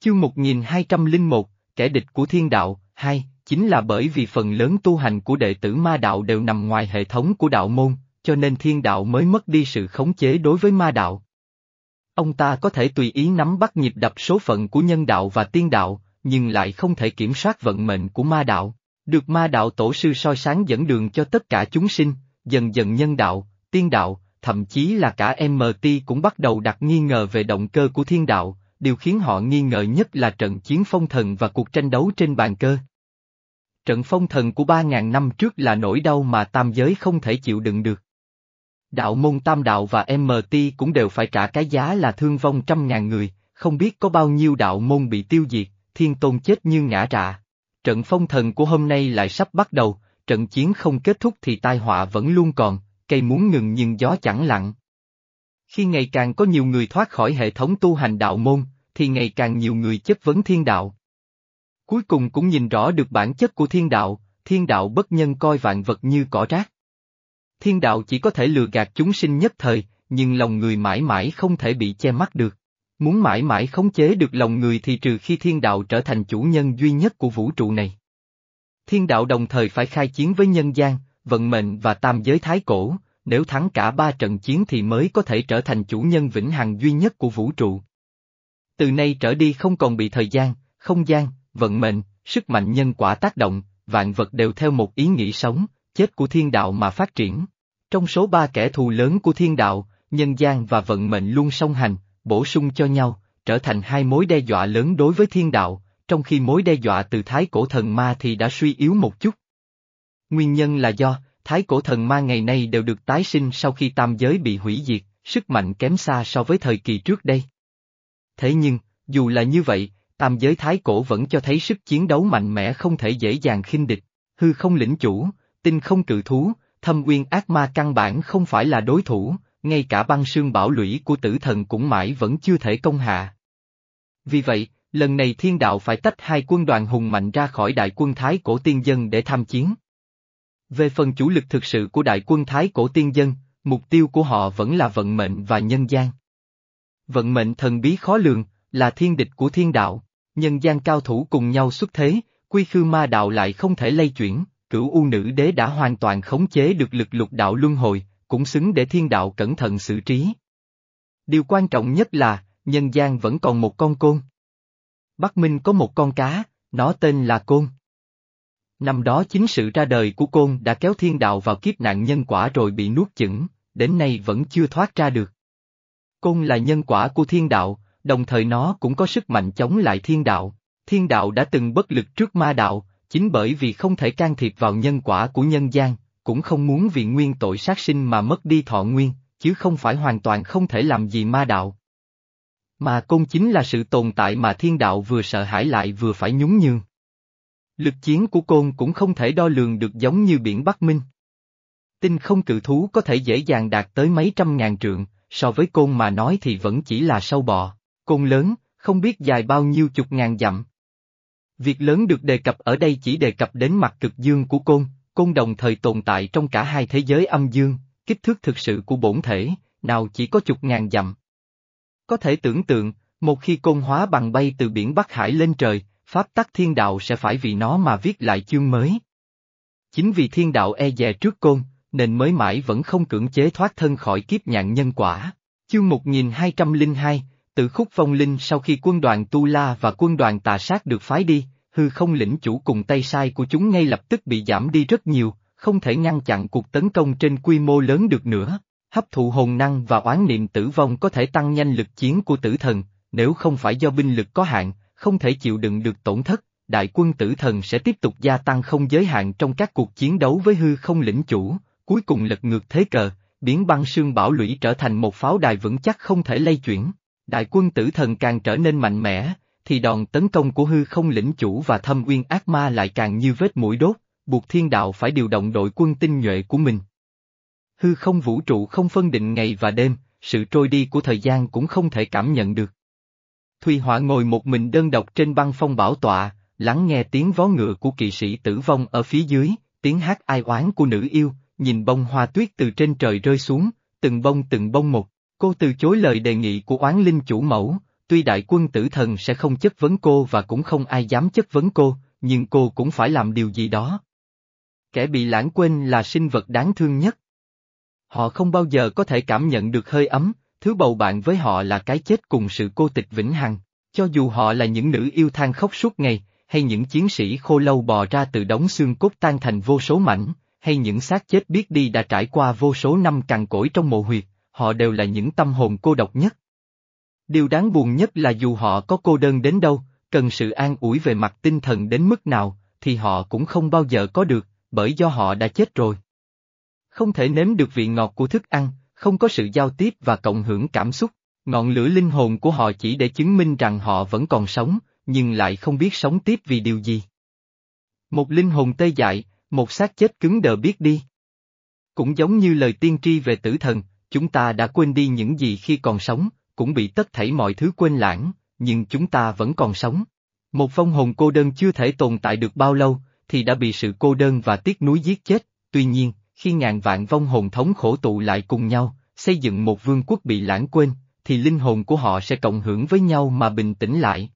Chương 1201, kẻ địch của thiên đạo, hai, chính là bởi vì phần lớn tu hành của đệ tử ma đạo đều nằm ngoài hệ thống của đạo môn, cho nên thiên đạo mới mất đi sự khống chế đối với ma đạo. Ông ta có thể tùy ý nắm bắt nhịp đập số phận của nhân đạo và tiên đạo, nhưng lại không thể kiểm soát vận mệnh của ma đạo. Được ma đạo tổ sư soi sáng dẫn đường cho tất cả chúng sinh, dần dần nhân đạo, tiên đạo, thậm chí là cả MT cũng bắt đầu đặt nghi ngờ về động cơ của thiên đạo, điều khiến họ nghi ngờ nhất là trận chiến phong thần và cuộc tranh đấu trên bàn cơ. Trận phong thần của 3.000 năm trước là nỗi đau mà tam giới không thể chịu đựng được. Đạo môn tam đạo và MT cũng đều phải trả cái giá là thương vong trăm ngàn người, không biết có bao nhiêu đạo môn bị tiêu diệt, thiên tôn chết như ngã rạ. Trận phong thần của hôm nay lại sắp bắt đầu, trận chiến không kết thúc thì tai họa vẫn luôn còn, cây muốn ngừng nhưng gió chẳng lặng. Khi ngày càng có nhiều người thoát khỏi hệ thống tu hành đạo môn, thì ngày càng nhiều người chất vấn thiên đạo. Cuối cùng cũng nhìn rõ được bản chất của thiên đạo, thiên đạo bất nhân coi vạn vật như cỏ rác. Thiên đạo chỉ có thể lừa gạt chúng sinh nhất thời, nhưng lòng người mãi mãi không thể bị che mắt được. Muốn mãi mãi khống chế được lòng người thì trừ khi thiên đạo trở thành chủ nhân duy nhất của vũ trụ này. Thiên đạo đồng thời phải khai chiến với nhân gian, vận mệnh và tam giới thái cổ, nếu thắng cả ba trận chiến thì mới có thể trở thành chủ nhân vĩnh hằng duy nhất của vũ trụ. Từ nay trở đi không còn bị thời gian, không gian, vận mệnh, sức mạnh nhân quả tác động, vạn vật đều theo một ý nghĩ sống, chết của thiên đạo mà phát triển. Trong số ba kẻ thù lớn của thiên đạo, nhân gian và vận mệnh luôn song hành, bổ sung cho nhau, trở thành hai mối đe dọa lớn đối với thiên đạo, trong khi mối đe dọa từ thái cổ thần ma thì đã suy yếu một chút. Nguyên nhân là do, thái cổ thần ma ngày nay đều được tái sinh sau khi tam giới bị hủy diệt, sức mạnh kém xa so với thời kỳ trước đây. Thế nhưng, dù là như vậy, tam giới thái cổ vẫn cho thấy sức chiến đấu mạnh mẽ không thể dễ dàng khinh địch, hư không lĩnh chủ, tinh không cự thú, thâm uyên ác ma căn bản không phải là đối thủ, ngay cả băng sương bảo lũy của tử thần cũng mãi vẫn chưa thể công hạ. Vì vậy, lần này thiên đạo phải tách hai quân đoàn hùng mạnh ra khỏi đại quân Thái cổ tiên dân để tham chiến. Về phần chủ lực thực sự của đại quân Thái cổ tiên dân, mục tiêu của họ vẫn là vận mệnh và nhân gian. Vận mệnh thần bí khó lường, là thiên địch của thiên đạo, nhân gian cao thủ cùng nhau xuất thế, quy khư ma đạo lại không thể lay chuyển, cửu u nữ đế đã hoàn toàn khống chế được lực lục đạo luân hồi, cũng xứng để thiên đạo cẩn thận xử trí. Điều quan trọng nhất là, nhân gian vẫn còn một con côn. Bắc Minh có một con cá, nó tên là côn. Năm đó chính sự ra đời của côn đã kéo thiên đạo vào kiếp nạn nhân quả rồi bị nuốt chửng, đến nay vẫn chưa thoát ra được. Côn là nhân quả của thiên đạo, đồng thời nó cũng có sức mạnh chống lại thiên đạo. Thiên đạo đã từng bất lực trước ma đạo, chính bởi vì không thể can thiệp vào nhân quả của nhân gian, cũng không muốn vì nguyên tội sát sinh mà mất đi thọ nguyên, chứ không phải hoàn toàn không thể làm gì ma đạo. Mà côn chính là sự tồn tại mà thiên đạo vừa sợ hãi lại vừa phải nhún nhường. Lực chiến của côn cũng không thể đo lường được giống như biển Bắc Minh. Tinh không cự thú có thể dễ dàng đạt tới mấy trăm ngàn trượng, so với côn mà nói thì vẫn chỉ là sâu bò, côn lớn, không biết dài bao nhiêu chục ngàn dặm. Việc lớn được đề cập ở đây chỉ đề cập đến mặt cực dương của côn, côn đồng thời tồn tại trong cả hai thế giới âm dương, kích thước thực sự của bổn thể, nào chỉ có chục ngàn dặm. Có thể tưởng tượng, một khi côn hóa bằng bay từ biển Bắc Hải lên trời, pháp tắc thiên đạo sẽ phải vì nó mà viết lại chương mới. Chính vì thiên đạo e dè trước côn, nên mới mãi vẫn không cưỡng chế thoát thân khỏi kiếp nhạn nhân quả. Chương 1202, tự khúc phong linh sau khi quân đoàn Tu La và quân đoàn tà sát được phái đi, hư không lĩnh chủ cùng tay sai của chúng ngay lập tức bị giảm đi rất nhiều, không thể ngăn chặn cuộc tấn công trên quy mô lớn được nữa. Hấp thụ hồn năng và oán niệm tử vong có thể tăng nhanh lực chiến của tử thần, nếu không phải do binh lực có hạn, không thể chịu đựng được tổn thất, đại quân tử thần sẽ tiếp tục gia tăng không giới hạn trong các cuộc chiến đấu với hư không lĩnh chủ, cuối cùng lật ngược thế cờ, biến băng sương bảo lũy trở thành một pháo đài vững chắc không thể lay chuyển. Đại quân tử thần càng trở nên mạnh mẽ, thì đòn tấn công của hư không lĩnh chủ và thâm uyên ác ma lại càng như vết mũi đốt, buộc thiên đạo phải điều động đội quân tinh nhuệ của mình. Hư không vũ trụ không phân định ngày và đêm, sự trôi đi của thời gian cũng không thể cảm nhận được. Thùy Họa ngồi một mình đơn độc trên băng phong bảo tọa, lắng nghe tiếng vó ngựa của kỵ sĩ tử vong ở phía dưới, tiếng hát ai oán của nữ yêu, nhìn bông hoa tuyết từ trên trời rơi xuống, từng bông từng bông một. Cô từ chối lời đề nghị của oán linh chủ mẫu, tuy đại quân tử thần sẽ không chất vấn cô và cũng không ai dám chất vấn cô, nhưng cô cũng phải làm điều gì đó. Kẻ bị lãng quên là sinh vật đáng thương nhất. Họ không bao giờ có thể cảm nhận được hơi ấm, thứ bầu bạn với họ là cái chết cùng sự cô tịch vĩnh hằng, cho dù họ là những nữ yêu than khóc suốt ngày, hay những chiến sĩ khô lâu bò ra từ đống xương cốt tan thành vô số mảnh, hay những xác chết biết đi đã trải qua vô số năm cằn cỗi trong mộ huyệt, họ đều là những tâm hồn cô độc nhất. Điều đáng buồn nhất là dù họ có cô đơn đến đâu, cần sự an ủi về mặt tinh thần đến mức nào, thì họ cũng không bao giờ có được, bởi do họ đã chết rồi. Không thể nếm được vị ngọt của thức ăn, không có sự giao tiếp và cộng hưởng cảm xúc, ngọn lửa linh hồn của họ chỉ để chứng minh rằng họ vẫn còn sống, nhưng lại không biết sống tiếp vì điều gì. Một linh hồn tê dại, một xác chết cứng đờ biết đi. Cũng giống như lời tiên tri về tử thần, chúng ta đã quên đi những gì khi còn sống, cũng bị tất thảy mọi thứ quên lãng, nhưng chúng ta vẫn còn sống. Một phong hồn cô đơn chưa thể tồn tại được bao lâu, thì đã bị sự cô đơn và tiếc nuối giết chết, tuy nhiên, khi ngàn vạn vong hồn thống khổ tụ lại cùng nhau, xây dựng một vương quốc bị lãng quên, thì linh hồn của họ sẽ cộng hưởng với nhau mà bình tĩnh lại.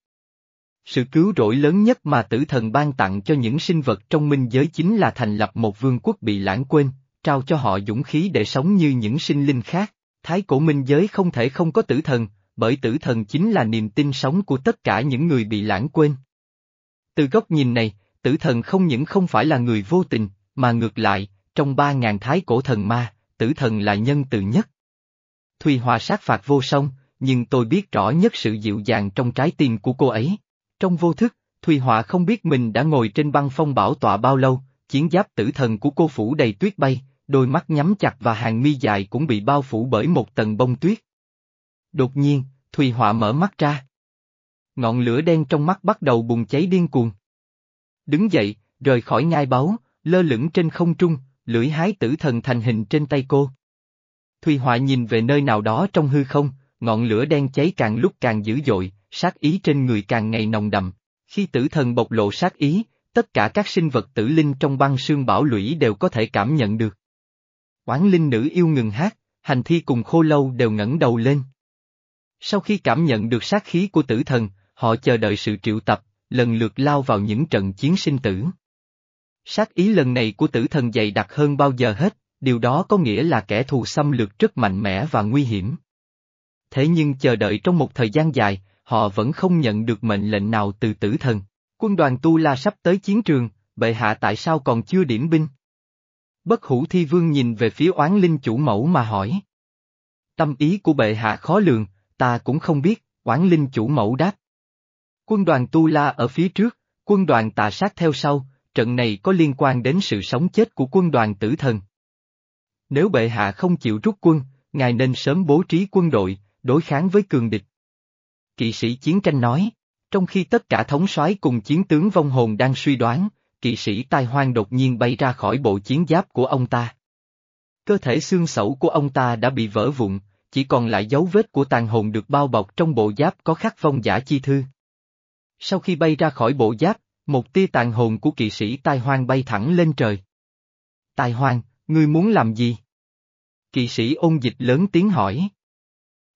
Sự cứu rỗi lớn nhất mà tử thần ban tặng cho những sinh vật trong minh giới chính là thành lập một vương quốc bị lãng quên, trao cho họ dũng khí để sống như những sinh linh khác. Thái cổ minh giới không thể không có tử thần, bởi tử thần chính là niềm tin sống của tất cả những người bị lãng quên. Từ góc nhìn này, tử thần không những không phải là người vô tình, mà ngược lại, trong ba ngàn thái cổ thần ma, tử thần là nhân từ nhất. Thùy Hòa sát phạt vô song, nhưng tôi biết rõ nhất sự dịu dàng trong trái tim của cô ấy. Trong vô thức, Thùy Hòa không biết mình đã ngồi trên băng phong bảo tọa bao lâu, chiến giáp tử thần của cô phủ đầy tuyết bay, đôi mắt nhắm chặt và hàng mi dài cũng bị bao phủ bởi một tầng bông tuyết. Đột nhiên, Thùy Họa mở mắt ra. Ngọn lửa đen trong mắt bắt đầu bùng cháy điên cuồng. Đứng dậy, rời khỏi ngai báu, lơ lửng trên không trung, lưỡi hái tử thần thành hình trên tay cô. Thùy Họa nhìn về nơi nào đó trong hư không, ngọn lửa đen cháy càng lúc càng dữ dội, sát ý trên người càng ngày nồng đậm. Khi tử thần bộc lộ sát ý, tất cả các sinh vật tử linh trong băng sương bảo lũy đều có thể cảm nhận được. Quán linh nữ yêu ngừng hát, hành thi cùng khô lâu đều ngẩng đầu lên. Sau khi cảm nhận được sát khí của tử thần, họ chờ đợi sự triệu tập, lần lượt lao vào những trận chiến sinh tử. Sát ý lần này của tử thần dày đặc hơn bao giờ hết, điều đó có nghĩa là kẻ thù xâm lược rất mạnh mẽ và nguy hiểm. Thế nhưng chờ đợi trong một thời gian dài, họ vẫn không nhận được mệnh lệnh nào từ tử thần. Quân đoàn Tu La sắp tới chiến trường, bệ hạ tại sao còn chưa điểm binh? Bất hủ thi vương nhìn về phía oán linh chủ mẫu mà hỏi. Tâm ý của bệ hạ khó lường, ta cũng không biết, oán linh chủ mẫu đáp. Quân đoàn Tu La ở phía trước, quân đoàn tà sát theo sau, trận này có liên quan đến sự sống chết của quân đoàn tử thần. Nếu bệ hạ không chịu rút quân, ngài nên sớm bố trí quân đội, đối kháng với cường địch. Kỵ sĩ chiến tranh nói, trong khi tất cả thống soái cùng chiến tướng vong hồn đang suy đoán, kỵ sĩ tai hoang đột nhiên bay ra khỏi bộ chiến giáp của ông ta. Cơ thể xương sẩu của ông ta đã bị vỡ vụn, chỉ còn lại dấu vết của tàn hồn được bao bọc trong bộ giáp có khắc phong giả chi thư. Sau khi bay ra khỏi bộ giáp, một tia tàn hồn của kỵ sĩ tai hoang bay thẳng lên trời. Tai hoang, ngươi muốn làm gì? Kỵ sĩ ôn dịch lớn tiếng hỏi.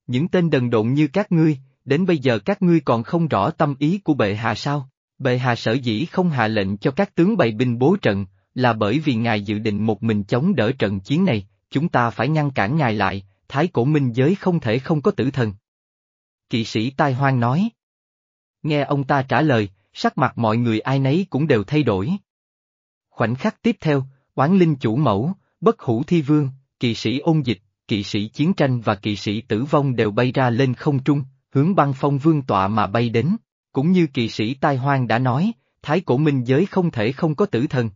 Những tên đần độn như các ngươi, đến bây giờ các ngươi còn không rõ tâm ý của bệ hạ sao? Bệ hạ sở dĩ không hạ lệnh cho các tướng bày binh bố trận, là bởi vì ngài dự định một mình chống đỡ trận chiến này, chúng ta phải ngăn cản ngài lại, thái cổ minh giới không thể không có tử thần. Kỵ sĩ tai hoang nói. Nghe ông ta trả lời, sắc mặt mọi người ai nấy cũng đều thay đổi. Khoảnh khắc tiếp theo, quán linh chủ mẫu, bất hủ thi vương, kỵ sĩ ôn dịch, kỵ sĩ chiến tranh và kỵ sĩ tử vong đều bay ra lên không trung, hướng băng phong vương tọa mà bay đến. Cũng như kỵ sĩ tai hoang đã nói, thái cổ minh giới không thể không có tử thần.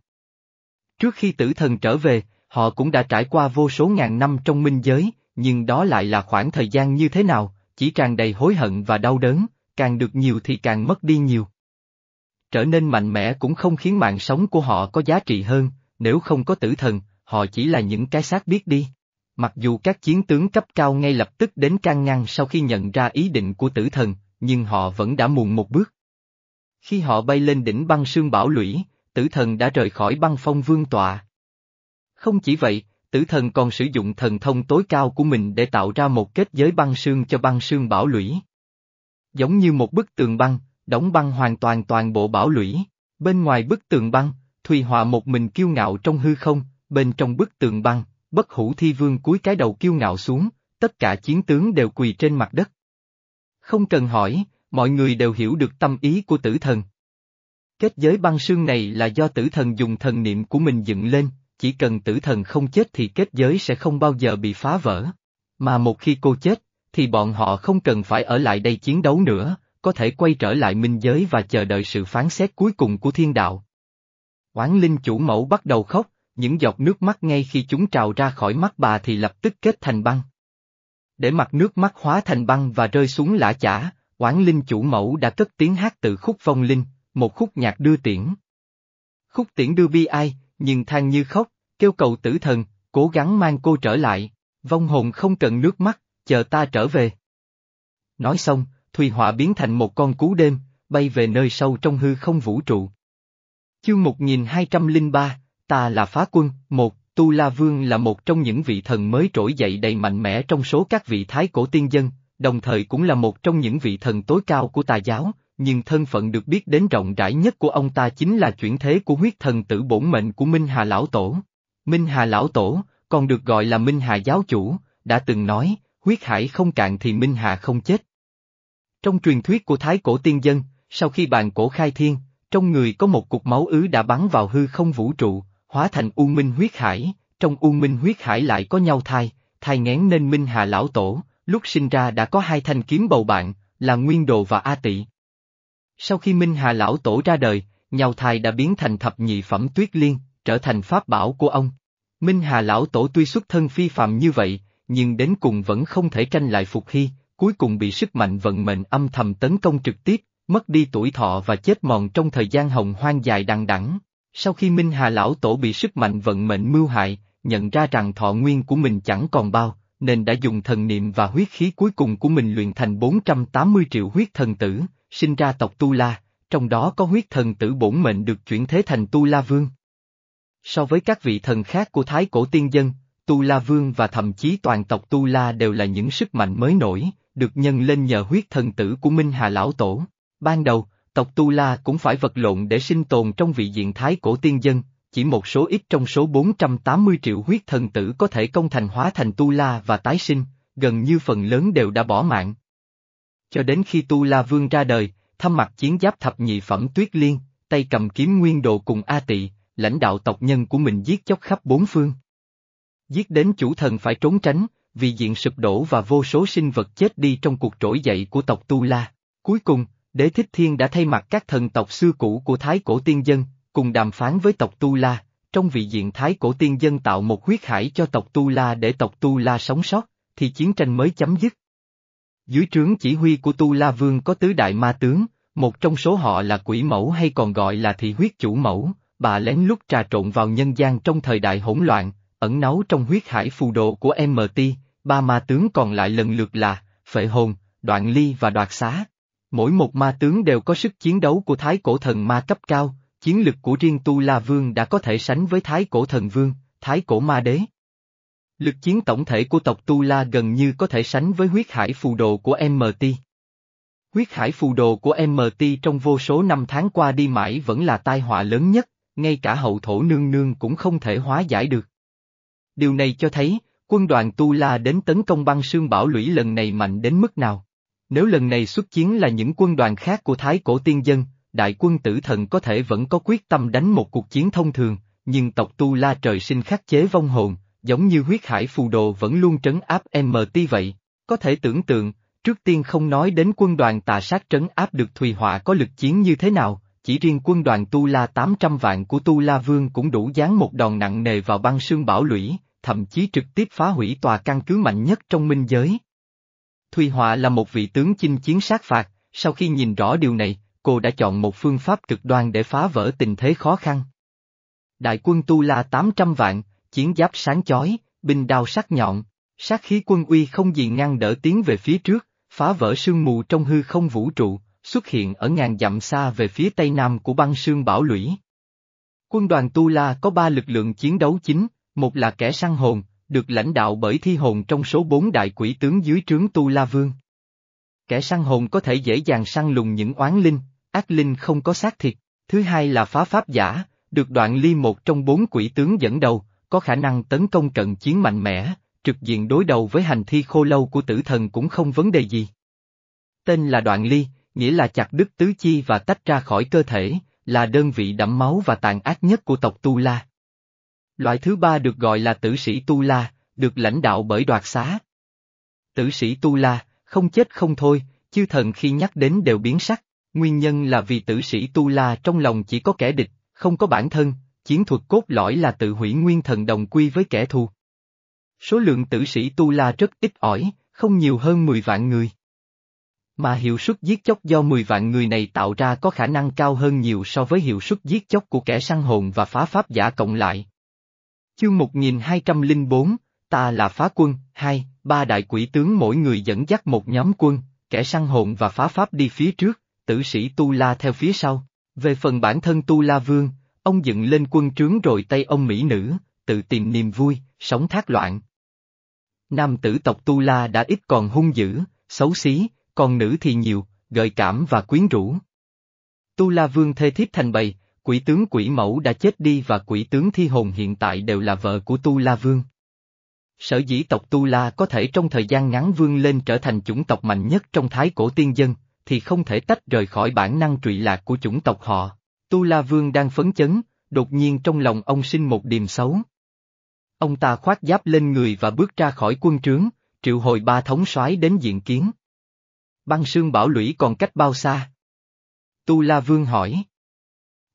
Trước khi tử thần trở về, họ cũng đã trải qua vô số ngàn năm trong minh giới, nhưng đó lại là khoảng thời gian như thế nào, chỉ tràn đầy hối hận và đau đớn, càng được nhiều thì càng mất đi nhiều. Trở nên mạnh mẽ cũng không khiến mạng sống của họ có giá trị hơn, nếu không có tử thần, họ chỉ là những cái xác biết đi. Mặc dù các chiến tướng cấp cao ngay lập tức đến can ngăn sau khi nhận ra ý định của tử thần, nhưng họ vẫn đã muộn một bước. Khi họ bay lên đỉnh băng sương bảo lũy, tử thần đã rời khỏi băng phong vương tọa. Không chỉ vậy, tử thần còn sử dụng thần thông tối cao của mình để tạo ra một kết giới băng sương cho băng sương bảo lũy. giống như một bức tường băng, đóng băng hoàn toàn toàn bộ bảo lũy. Bên ngoài bức tường băng, Thùy Họa một mình kiêu ngạo trong hư không, bên trong bức tường băng, bất hủ thi vương cúi cái đầu kiêu ngạo xuống, tất cả chiến tướng đều quỳ trên mặt đất. Không cần hỏi, mọi người đều hiểu được tâm ý của tử thần. Kết giới băng sương này là do tử thần dùng thần niệm của mình dựng lên, chỉ cần tử thần không chết thì kết giới sẽ không bao giờ bị phá vỡ. Mà một khi cô chết, thì bọn họ không cần phải ở lại đây chiến đấu nữa, có thể quay trở lại minh giới và chờ đợi sự phán xét cuối cùng của thiên đạo. Oán linh chủ mẫu bắt đầu khóc, những giọt nước mắt ngay khi chúng trào ra khỏi mắt bà thì lập tức kết thành băng. Để mặt nước mắt hóa thành băng và rơi xuống lã chả, oán linh chủ mẫu đã cất tiếng hát từ khúc vong linh, một khúc nhạc đưa tiễn. Khúc tiễn đưa bi ai, nhưng than như khóc, kêu cầu tử thần, cố gắng mang cô trở lại, vong hồn không cần nước mắt, chờ ta trở về. Nói xong, Thùy Họa biến thành một con cú đêm, bay về nơi sâu trong hư không vũ trụ. Chương 1203, ta là phá quân, một, Tu La Vương là một trong những vị thần mới trỗi dậy đầy mạnh mẽ trong số các vị thái cổ tiên dân, đồng thời cũng là một trong những vị thần tối cao của tà giáo, nhưng thân phận được biết đến rộng rãi nhất của ông ta chính là chuyển thế của huyết thần tử bổn mệnh của Minh Hà Lão Tổ. Minh Hà Lão Tổ, còn được gọi là Minh Hà Giáo Chủ, đã từng nói, huyết hải không cạn thì Minh Hà không chết. Trong truyền thuyết của Thái Cổ Tiên Dân, sau khi bàn cổ khai thiên, trong người có một cục máu ứ đã bắn vào hư không vũ trụ, hóa thành U Minh huyết hải, trong U Minh huyết hải lại có nhau thai, thai ngén nên Minh Hà Lão Tổ, lúc sinh ra đã có hai thanh kiếm bầu bạn, là Nguyên Đồ và A Tị. Sau khi Minh Hà Lão Tổ ra đời, nhau thai đã biến thành thập nhị phẩm tuyết liên, trở thành pháp bảo của ông. Minh Hà Lão Tổ tuy xuất thân phi phạm như vậy, nhưng đến cùng vẫn không thể tranh lại Phục Hy, cuối cùng bị sức mạnh vận mệnh âm thầm tấn công trực tiếp, mất đi tuổi thọ và chết mòn trong thời gian hồng hoang dài đằng đẵng. Sau khi Minh Hà Lão Tổ bị sức mạnh vận mệnh mưu hại, nhận ra rằng thọ nguyên của mình chẳng còn bao, nên đã dùng thần niệm và huyết khí cuối cùng của mình luyện thành 480 triệu huyết thần tử, sinh ra tộc Tu La, trong đó có huyết thần tử bổn mệnh được chuyển thế thành Tu La Vương. So với các vị thần khác của Thái Cổ Tiên Dân, Tu La Vương và thậm chí toàn tộc Tu La đều là những sức mạnh mới nổi, được nhân lên nhờ huyết thần tử của Minh Hà Lão Tổ. Ban đầu, tộc Tu La cũng phải vật lộn để sinh tồn trong vị diện Thái Cổ Tiên Dân, chỉ một số ít trong số 480 triệu huyết thần tử có thể công thành hóa thành Tu La và tái sinh, gần như phần lớn đều đã bỏ mạng. Cho đến khi Tu La Vương ra đời, thăm mặt chiến giáp thập nhị phẩm tuyết liên, tay cầm kiếm nguyên đồ cùng A Tị, lãnh đạo tộc nhân của mình giết chóc khắp bốn phương. Giết đến chủ thần phải trốn tránh, vì diện sụp đổ và vô số sinh vật chết đi trong cuộc trỗi dậy của tộc Tu La. Cuối cùng, Đế Thích Thiên đã thay mặt các thần tộc xưa cũ của Thái Cổ Tiên Dân, cùng đàm phán với tộc Tu La, trong vị diện Thái Cổ Tiên Dân tạo một huyết hải cho tộc Tu La để tộc Tu La sống sót, thì chiến tranh mới chấm dứt. Dưới trướng chỉ huy của Tu La Vương có tứ đại ma tướng, một trong số họ là quỷ mẫu hay còn gọi là thị huyết chủ mẫu, bà lén lút trà trộn vào nhân gian trong thời đại hỗn loạn, ẩn náu trong huyết hải phù đồ của MT, ba ma tướng còn lại lần lượt là, phệ hồn, đoạn ly và đoạt xá. Mỗi một ma tướng đều có sức chiến đấu của thái cổ thần ma cấp cao, chiến lực của riêng Tu La Vương đã có thể sánh với thái cổ thần vương, thái cổ ma đế. Lực chiến tổng thể của tộc Tu La gần như có thể sánh với huyết hải phù đồ của MT. Huyết hải phù đồ của MT trong vô số năm tháng qua đi mãi vẫn là tai họa lớn nhất, ngay cả hậu thổ nương nương cũng không thể hóa giải được. Điều này cho thấy, quân đoàn Tu La đến tấn công băng sương bảo lũy lần này mạnh đến mức nào. Nếu lần này xuất chiến là những quân đoàn khác của Thái Cổ Tiên Dân, đại quân tử thần có thể vẫn có quyết tâm đánh một cuộc chiến thông thường, nhưng tộc Tu La trời sinh khắc chế vong hồn, giống như huyết hải phù đồ vẫn luôn trấn áp MT vậy. Có thể tưởng tượng, trước tiên không nói đến quân đoàn tà sát trấn áp được Thùy Họa có lực chiến như thế nào, chỉ riêng quân đoàn Tu La 800 vạn của Tu La Vương cũng đủ dán một đòn nặng nề vào băng sương bảo lũy, thậm chí trực tiếp phá hủy tòa căn cứ mạnh nhất trong minh giới. Thùy Họa là một vị tướng chinh chiến sát phạt, sau khi nhìn rõ điều này, cô đã chọn một phương pháp cực đoan để phá vỡ tình thế khó khăn. Đại quân Tu La 800 vạn, chiến giáp sáng chói, binh đao sắc nhọn, sát khí quân uy không gì ngăn đỡ tiến về phía trước, phá vỡ sương mù trong hư không vũ trụ, xuất hiện ở ngàn dặm xa về phía tây nam của băng sương bảo lũy. Quân đoàn Tu La có ba lực lượng chiến đấu chính, một là kẻ săn hồn, được lãnh đạo bởi thi hồn trong số bốn đại quỷ tướng dưới trướng Tu La Vương. Kẻ săn hồn có thể dễ dàng săn lùng những oán linh, ác linh không có xác thịt. Thứ hai là phá pháp giả, được đoạn ly một trong bốn quỷ tướng dẫn đầu, có khả năng tấn công cận chiến mạnh mẽ, trực diện đối đầu với hành thi khô lâu của tử thần cũng không vấn đề gì. Tên là đoạn ly, nghĩa là chặt đứt tứ chi và tách ra khỏi cơ thể, là đơn vị đẫm máu và tàn ác nhất của tộc Tu La. Loại thứ ba được gọi là tử sĩ Tu La, được lãnh đạo bởi đoạt xá. Tử sĩ Tu La, không chết không thôi, chư thần khi nhắc đến đều biến sắc, nguyên nhân là vì tử sĩ Tu La trong lòng chỉ có kẻ địch, không có bản thân, chiến thuật cốt lõi là tự hủy nguyên thần đồng quy với kẻ thù. Số lượng tử sĩ Tu La rất ít ỏi, không nhiều hơn 10 vạn người. Mà hiệu suất giết chóc do 10 vạn người này tạo ra có khả năng cao hơn nhiều so với hiệu suất giết chóc của kẻ săn hồn và phá pháp giả cộng lại. Chương 1204, ta là phá quân, hai, ba đại quỷ tướng mỗi người dẫn dắt một nhóm quân, kẻ săn hồn và phá pháp đi phía trước, tử sĩ Tu La theo phía sau. Về phần bản thân Tu La Vương, ông dựng lên quân trướng rồi tay ông mỹ nữ, tự tìm niềm vui, sống thác loạn. Nam tử tộc Tu La đã ít còn hung dữ, xấu xí, còn nữ thì nhiều, gợi cảm và quyến rũ. Tu La Vương thê thiếp thành bầy, quỷ tướng quỷ mẫu đã chết đi và quỷ tướng thi hồn hiện tại đều là vợ của Tu La Vương. Sở dĩ tộc Tu La có thể trong thời gian ngắn vương lên trở thành chủng tộc mạnh nhất trong thái cổ tiên dân, thì không thể tách rời khỏi bản năng trụy lạc của chủng tộc họ. Tu La Vương đang phấn chấn, đột nhiên trong lòng ông sinh một điềm xấu. Ông ta khoác giáp lên người và bước ra khỏi quân trướng, triệu hồi ba thống soái đến diện kiến. Băng sương bảo lũy còn cách bao xa? Tu La Vương hỏi.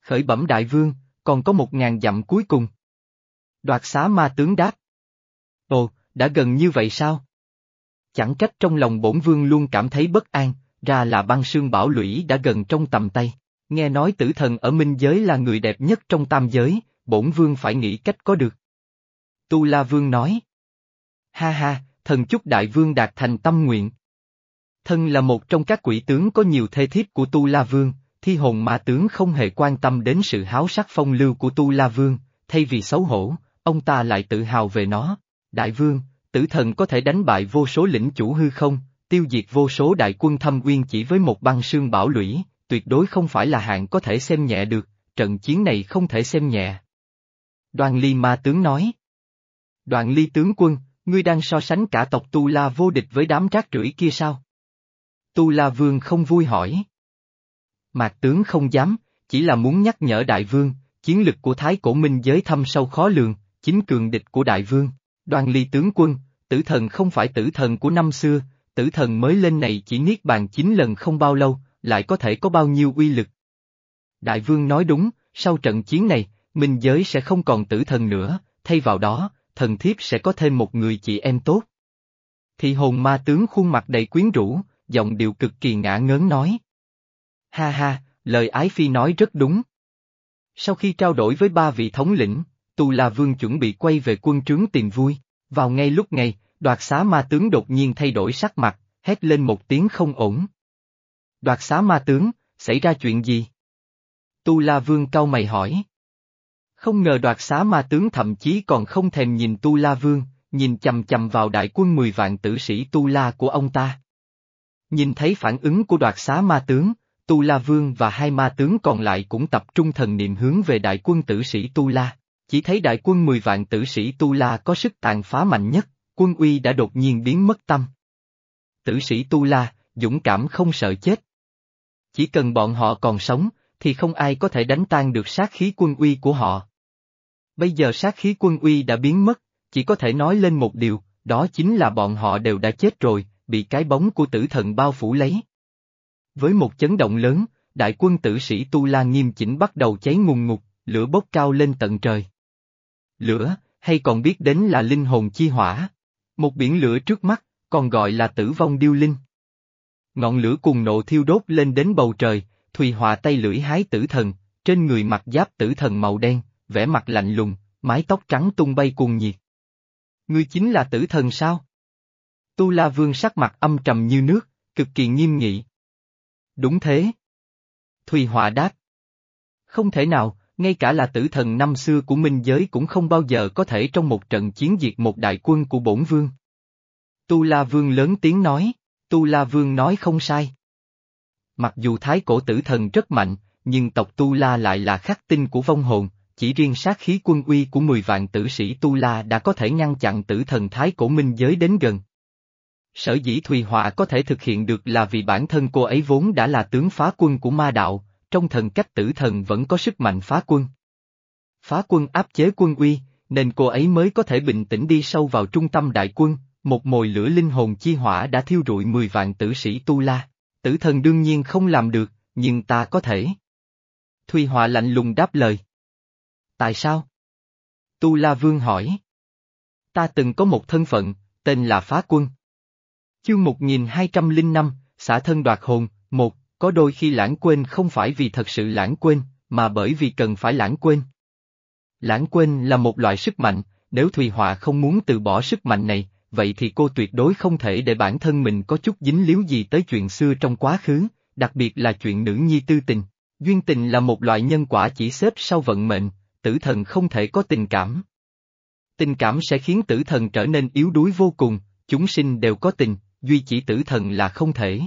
Khởi bẩm đại vương, còn có một ngàn dặm cuối cùng. Đoạt xá ma tướng đáp. Ồ, đã gần như vậy sao? Chẳng trách trong lòng bổn vương luôn cảm thấy bất an, ra là băng sương bảo lũy đã gần trong tầm tay. Nghe nói tử thần ở minh giới là người đẹp nhất trong tam giới, bổn vương phải nghĩ cách có được. Tu La Vương nói. Ha ha, thần chúc đại vương đạt thành tâm nguyện. Thân là một trong các quỷ tướng có nhiều thê thiếp của Tu La Vương, thi hồn ma tướng không hề quan tâm đến sự háo sắc phong lưu của Tu La Vương, thay vì xấu hổ, ông ta lại tự hào về nó. Đại vương, tử thần có thể đánh bại vô số lĩnh chủ hư không, tiêu diệt vô số đại quân thâm uyên chỉ với một băng sương bảo lũy, tuyệt đối không phải là hạng có thể xem nhẹ được, trận chiến này không thể xem nhẹ. Đoàn ly ma tướng nói. Đoàn ly tướng quân, ngươi đang so sánh cả tộc Tu La vô địch với đám rác rưởi kia sao? Tu La Vương không vui hỏi. Mạc tướng không dám, chỉ là muốn nhắc nhở đại vương, chiến lực của Thái Cổ Minh giới thâm sâu khó lường, chính cường địch của đại vương. Đoàn ly tướng quân, tử thần không phải tử thần của năm xưa, tử thần mới lên này chỉ niết bàn chín lần không bao lâu, lại có thể có bao nhiêu uy lực. Đại vương nói đúng, sau trận chiến này, minh giới sẽ không còn tử thần nữa, thay vào đó, thần thiếp sẽ có thêm một người chị em tốt. Thì hồn ma tướng khuôn mặt đầy quyến rũ, giọng điệu cực kỳ ngã ngớn nói. Ha ha, lời ái phi nói rất đúng. Sau khi trao đổi với ba vị thống lĩnh, Tu La Vương chuẩn bị quay về quân trướng tìm vui, vào ngay lúc này, đoạt xá ma tướng đột nhiên thay đổi sắc mặt, hét lên một tiếng không ổn. Đoạt xá ma tướng, xảy ra chuyện gì? Tu La Vương cau mày hỏi. Không ngờ đoạt xá ma tướng thậm chí còn không thèm nhìn Tu La Vương, nhìn chầm chầm vào đại quân mười vạn tử sĩ Tu La của ông ta. Nhìn thấy phản ứng của đoạt xá ma tướng, Tu La Vương và hai ma tướng còn lại cũng tập trung thần niệm hướng về đại quân tử sĩ Tu La. Chỉ thấy đại quân 10 vạn tử sĩ Tu La có sức tàn phá mạnh nhất, quân uy đã đột nhiên biến mất tâm. Tử sĩ Tu La, dũng cảm không sợ chết. Chỉ cần bọn họ còn sống, thì không ai có thể đánh tan được sát khí quân uy của họ. Bây giờ sát khí quân uy đã biến mất, chỉ có thể nói lên một điều, đó chính là bọn họ đều đã chết rồi, bị cái bóng của tử thần bao phủ lấy. Với một chấn động lớn, đại quân tử sĩ Tu La nghiêm chỉnh bắt đầu cháy ngùng ngục, lửa bốc cao lên tận trời. Lửa, hay còn biết đến là linh hồn chi hỏa. Một biển lửa trước mắt, còn gọi là tử vong điêu linh. Ngọn lửa cùng nộ thiêu đốt lên đến bầu trời, Thùy Họa tay lưỡi hái tử thần, trên người mặc giáp tử thần màu đen, vẻ mặt lạnh lùng, mái tóc trắng tung bay cuồng nhiệt. Ngươi chính là tử thần sao? Tu La Vương sắc mặt âm trầm như nước, cực kỳ nghiêm nghị. Đúng thế. Thùy Họa đáp. Không thể nào, ngay cả là tử thần năm xưa của minh giới cũng không bao giờ có thể trong một trận chiến diệt một đại quân của bổn vương. Tu La Vương lớn tiếng nói, Tu La Vương nói không sai. Mặc dù thái cổ tử thần rất mạnh, nhưng tộc Tu La lại là khắc tinh của vong hồn, chỉ riêng sát khí quân uy của 10 vạn tử sĩ Tu La đã có thể ngăn chặn tử thần thái cổ minh giới đến gần. Sở dĩ Thùy Họa có thể thực hiện được là vì bản thân cô ấy vốn đã là tướng phá quân của ma đạo, trong thần cách tử thần vẫn có sức mạnh phá quân. Phá quân áp chế quân uy, nên cô ấy mới có thể bình tĩnh đi sâu vào trung tâm đại quân, một mồi lửa linh hồn chi hỏa đã thiêu rụi 10 vạn tử sĩ Tu La. Tử thần đương nhiên không làm được, nhưng ta có thể. Thùy Họa lạnh lùng đáp lời. Tại sao? Tu La Vương hỏi. Ta từng có một thân phận, tên là Phá Quân. Chương 1205, xã thân đoạt hồn, một, có đôi khi lãng quên không phải vì thật sự lãng quên, mà bởi vì cần phải lãng quên. Lãng quên là một loại sức mạnh, nếu Thùy Họa không muốn từ bỏ sức mạnh này, vậy thì cô tuyệt đối không thể để bản thân mình có chút dính líu gì tới chuyện xưa trong quá khứ, đặc biệt là chuyện nữ nhi tư tình. Duyên tình là một loại nhân quả chỉ xếp sau vận mệnh, tử thần không thể có tình cảm. Tình cảm sẽ khiến tử thần trở nên yếu đuối vô cùng, chúng sinh đều có tình, duy chỉ tử thần là không thể.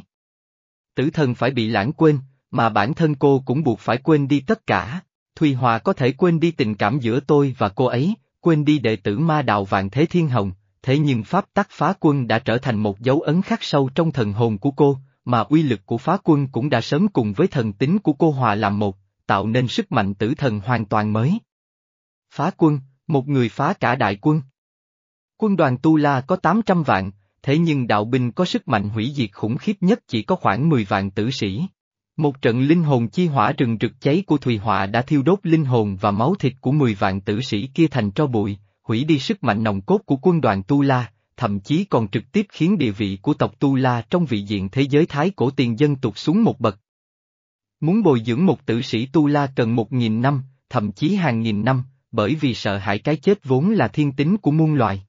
Tử thần phải bị lãng quên, mà bản thân cô cũng buộc phải quên đi tất cả. Thùy Hòa có thể quên đi tình cảm giữa tôi và cô ấy, quên đi đệ tử ma đạo vạn thế thiên hồng, thế nhưng pháp tắc phá quân đã trở thành một dấu ấn khắc sâu trong thần hồn của cô, mà uy lực của phá quân cũng đã sớm cùng với thần tính của cô hòa làm một, tạo nên sức mạnh tử thần hoàn toàn mới. Phá quân, một người phá cả đại quân. Quân đoàn Tu La có 800 vạn, thế nhưng đạo binh có sức mạnh hủy diệt khủng khiếp nhất chỉ có khoảng 10 vạn tử sĩ. Một trận linh hồn chi hỏa rừng rực cháy của Thùy Họa đã thiêu đốt linh hồn và máu thịt của 10 vạn tử sĩ kia thành tro bụi, hủy đi sức mạnh nòng cốt của quân đoàn Tu La, thậm chí còn trực tiếp khiến địa vị của tộc Tu La trong vị diện thế giới thái cổ tiền dân tụt xuống một bậc. Muốn bồi dưỡng một tử sĩ Tu La cần một nghìn năm, thậm chí hàng nghìn năm, bởi vì sợ hãi cái chết vốn là thiên tính của muôn loài.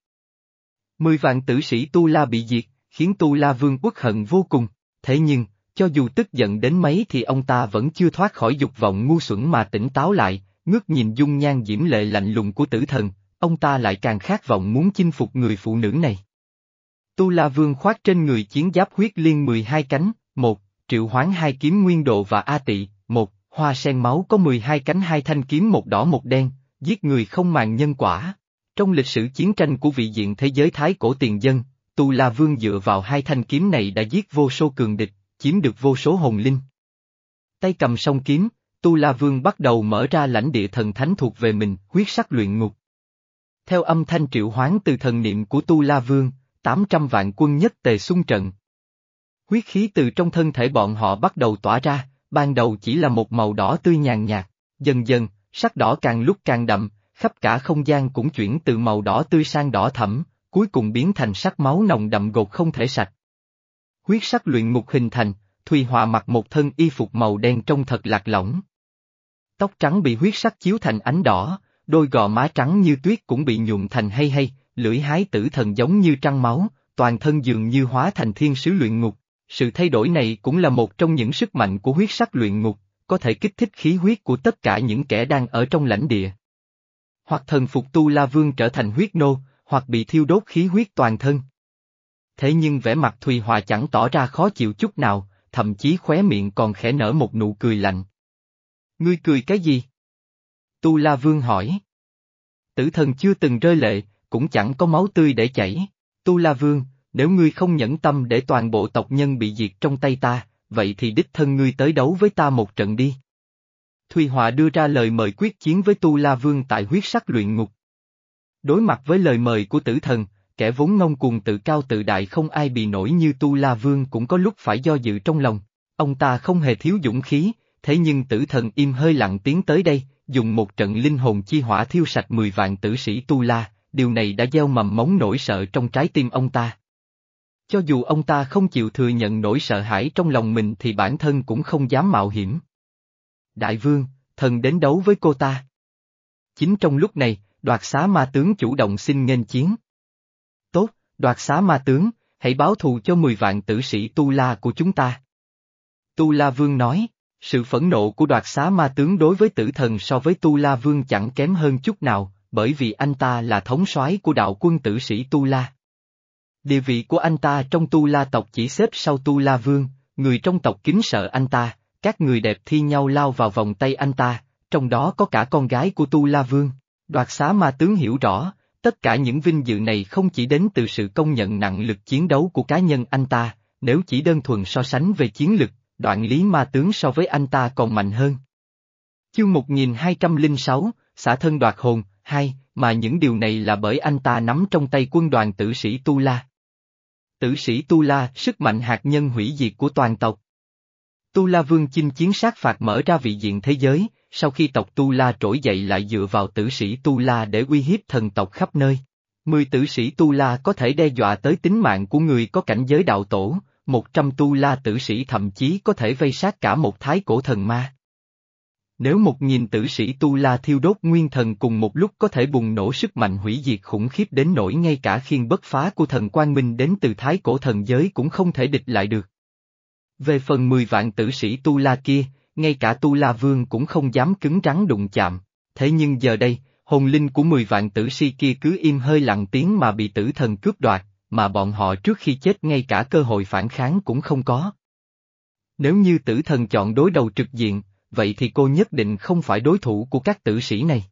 Mười vạn tử sĩ Tu La bị diệt, khiến Tu La Vương quốc hận vô cùng, thế nhưng, cho dù tức giận đến mấy thì ông ta vẫn chưa thoát khỏi dục vọng ngu xuẩn mà tỉnh táo lại, ngước nhìn dung nhan diễm lệ lạnh lùng của tử thần, ông ta lại càng khát vọng muốn chinh phục người phụ nữ này. Tu La Vương khoác trên người chiến giáp huyết liên 12 cánh, một, triệu hoán hai kiếm nguyên độ và A tị, một, hoa sen máu có 12 cánh hai thanh kiếm một đỏ một đen, giết người không màng nhân quả. Trong lịch sử chiến tranh của vị diện thế giới thái cổ tiền dân, Tu La Vương dựa vào hai thanh kiếm này đã giết vô số cường địch, chiếm được vô số hồn linh. Tay cầm song kiếm, Tu La Vương bắt đầu mở ra lãnh địa thần thánh thuộc về mình, huyết sắc luyện ngục. Theo âm thanh triệu hoán từ thần niệm của Tu La Vương, 800 vạn quân nhất tề xung trận. Huyết khí từ trong thân thể bọn họ bắt đầu tỏa ra, ban đầu chỉ là một màu đỏ tươi nhàn nhạt, dần dần, sắc đỏ càng lúc càng đậm, khắp cả không gian cũng chuyển từ màu đỏ tươi sang đỏ thẫm, cuối cùng biến thành sắc máu nồng đậm gột không thể sạch. Huyết sắc luyện ngục hình thành, Thùy hòa mặc một thân y phục màu đen trông thật lạc lõng. Tóc trắng bị huyết sắc chiếu thành ánh đỏ, đôi gò má trắng như tuyết cũng bị nhuộm thành hay hay, lưỡi hái tử thần giống như trăng máu, toàn thân dường như hóa thành thiên sứ luyện ngục. Sự thay đổi này cũng là một trong những sức mạnh của huyết sắc luyện ngục, có thể kích thích khí huyết của tất cả những kẻ đang ở trong lãnh địa. Hoặc thần phục tu la vương trở thành huyết nô, hoặc bị thiêu đốt khí huyết toàn thân. Thế nhưng vẻ mặt Thùy Hòa chẳng tỏ ra khó chịu chút nào, thậm chí khóe miệng còn khẽ nở một nụ cười lạnh. Ngươi cười cái gì? Tu La Vương hỏi. Tử thần chưa từng rơi lệ, cũng chẳng có máu tươi để chảy. Tu La Vương, nếu ngươi không nhẫn tâm để toàn bộ tộc nhân bị diệt trong tay ta, vậy thì đích thân ngươi tới đấu với ta một trận đi. Thùy Họa đưa ra lời mời quyết chiến với Tu La Vương tại huyết sắc luyện ngục. Đối mặt với lời mời của tử thần, kẻ vốn ngông cuồng tự cao tự đại không ai bị nổi như Tu La Vương cũng có lúc phải do dự trong lòng. Ông ta không hề thiếu dũng khí, thế nhưng tử thần im hơi lặng tiến tới đây, dùng một trận linh hồn chi hỏa thiêu sạch 10 vạn tử sĩ Tu La, điều này đã gieo mầm móng nỗi sợ trong trái tim ông ta. Cho dù ông ta không chịu thừa nhận nỗi sợ hãi trong lòng mình thì bản thân cũng không dám mạo hiểm. Đại vương, thần đến đấu với cô ta. Chính trong lúc này, đoạt xá ma tướng chủ động xin nghênh chiến. Tốt, đoạt xá ma tướng, hãy báo thù cho 10 vạn tử sĩ Tu La của chúng ta. Tu La Vương nói. Sự phẫn nộ của đoạt xá ma tướng đối với tử thần so với Tu La Vương chẳng kém hơn chút nào, bởi vì anh ta là thống soái của đạo quân tử sĩ Tu La. Địa vị của anh ta trong Tu La tộc chỉ xếp sau Tu La Vương, người trong tộc kính sợ anh ta, các người đẹp thi nhau lao vào vòng tay anh ta, trong đó có cả con gái của Tu La Vương. Đoạt xá ma tướng hiểu rõ, tất cả những vinh dự này không chỉ đến từ sự công nhận nặng lực chiến đấu của cá nhân anh ta, nếu chỉ đơn thuần so sánh về chiến lực, đoạn lý ma tướng so với anh ta còn mạnh hơn. Chương 1206, xã thân đoạt hồn, hai, mà những điều này là bởi anh ta nắm trong tay quân đoàn tử sĩ Tu La. Tử sĩ Tu La, sức mạnh hạt nhân hủy diệt của toàn tộc. Tu La Vương chinh chiến sát phạt mở ra vị diện thế giới, sau khi tộc Tu La trỗi dậy lại dựa vào tử sĩ Tu La để uy hiếp thần tộc khắp nơi. Mười tử sĩ Tu La có thể đe dọa tới tính mạng của người có cảnh giới đạo tổ, một trăm Tu La tử sĩ thậm chí có thể vây sát cả một thái cổ thần ma. Nếu một nghìn tử sĩ Tu La thiêu đốt nguyên thần cùng một lúc có thể bùng nổ sức mạnh hủy diệt khủng khiếp đến nỗi ngay cả khiên bất phá của thần quang minh đến từ thái cổ thần giới cũng không thể địch lại được. Về phần mười vạn tử sĩ Tu La kia, ngay cả Tu La Vương cũng không dám cứng rắn đụng chạm, thế nhưng giờ đây, hồn linh của mười vạn tử sĩ kia cứ im hơi lặng tiếng mà bị tử thần cướp đoạt, mà bọn họ trước khi chết ngay cả cơ hội phản kháng cũng không có. Nếu như tử thần chọn đối đầu trực diện, vậy thì cô nhất định không phải đối thủ của các tử sĩ này.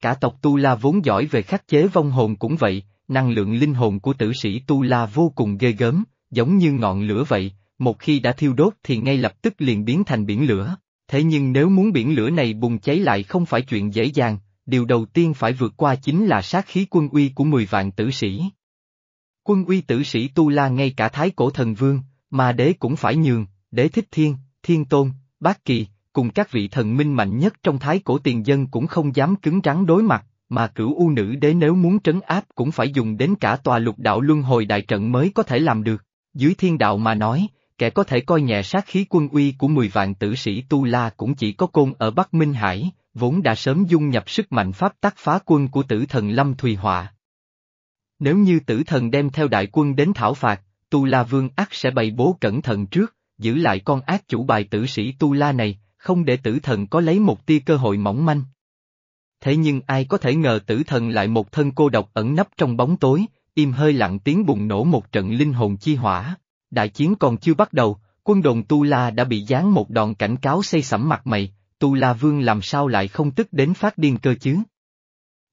Cả tộc Tu La vốn giỏi về khắc chế vong hồn cũng vậy, năng lượng linh hồn của tử sĩ Tu La vô cùng ghê gớm, giống như ngọn lửa vậy, một khi đã thiêu đốt thì ngay lập tức liền biến thành biển lửa. Thế nhưng nếu muốn biển lửa này bùng cháy lại không phải chuyện dễ dàng, điều đầu tiên phải vượt qua chính là sát khí quân uy của 10 vạn tử sĩ. Quân uy tử sĩ Tu La ngay cả thái cổ thần vương, mà đế cũng phải nhường, đế thích thiên, thiên tôn, bát kỳ, cùng các vị thần minh mạnh nhất trong thái cổ tiền dân cũng không dám cứng rắn đối mặt, mà cửu u nữ đế nếu muốn trấn áp cũng phải dùng đến cả tòa lục đạo luân hồi đại trận mới có thể làm được. Dưới thiên đạo mà nói, kẻ có thể coi nhẹ sát khí quân uy của 10 vạn tử sĩ Tu La cũng chỉ có côn ở Bắc Minh Hải, vốn đã sớm dung nhập sức mạnh pháp tác phá quân của tử thần Lâm Thùy Họa. Nếu như tử thần đem theo đại quân đến thảo phạt, Tu La Vương ắt sẽ bày bố cẩn thận trước, giữ lại con ác chủ bài tử sĩ Tu La này, không để tử thần có lấy một tia cơ hội mỏng manh. Thế nhưng ai có thể ngờ tử thần lại một thân cô độc ẩn nấp trong bóng tối, im hơi lặng tiếng bùng nổ một trận linh hồn chi hỏa. Đại chiến còn chưa bắt đầu, quân đồn Tu La đã bị giáng một đòn cảnh cáo xây sẩm mặt mày, Tu La Vương làm sao lại không tức đến phát điên cơ chứ?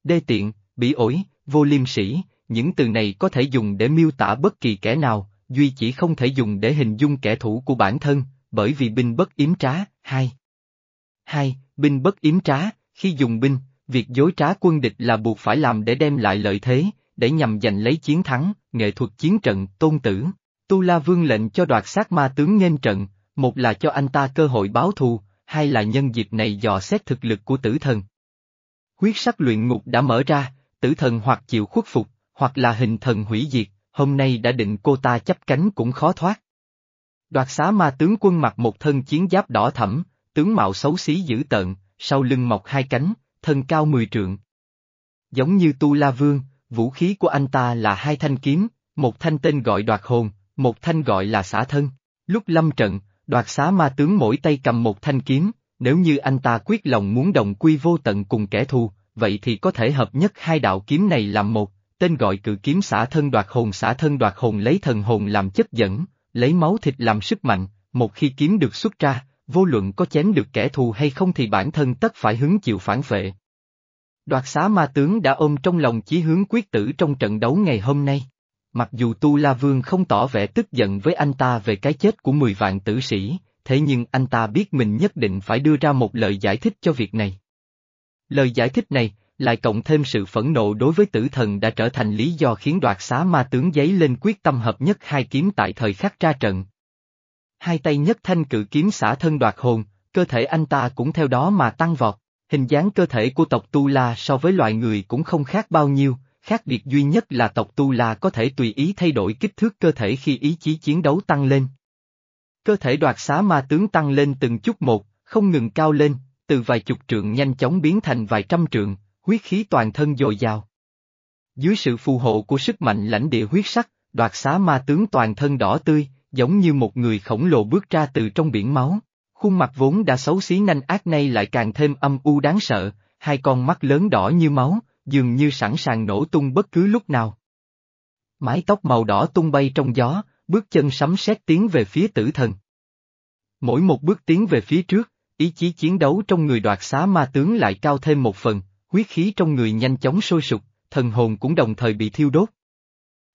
Đê tiện, bị ổi, vô liêm sĩ, những từ này có thể dùng để miêu tả bất kỳ kẻ nào, duy chỉ không thể dùng để hình dung kẻ thủ của bản thân, bởi vì binh bất yếm trá, hai. Hai, binh bất yếm trá, khi dùng binh, việc dối trá quân địch là buộc phải làm để đem lại lợi thế, để nhằm giành lấy chiến thắng, nghệ thuật chiến trận, tôn tử. Tu La Vương lệnh cho đoạt sát ma tướng nghênh trận, một là cho anh ta cơ hội báo thù, hai là nhân dịp này dò xét thực lực của tử thần. Huyết sắc luyện ngục đã mở ra, tử thần hoặc chịu khuất phục, hoặc là hình thần hủy diệt, hôm nay đã định cô ta chấp cánh cũng khó thoát. Đoạt xá ma tướng quân mặc một thân chiến giáp đỏ thẫm, tướng mạo xấu xí dữ tợn, sau lưng mọc hai cánh, thân cao mười trượng. Giống như Tu La Vương, vũ khí của anh ta là hai thanh kiếm, một thanh tên gọi đoạt hồn, một thanh gọi là xả thân. Lúc lâm trận, đoạt xá ma tướng mỗi tay cầm một thanh kiếm, nếu như anh ta quyết lòng muốn đồng quy vô tận cùng kẻ thù, vậy thì có thể hợp nhất hai đạo kiếm này làm một, tên gọi cự kiếm xả thân đoạt hồn xả thân đoạt hồn lấy thần hồn làm chất dẫn, lấy máu thịt làm sức mạnh, một khi kiếm được xuất ra, vô luận có chém được kẻ thù hay không thì bản thân tất phải hứng chịu phản phệ. Đoạt xá ma tướng đã ôm trong lòng chí hướng quyết tử trong trận đấu ngày hôm nay. Mặc dù Tu La Vương không tỏ vẻ tức giận với anh ta về cái chết của 10 vạn tử sĩ, thế nhưng anh ta biết mình nhất định phải đưa ra một lời giải thích cho việc này. Lời giải thích này, lại cộng thêm sự phẫn nộ đối với tử thần đã trở thành lý do khiến đoạt xá ma tướng giấy lên quyết tâm hợp nhất hai kiếm tại thời khắc ra trận. Hai tay nhất thanh cự kiếm xả thân đoạt hồn, cơ thể anh ta cũng theo đó mà tăng vọt, hình dáng cơ thể của tộc Tu La so với loài người cũng không khác bao nhiêu, khác biệt duy nhất là tộc Tu La có thể tùy ý thay đổi kích thước cơ thể khi ý chí chiến đấu tăng lên. Cơ thể đoạt xá ma tướng tăng lên từng chút một, không ngừng cao lên, từ vài chục trượng nhanh chóng biến thành vài trăm trượng, huyết khí toàn thân dồi dào. Dưới sự phù hộ của sức mạnh lãnh địa huyết sắc, đoạt xá ma tướng toàn thân đỏ tươi, giống như một người khổng lồ bước ra từ trong biển máu. Khuôn mặt vốn đã xấu xí nanh ác nay lại càng thêm âm u đáng sợ, hai con mắt lớn đỏ như máu, dường như sẵn sàng nổ tung bất cứ lúc nào. Mái tóc màu đỏ tung bay trong gió, bước chân sấm sét tiến về phía tử thần. Mỗi một bước tiến về phía trước, ý chí chiến đấu trong người đoạt xá ma tướng lại cao thêm một phần, huyết khí trong người nhanh chóng sôi sục, thần hồn cũng đồng thời bị thiêu đốt.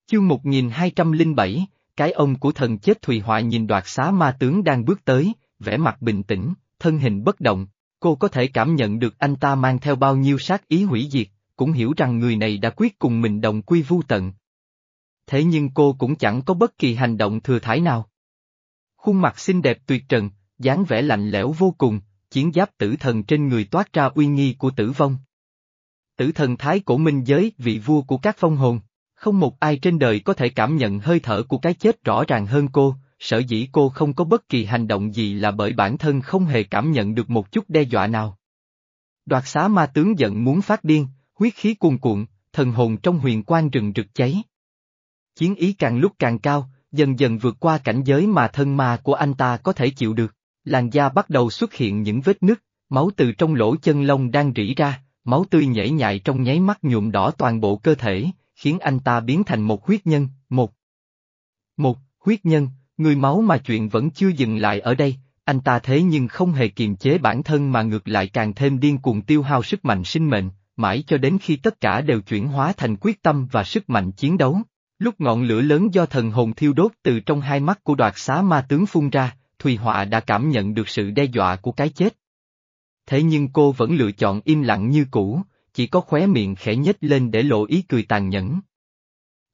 Chương 1207, cái ông của thần chết Thùy Họa nhìn đoạt xá ma tướng đang bước tới, vẻ mặt bình tĩnh, thân hình bất động, cô có thể cảm nhận được anh ta mang theo bao nhiêu sát ý hủy diệt, cũng hiểu rằng người này đã quyết cùng mình đồng quy vu tận. Thế nhưng cô cũng chẳng có bất kỳ hành động thừa thải nào. Khuôn mặt xinh đẹp tuyệt trần, dáng vẻ lạnh lẽo vô cùng, chiến giáp tử thần trên người toát ra uy nghi của tử vong. Tử thần thái cổ minh giới vị vua của các phong hồn, không một ai trên đời có thể cảm nhận hơi thở của cái chết rõ ràng hơn cô, sở dĩ cô không có bất kỳ hành động gì là bởi bản thân không hề cảm nhận được một chút đe dọa nào. Đoạt xá ma tướng giận muốn phát điên, huyết khí cuồn cuộn, thần hồn trong huyền quang rừng rực cháy. Chiến ý càng lúc càng cao, dần dần vượt qua cảnh giới mà thân ma của anh ta có thể chịu được, làn da bắt đầu xuất hiện những vết nứt, máu từ trong lỗ chân lông đang rỉ ra, máu tươi nhễ nhại trong nháy mắt nhuộm đỏ toàn bộ cơ thể, khiến anh ta biến thành một huyết nhân, một. Một, huyết nhân, người máu mà chuyện vẫn chưa dừng lại ở đây, anh ta thế nhưng không hề kiềm chế bản thân mà ngược lại càng thêm điên cuồng tiêu hao sức mạnh sinh mệnh, mãi cho đến khi tất cả đều chuyển hóa thành quyết tâm và sức mạnh chiến đấu. Lúc ngọn lửa lớn do thần hồn thiêu đốt từ trong hai mắt của đoạt xá ma tướng phun ra, Thùy Họa đã cảm nhận được sự đe dọa của cái chết. Thế nhưng cô vẫn lựa chọn im lặng như cũ, chỉ có khóe miệng khẽ nhếch lên để lộ ý cười tàn nhẫn.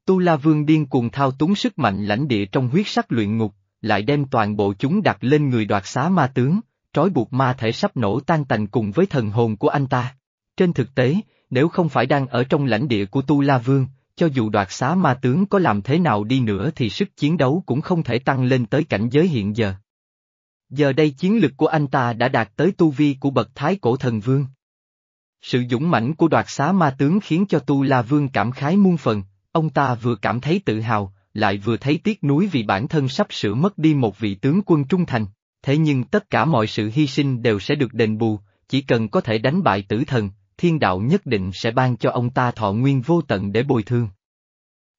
Tu La Vương điên cuồng thao túng sức mạnh lãnh địa trong huyết sắc luyện ngục, lại đem toàn bộ chúng đặt lên người đoạt xá ma tướng, trói buộc ma thể sắp nổ tan tành cùng với thần hồn của anh ta. Trên thực tế, nếu không phải đang ở trong lãnh địa của Tu La Vương, cho dù đoạt xá ma tướng có làm thế nào đi nữa thì sức chiến đấu cũng không thể tăng lên tới cảnh giới hiện giờ. Giờ đây chiến lực của anh ta đã đạt tới tu vi của bậc thái cổ thần vương. Sự dũng mãnh của đoạt xá ma tướng khiến cho Tu La Vương cảm khái muôn phần, ông ta vừa cảm thấy tự hào, lại vừa thấy tiếc nuối vì bản thân sắp sửa mất đi một vị tướng quân trung thành. Thế nhưng tất cả mọi sự hy sinh đều sẽ được đền bù, chỉ cần có thể đánh bại tử thần, thiên đạo nhất định sẽ ban cho ông ta thọ nguyên vô tận để bồi thương.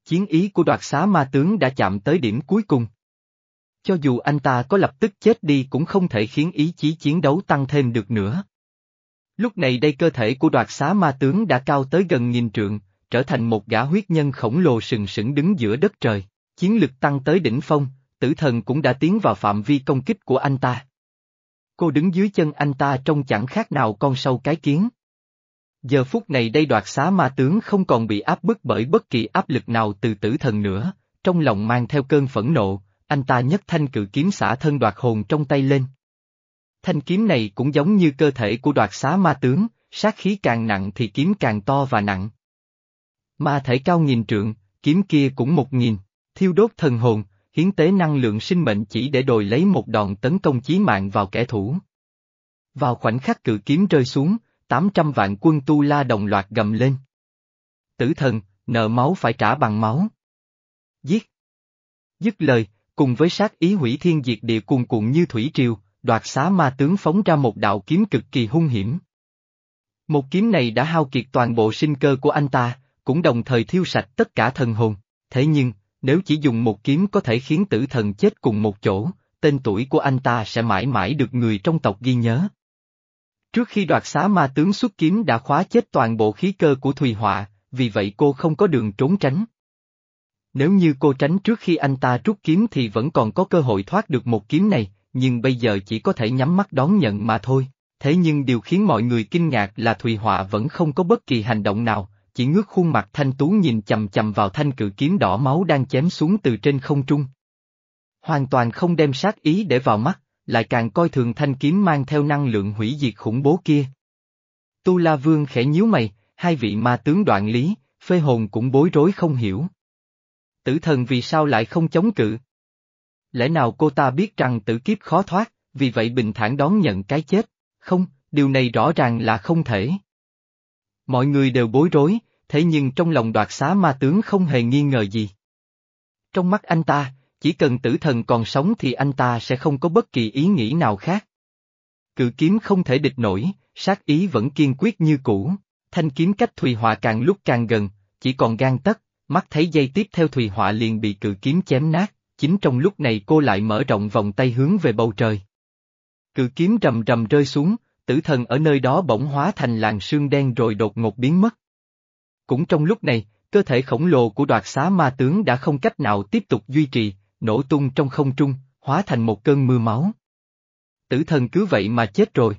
Chiến ý của đoạt xá ma tướng đã chạm tới điểm cuối cùng. Cho dù anh ta có lập tức chết đi cũng không thể khiến ý chí chiến đấu tăng thêm được nữa. Lúc này đây cơ thể của đoạt xá ma tướng đã cao tới gần nghìn trượng, trở thành một gã huyết nhân khổng lồ sừng sững đứng giữa đất trời, chiến lực tăng tới đỉnh phong, tử thần cũng đã tiến vào phạm vi công kích của anh ta. Cô đứng dưới chân anh ta trông chẳng khác nào con sâu cái kiến. Giờ phút này đây đoạt xá ma tướng không còn bị áp bức bởi bất kỳ áp lực nào từ tử thần nữa, trong lòng mang theo cơn phẫn nộ, anh ta nhấc thanh cự kiếm xả thân đoạt hồn trong tay lên. Thanh kiếm này cũng giống như cơ thể của đoạt xá ma tướng, sát khí càng nặng thì kiếm càng to và nặng. Ma thể cao nghìn trượng, kiếm kia cũng một nghìn, thiêu đốt thần hồn, hiến tế năng lượng sinh mệnh chỉ để đồi lấy một đòn tấn công chí mạng vào kẻ thủ. Vào khoảnh khắc cự kiếm rơi xuống, 800 vạn quân tu la đồng loạt gầm lên. Tử thần, nợ máu phải trả bằng máu. Giết. Dứt lời, cùng với sát ý hủy thiên diệt địa cuồn cuộn như thủy triều, đoạt xá ma tướng phóng ra một đạo kiếm cực kỳ hung hiểm. Một kiếm này đã hao kiệt toàn bộ sinh cơ của anh ta, cũng đồng thời thiêu sạch tất cả thần hồn, thế nhưng, nếu chỉ dùng một kiếm có thể khiến tử thần chết cùng một chỗ, tên tuổi của anh ta sẽ mãi mãi được người trong tộc ghi nhớ. Trước khi đoạt xá ma tướng xuất kiếm đã khóa chết toàn bộ khí cơ của Thùy Họa, vì vậy cô không có đường trốn tránh. Nếu như cô tránh trước khi anh ta rút kiếm thì vẫn còn có cơ hội thoát được một kiếm này, nhưng bây giờ chỉ có thể nhắm mắt đón nhận mà thôi. Thế nhưng điều khiến mọi người kinh ngạc là Thùy Họa vẫn không có bất kỳ hành động nào, chỉ ngước khuôn mặt thanh tú nhìn chầm chầm vào thanh cự kiếm đỏ máu đang chém xuống từ trên không trung. Hoàn toàn không đem sát ý để vào mắt, lại càng coi thường thanh kiếm mang theo năng lượng hủy diệt khủng bố kia. Tu La Vương khẽ nhíu mày, hai vị ma tướng đoạn lý, phê hồn cũng bối rối không hiểu. Tử thần vì sao lại không chống cự? Lẽ nào cô ta biết rằng tử kiếp khó thoát, vì vậy bình thản đón nhận cái chết? Không, điều này rõ ràng là không thể. Mọi người đều bối rối, thế nhưng trong lòng đoạt xá ma tướng không hề nghi ngờ gì. Trong mắt anh ta, chỉ cần tử thần còn sống thì anh ta sẽ không có bất kỳ ý nghĩ nào khác. Cự kiếm không thể địch nổi, sát ý vẫn kiên quyết như cũ, thanh kiếm cách Thùy Hòa càng lúc càng gần, chỉ còn gan tất, mắt thấy dây tiếp theo Thùy Họa liền bị cự kiếm chém nát, chính trong lúc này cô lại mở rộng vòng tay hướng về bầu trời. Cự kiếm rầm rầm rơi xuống, tử thần ở nơi đó bỗng hóa thành làn sương đen rồi đột ngột biến mất. Cũng trong lúc này, cơ thể khổng lồ của đoạt xá ma tướng đã không cách nào tiếp tục duy trì, nổ tung trong không trung, hóa thành một cơn mưa máu. Tử thần cứ vậy mà chết rồi.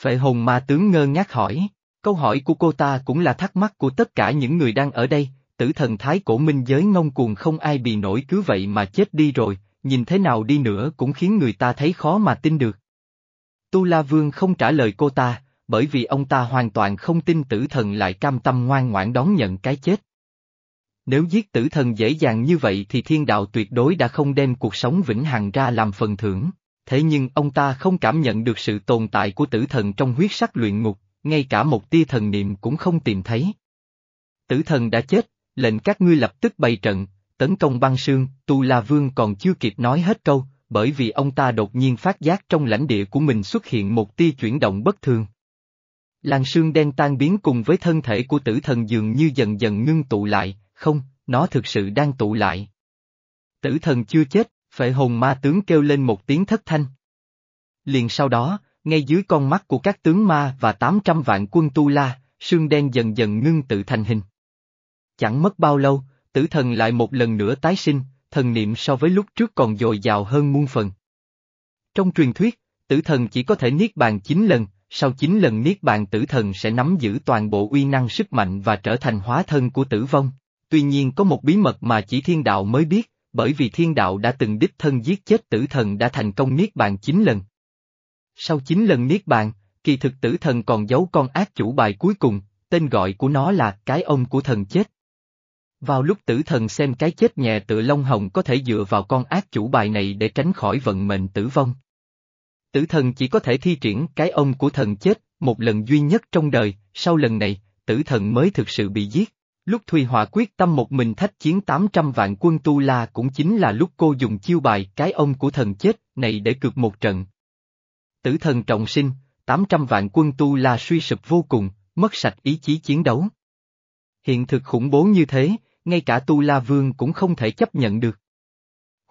Phệ hồn ma tướng ngơ ngác hỏi, câu hỏi của cô ta cũng là thắc mắc của tất cả những người đang ở đây, tử thần thái cổ minh giới ngông cuồng không ai bị nổi cứ vậy mà chết đi rồi, nhìn thế nào đi nữa cũng khiến người ta thấy khó mà tin được. Tu La Vương không trả lời cô ta, bởi vì ông ta hoàn toàn không tin tử thần lại cam tâm ngoan ngoãn đón nhận cái chết. Nếu giết tử thần dễ dàng như vậy thì thiên đạo tuyệt đối đã không đem cuộc sống vĩnh hằng ra làm phần thưởng, thế nhưng ông ta không cảm nhận được sự tồn tại của tử thần trong huyết sắc luyện ngục, ngay cả một tia thần niệm cũng không tìm thấy. Tử thần đã chết, lệnh các ngươi lập tức bày trận, tấn công băng sương, Tu La Vương còn chưa kịp nói hết câu, bởi vì ông ta đột nhiên phát giác trong lãnh địa của mình xuất hiện một tia chuyển động bất thường. Làn sương đen tan biến cùng với thân thể của tử thần dường như dần dần ngưng tụ lại, không, nó thực sự đang tụ lại. Tử thần chưa chết, phệ hồn ma tướng kêu lên một tiếng thất thanh. Liền sau đó, ngay dưới con mắt của các tướng ma và 800 vạn quân tu la, sương đen dần dần ngưng tự thành hình. Chẳng mất bao lâu, tử thần lại một lần nữa tái sinh, thần niệm so với lúc trước còn dồi dào hơn muôn phần. Trong truyền thuyết, tử thần chỉ có thể niết bàn 9 lần, sau 9 lần niết bàn tử thần sẽ nắm giữ toàn bộ uy năng sức mạnh và trở thành hóa thân của tử vong. Tuy nhiên có một bí mật mà chỉ thiên đạo mới biết, bởi vì thiên đạo đã từng đích thân giết chết tử thần đã thành công niết bàn 9 lần. Sau 9 lần niết bàn, kỳ thực tử thần còn giấu con ác chủ bài cuối cùng, tên gọi của nó là cái ông của thần chết. Vào lúc tử thần xem cái chết nhẹ tựa Long hồng có thể dựa vào con ác chủ bài này để tránh khỏi vận mệnh tử vong. Tử thần chỉ có thể thi triển cái ông của thần chết, một lần duy nhất trong đời, sau lần này, tử thần mới thực sự bị giết. Lúc Thùy Họa quyết tâm một mình thách chiến 800 vạn quân Tu La cũng chính là lúc cô dùng chiêu bài cái ông của thần chết này để cược một trận. Tử thần trọng sinh, 800 vạn quân Tu La suy sụp vô cùng, mất sạch ý chí chiến đấu. Hiện thực khủng bố như thế, ngay cả Tu La Vương cũng không thể chấp nhận được.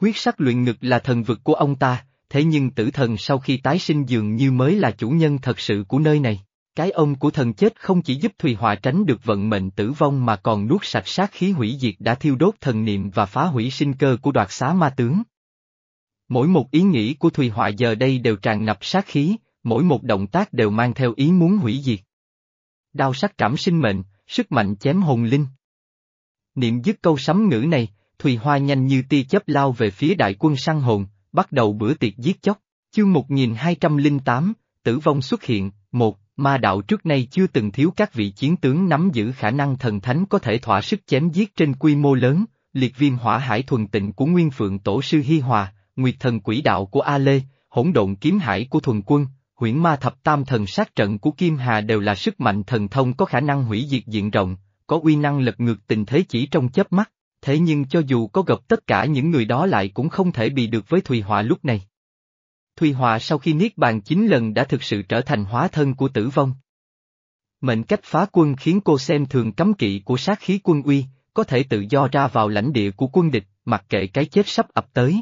Huyết sắc luyện ngực là thần vực của ông ta, thế nhưng tử thần sau khi tái sinh dường như mới là chủ nhân thật sự của nơi này. Cái ông của thần chết không chỉ giúp Thùy Hòa tránh được vận mệnh tử vong mà còn nuốt sạch sát khí hủy diệt đã thiêu đốt thần niệm và phá hủy sinh cơ của đoạt xá ma tướng. Mỗi một ý nghĩ của Thùy Họa giờ đây đều tràn ngập sát khí, mỗi một động tác đều mang theo ý muốn hủy diệt. Đao sắc trảm sinh mệnh, sức mạnh chém hồn linh. Niệm dứt câu sấm ngữ này, Thùy Hoa nhanh như tia chớp lao về phía đại quân săn hồn, bắt đầu bữa tiệc giết chóc. Chương 1208, tử vong xuất hiện, một, ma đạo trước nay chưa từng thiếu các vị chiến tướng nắm giữ khả năng thần thánh có thể thỏa sức chém giết trên quy mô lớn, liệt viêm hỏa hải thuần tịnh của Nguyên Phượng Tổ sư Hi Hòa, Nguyệt thần quỷ đạo của A Lê, hỗn độn kiếm hải của thuần quân, huyễn ma thập tam thần sát trận của Kim Hà đều là sức mạnh thần thông có khả năng hủy diệt diện rộng, có uy năng lật ngược tình thế chỉ trong chớp mắt, thế nhưng cho dù có gặp tất cả những người đó lại cũng không thể bị được với Thùy Họa lúc này. Thùy Họa sau khi niết bàn chín lần đã thực sự trở thành hóa thân của tử vong. Mệnh cách phá quân khiến cô xem thường cấm kỵ của sát khí quân uy, có thể tự do ra vào lãnh địa của quân địch, mặc kệ cái chết sắp ập tới.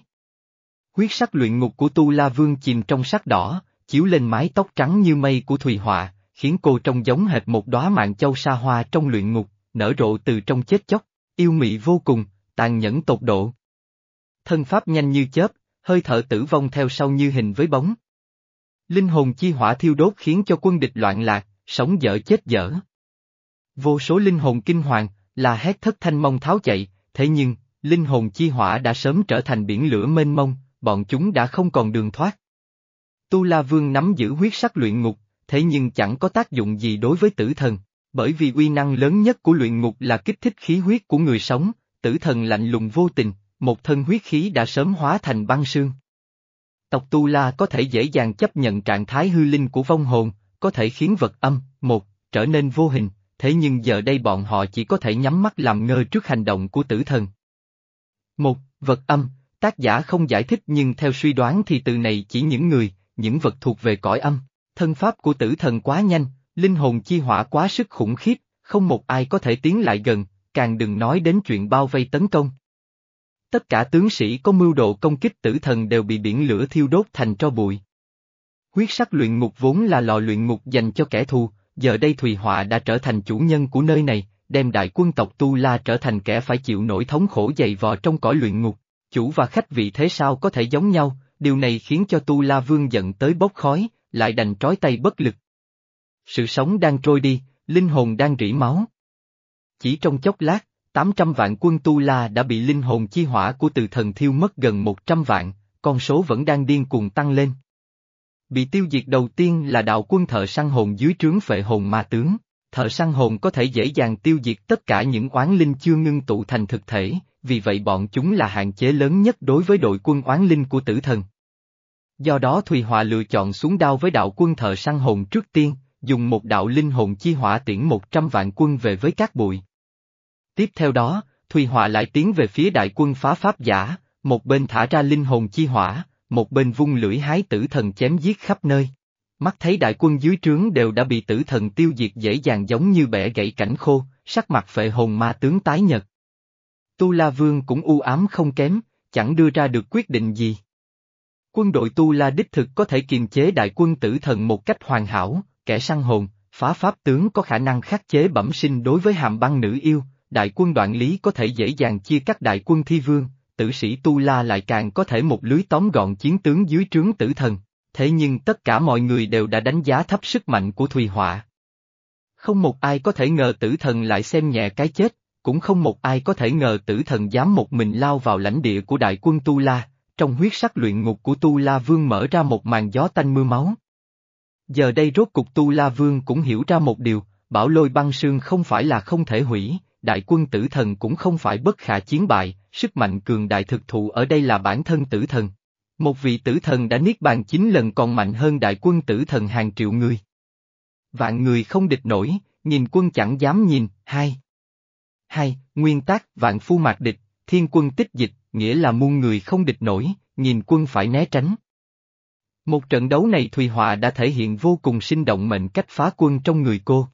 Huyết sắc luyện ngục của Tu La Vương chìm trong sắc đỏ, chiếu lên mái tóc trắng như mây của Thùy Họa, khiến cô trông giống hệt một đóa mạng châu sa hoa trong luyện ngục, nở rộ từ trong chết chóc, yêu mị vô cùng, tàn nhẫn tột độ. Thân pháp nhanh như chớp, hơi thở tử vong theo sau như hình với bóng. Linh hồn chi hỏa thiêu đốt khiến cho quân địch loạn lạc, sống dở chết dở. Vô số linh hồn kinh hoàng, là hét thất thanh mong tháo chạy, thế nhưng, linh hồn chi hỏa đã sớm trở thành biển lửa mênh mông, bọn chúng đã không còn đường thoát. Tu La Vương nắm giữ huyết sắc luyện ngục, thế nhưng chẳng có tác dụng gì đối với tử thần, bởi vì uy năng lớn nhất của luyện ngục là kích thích khí huyết của người sống, tử thần lạnh lùng vô tình, một thân huyết khí đã sớm hóa thành băng sương. Tộc Tu La có thể dễ dàng chấp nhận trạng thái hư linh của vong hồn, có thể khiến vật âm, một, trở nên vô hình, thế nhưng giờ đây bọn họ chỉ có thể nhắm mắt làm ngơ trước hành động của tử thần. Một, vật âm, tác giả không giải thích nhưng theo suy đoán thì từ này chỉ những người, những vật thuộc về cõi âm. Thân pháp của tử thần quá nhanh, linh hồn chi hỏa quá sức khủng khiếp, không một ai có thể tiến lại gần, càng đừng nói đến chuyện bao vây tấn công. Tất cả tướng sĩ có mưu độ công kích tử thần đều bị biển lửa thiêu đốt thành tro bụi. Huyết sắc luyện ngục vốn là lò luyện ngục dành cho kẻ thù, giờ đây Thùy Họa đã trở thành chủ nhân của nơi này, đem đại quân tộc Tu La trở thành kẻ phải chịu nỗi thống khổ dày vò trong cõi luyện ngục. Chủ và khách vị thế sao có thể giống nhau, điều này khiến cho Tu La Vương giận tới bốc khói, lại đành trói tay bất lực. Sự sống đang trôi đi, linh hồn đang rỉ máu. Chỉ trong chốc lát, 800 vạn quân Tu La đã bị linh hồn chi hỏa của từ thần thiêu mất gần 100 vạn, con số vẫn đang điên cuồng tăng lên. Bị tiêu diệt đầu tiên là đạo quân thợ săn hồn dưới trướng phệ hồn ma tướng. Thợ săn hồn có thể dễ dàng tiêu diệt tất cả những oán linh chưa ngưng tụ thành thực thể, vì vậy bọn chúng là hạn chế lớn nhất đối với đội quân oán linh của tử thần. Do đó Thùy Họa lựa chọn xuống đao với đạo quân thợ săn hồn trước tiên, dùng một đạo linh hồn chi hỏa tiễn một trăm vạn quân về với các bụi. Tiếp theo đó, Thùy Họa lại tiến về phía đại quân phá pháp giả, một bên thả ra linh hồn chi hỏa, một bên vung lưỡi hái tử thần chém giết khắp nơi. Mắt thấy đại quân dưới trướng đều đã bị tử thần tiêu diệt dễ dàng giống như bẻ gãy cảnh khô, sắc mặt phệ hồn ma tướng tái nhật. Tu La Vương cũng u ám không kém, chẳng đưa ra được quyết định gì. Quân đội Tu La đích thực có thể kiềm chế đại quân tử thần một cách hoàn hảo, kẻ săn hồn, phá pháp tướng có khả năng khắc chế bẩm sinh đối với hàm băng nữ yêu, đại quân đoạn lý có thể dễ dàng chia cắt đại quân thi vương, tử sĩ Tu La lại càng có thể một lưới tóm gọn chiến tướng dưới trướng tử thần, thế nhưng tất cả mọi người đều đã đánh giá thấp sức mạnh của Thùy Họa. Không một ai có thể ngờ tử thần lại xem nhẹ cái chết, cũng không một ai có thể ngờ tử thần dám một mình lao vào lãnh địa của đại quân Tu La, trong huyết sắc luyện ngục của Tu La Vương mở ra một màn gió tanh mưa máu. Giờ đây rốt cục Tu La Vương cũng hiểu ra một điều, bảo lôi băng sương không phải là không thể hủy, đại quân tử thần cũng không phải bất khả chiến bại, sức mạnh cường đại thực thụ ở đây là bản thân tử thần. Một vị tử thần đã niết bàn chín lần còn mạnh hơn đại quân tử thần hàng triệu người. Vạn người không địch nổi, nhìn quân chẳng dám nhìn, hai. Hai, nguyên tắc vạn phu mạc địch, thiên quân tích dịch, nghĩa là muôn người không địch nổi, nhìn quân phải né tránh. Một trận đấu này Thùy Họa đã thể hiện vô cùng sinh động mệnh cách phá quân trong người cô.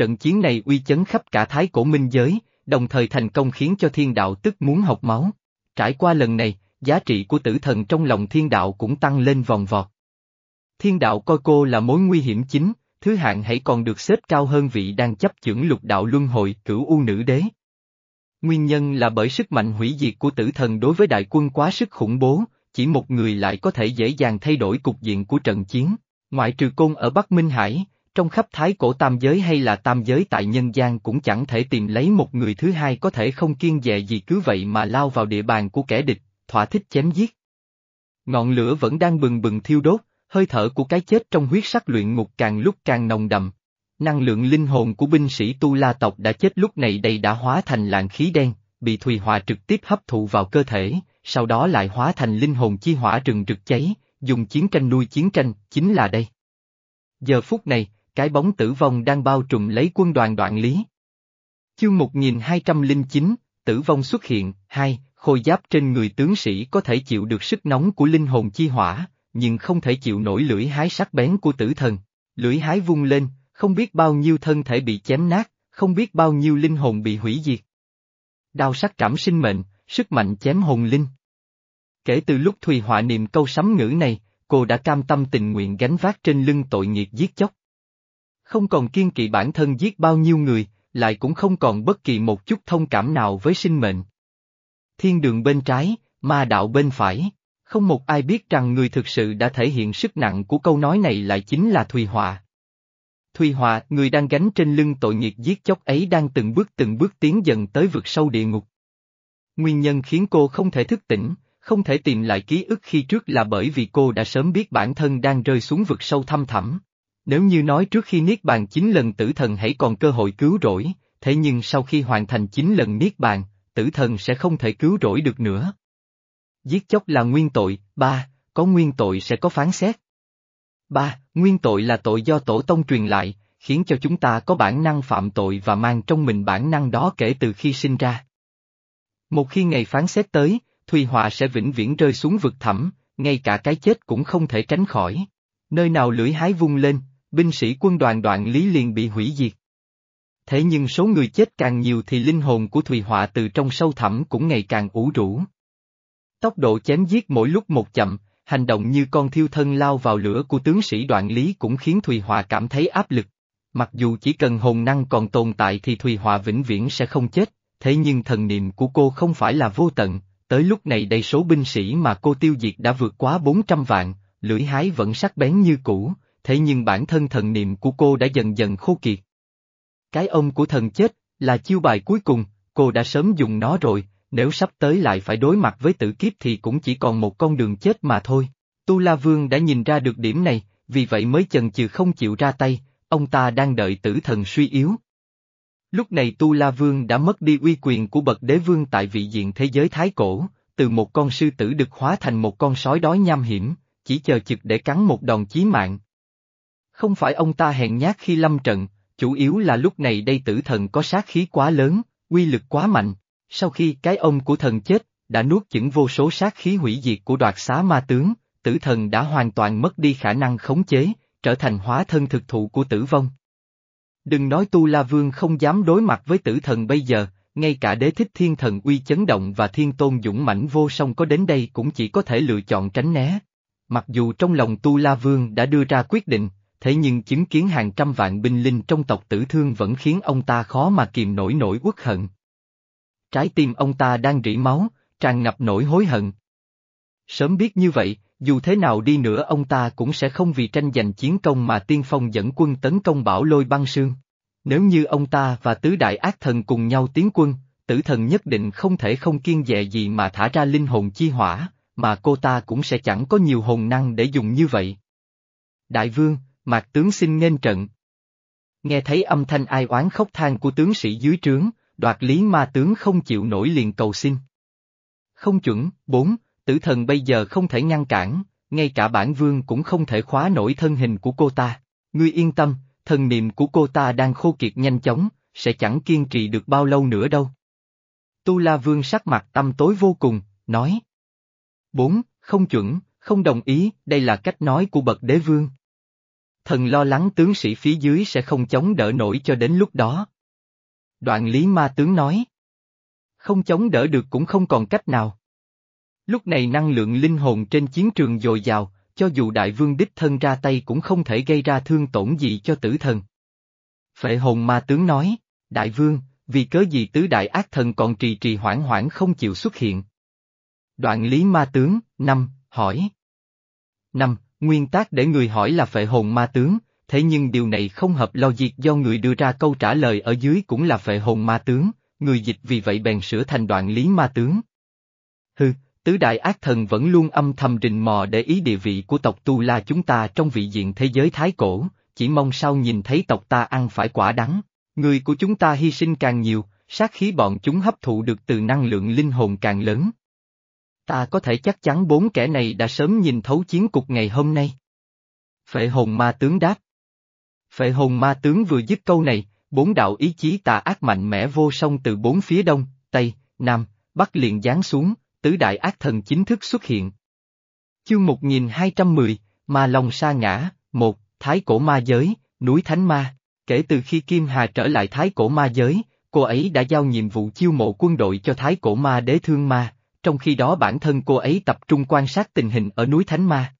Trận chiến này uy chấn khắp cả thái cổ minh giới, đồng thời thành công khiến cho thiên đạo tức muốn học máu. Trải qua lần này, giá trị của tử thần trong lòng thiên đạo cũng tăng lên vòng vọt. Thiên đạo coi cô là mối nguy hiểm chính, thứ hạng hãy còn được xếp cao hơn vị đang chấp chưởng lục đạo luân hồi cửu u nữ đế. Nguyên nhân là bởi sức mạnh hủy diệt của tử thần đối với đại quân quá sức khủng bố, chỉ một người lại có thể dễ dàng thay đổi cục diện của trận chiến. Ngoại trừ côn ở Bắc Minh Hải, trong khắp thái cổ tam giới hay là tam giới tại nhân gian cũng chẳng thể tìm lấy một người thứ hai có thể không kiên dè gì cứ vậy mà lao vào địa bàn của kẻ địch, thỏa thích chém giết. Ngọn lửa vẫn đang bừng bừng thiêu đốt, hơi thở của cái chết trong huyết sắc luyện ngục càng lúc càng nồng đậm. Năng lượng linh hồn của binh sĩ Tu La tộc đã chết lúc này đây đã hóa thành làn khí đen, bị Thùy Hòa trực tiếp hấp thụ vào cơ thể, sau đó lại hóa thành linh hồn chi hỏa rừng rực cháy, dùng chiến tranh nuôi chiến tranh, chính là đây. Giờ phút này, cái bóng tử vong đang bao trùm lấy quân đoàn đoạn lý. Chương 1209, tử vong xuất hiện, hai, khôi giáp trên người tướng sĩ có thể chịu được sức nóng của linh hồn chi hỏa, nhưng không thể chịu nổi lưỡi hái sắc bén của tử thần. Lưỡi hái vung lên, không biết bao nhiêu thân thể bị chém nát, không biết bao nhiêu linh hồn bị hủy diệt. Đao sắc trảm sinh mệnh, sức mạnh chém hồn linh. Kể từ lúc Thùy Họa niệm câu sấm ngữ này, cô đã cam tâm tình nguyện gánh vác trên lưng tội nghiệp giết chóc. Không còn kiên kỵ bản thân giết bao nhiêu người, lại cũng không còn bất kỳ một chút thông cảm nào với sinh mệnh. Thiên đường bên trái, ma đạo bên phải. Không một ai biết rằng người thực sự đã thể hiện sức nặng của câu nói này lại chính là Thùy Họa. Thùy Họa, người đang gánh trên lưng tội nghiệp giết chóc ấy đang từng bước từng bước tiến dần tới vực sâu địa ngục. Nguyên nhân khiến cô không thể thức tỉnh, không thể tìm lại ký ức khi trước là bởi vì cô đã sớm biết bản thân đang rơi xuống vực sâu thăm thẳm. Nếu như nói trước khi Niết Bàn chín lần tử thần hãy còn cơ hội cứu rỗi, thế nhưng sau khi hoàn thành chín lần Niết Bàn, tử thần sẽ không thể cứu rỗi được nữa. Giết chóc là nguyên tội, ba, có nguyên tội sẽ có phán xét. Ba, nguyên tội là tội do tổ tông truyền lại, khiến cho chúng ta có bản năng phạm tội và mang trong mình bản năng đó kể từ khi sinh ra. Một khi ngày phán xét tới, Thùy Họa sẽ vĩnh viễn rơi xuống vực thẳm, ngay cả cái chết cũng không thể tránh khỏi. Nơi nào lưỡi hái vung lên, binh sĩ quân đoàn đoạn lý liền bị hủy diệt. Thế nhưng số người chết càng nhiều thì linh hồn của Thùy Họa từ trong sâu thẳm cũng ngày càng ủ rũ. Tốc độ chém giết mỗi lúc một chậm, hành động như con thiêu thân lao vào lửa của tướng sĩ đoạn lý cũng khiến Thùy Họa cảm thấy áp lực. Mặc dù chỉ cần hồn năng còn tồn tại thì Thùy Họa vĩnh viễn sẽ không chết, thế nhưng thần niệm của cô không phải là vô tận, tới lúc này đây số binh sĩ mà cô tiêu diệt đã vượt quá 400 vạn, lưỡi hái vẫn sắc bén như cũ, thế nhưng bản thân thần niệm của cô đã dần dần khô kiệt. Cái ông của thần chết, là chiêu bài cuối cùng, cô đã sớm dùng nó rồi, nếu sắp tới lại phải đối mặt với tử kiếp thì cũng chỉ còn một con đường chết mà thôi. Tu La Vương đã nhìn ra được điểm này, vì vậy mới chần chừ không chịu ra tay, ông ta đang đợi tử thần suy yếu. Lúc này Tu La Vương đã mất đi uy quyền của bậc đế vương tại vị diện thế giới Thái Cổ, từ một con sư tử được hóa thành một con sói đói nham hiểm, chỉ chờ chực để cắn một đòn chí mạng. Không phải ông ta hèn nhát khi lâm trận, chủ yếu là lúc này đây tử thần có sát khí quá lớn, uy lực quá mạnh, sau khi cái ông của thần chết, đã nuốt chửng vô số sát khí hủy diệt của đoạt xá ma tướng, tử thần đã hoàn toàn mất đi khả năng khống chế, trở thành hóa thân thực thụ của tử vong. Đừng nói Tu La Vương không dám đối mặt với tử thần bây giờ, ngay cả đế thích thiên thần uy chấn động và thiên tôn dũng mãnh vô song có đến đây cũng chỉ có thể lựa chọn tránh né. Mặc dù trong lòng Tu La Vương đã đưa ra quyết định, thế nhưng chứng kiến hàng trăm vạn binh linh trong tộc tử thương vẫn khiến ông ta khó mà kìm nổi nổi uất hận. Trái tim ông ta đang rỉ máu, tràn ngập nỗi hối hận. Sớm biết như vậy, dù thế nào đi nữa ông ta cũng sẽ không vì tranh giành chiến công mà tiên phong dẫn quân tấn công bảo lôi băng sương. Nếu như ông ta và tứ đại ác thần cùng nhau tiến quân, tử thần nhất định không thể không kiên dè gì mà thả ra linh hồn chi hỏa, mà cô ta cũng sẽ chẳng có nhiều hồn năng để dùng như vậy. Đại vương, mạc tướng xin nên trận. Nghe thấy âm thanh ai oán khóc than của tướng sĩ dưới trướng, đoạt lý ma tướng không chịu nổi liền cầu xin. Không chuẩn, bốn, tử thần bây giờ không thể ngăn cản, ngay cả bản vương cũng không thể khóa nổi thân hình của cô ta. Ngươi yên tâm, thần niệm của cô ta đang khô kiệt nhanh chóng, sẽ chẳng kiên trì được bao lâu nữa đâu. Tu La Vương sắc mặt tâm tối vô cùng, nói. Bốn, không chuẩn, không đồng ý, đây là cách nói của bậc đế vương. Thần lo lắng tướng sĩ phía dưới sẽ không chống đỡ nổi cho đến lúc đó. Đoạn lý ma tướng nói. Không chống đỡ được cũng không còn cách nào. Lúc này năng lượng linh hồn trên chiến trường dồi dào, cho dù đại vương đích thân ra tay cũng không thể gây ra thương tổn gì cho tử thần. Phệ hồn ma tướng nói, đại vương, vì cớ gì tứ đại ác thần còn trì trì hoãn hoãn không chịu xuất hiện. Đoạn lý ma tướng, năm, hỏi. Năm, nguyên tắc để người hỏi là phệ hồn ma tướng, thế nhưng điều này không hợp logic do người đưa ra câu trả lời ở dưới cũng là phệ hồn ma tướng, người dịch vì vậy bèn sửa thành đoạn lý ma tướng. Hừ, tứ đại ác thần vẫn luôn âm thầm rình mò để ý địa vị của tộc Tu La chúng ta trong vị diện thế giới thái cổ, chỉ mong sao nhìn thấy tộc ta ăn phải quả đắng. Người của chúng ta hy sinh càng nhiều, sát khí bọn chúng hấp thụ được từ năng lượng linh hồn càng lớn. Ta có thể chắc chắn bốn kẻ này đã sớm nhìn thấu chiến cục ngày hôm nay. Phệ hồn ma tướng đáp. Phệ hồn ma tướng vừa dứt câu này, bốn đạo ý chí tà ác mạnh mẽ vô song từ bốn phía đông, tây, nam, bắc liền giáng xuống, tứ đại ác thần chính thức xuất hiện. Chương 1210, Ma Long sa ngã, một, Thái cổ ma giới, núi Thánh Ma. Kể từ khi Kim Hà trở lại Thái cổ ma giới, cô ấy đã giao nhiệm vụ chiêu mộ quân đội cho Thái cổ ma đế thương ma, trong khi đó bản thân cô ấy tập trung quan sát tình hình ở núi Thánh Ma.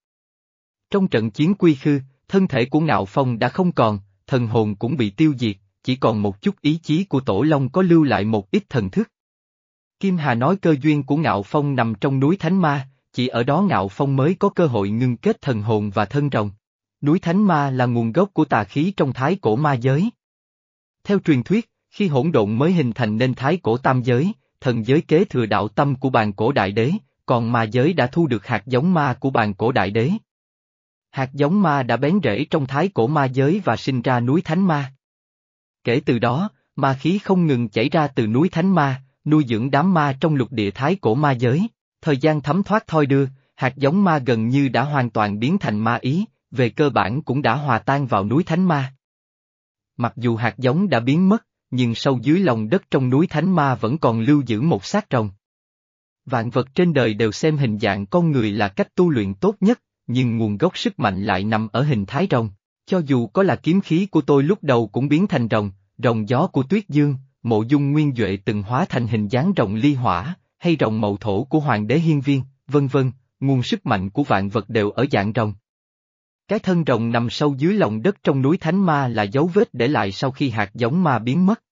Trong trận chiến quy khư, thân thể của Ngạo Phong đã không còn, thần hồn cũng bị tiêu diệt, chỉ còn một chút ý chí của Tổ Long có lưu lại một ít thần thức. Kim Hà nói cơ duyên của Ngạo Phong nằm trong núi Thánh Ma, chỉ ở đó Ngạo Phong mới có cơ hội ngưng kết thần hồn và thân rồng. Núi Thánh Ma là nguồn gốc của tà khí trong thái cổ ma giới. Theo truyền thuyết, khi hỗn độn mới hình thành nên thái cổ tam giới, thần giới kế thừa đạo tâm của bàn cổ đại đế, còn ma giới đã thu được hạt giống ma của bàn cổ đại đế. Hạt giống ma đã bén rễ trong thái cổ ma giới và sinh ra núi Thánh Ma. Kể từ đó, ma khí không ngừng chảy ra từ núi Thánh Ma, nuôi dưỡng đám ma trong lục địa thái cổ ma giới. Thời gian thấm thoát thoi đưa, hạt giống ma gần như đã hoàn toàn biến thành ma ý, về cơ bản cũng đã hòa tan vào núi Thánh Ma. Mặc dù hạt giống đã biến mất, nhưng sâu dưới lòng đất trong núi Thánh Ma vẫn còn lưu giữ một xác rồng. Vạn vật trên đời đều xem hình dạng con người là cách tu luyện tốt nhất, nhưng nguồn gốc sức mạnh lại nằm ở hình thái rồng. Cho dù có là kiếm khí của tôi lúc đầu cũng biến thành rồng, rồng gió của tuyết dương, mộ dung nguyên Duệ từng hóa thành hình dáng rồng ly hỏa, hay rồng mậu thổ của hoàng đế hiên viên, vân vân, nguồn sức mạnh của vạn vật đều ở dạng rồng. Cái thân rồng nằm sâu dưới lòng đất trong núi Thánh Ma là dấu vết để lại sau khi hạt giống ma biến mất.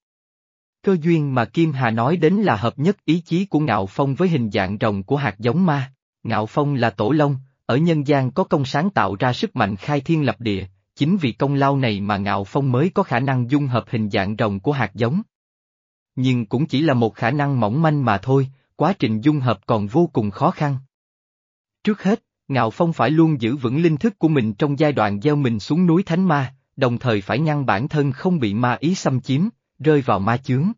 Cơ duyên mà Kim Hà nói đến là hợp nhất ý chí của Ngạo Phong với hình dạng rồng của hạt giống ma. Ngạo Phong là tổ long, ở nhân gian có công sáng tạo ra sức mạnh khai thiên lập địa, chính vì công lao này mà Ngạo Phong mới có khả năng dung hợp hình dạng rồng của hạt giống. Nhưng cũng chỉ là một khả năng mỏng manh mà thôi, quá trình dung hợp còn vô cùng khó khăn. Trước hết, Ngạo Phong phải luôn giữ vững linh thức của mình trong giai đoạn gieo mình xuống núi Thánh Ma, đồng thời phải ngăn bản thân không bị ma ý xâm chiếm, rơi vào ma chướng.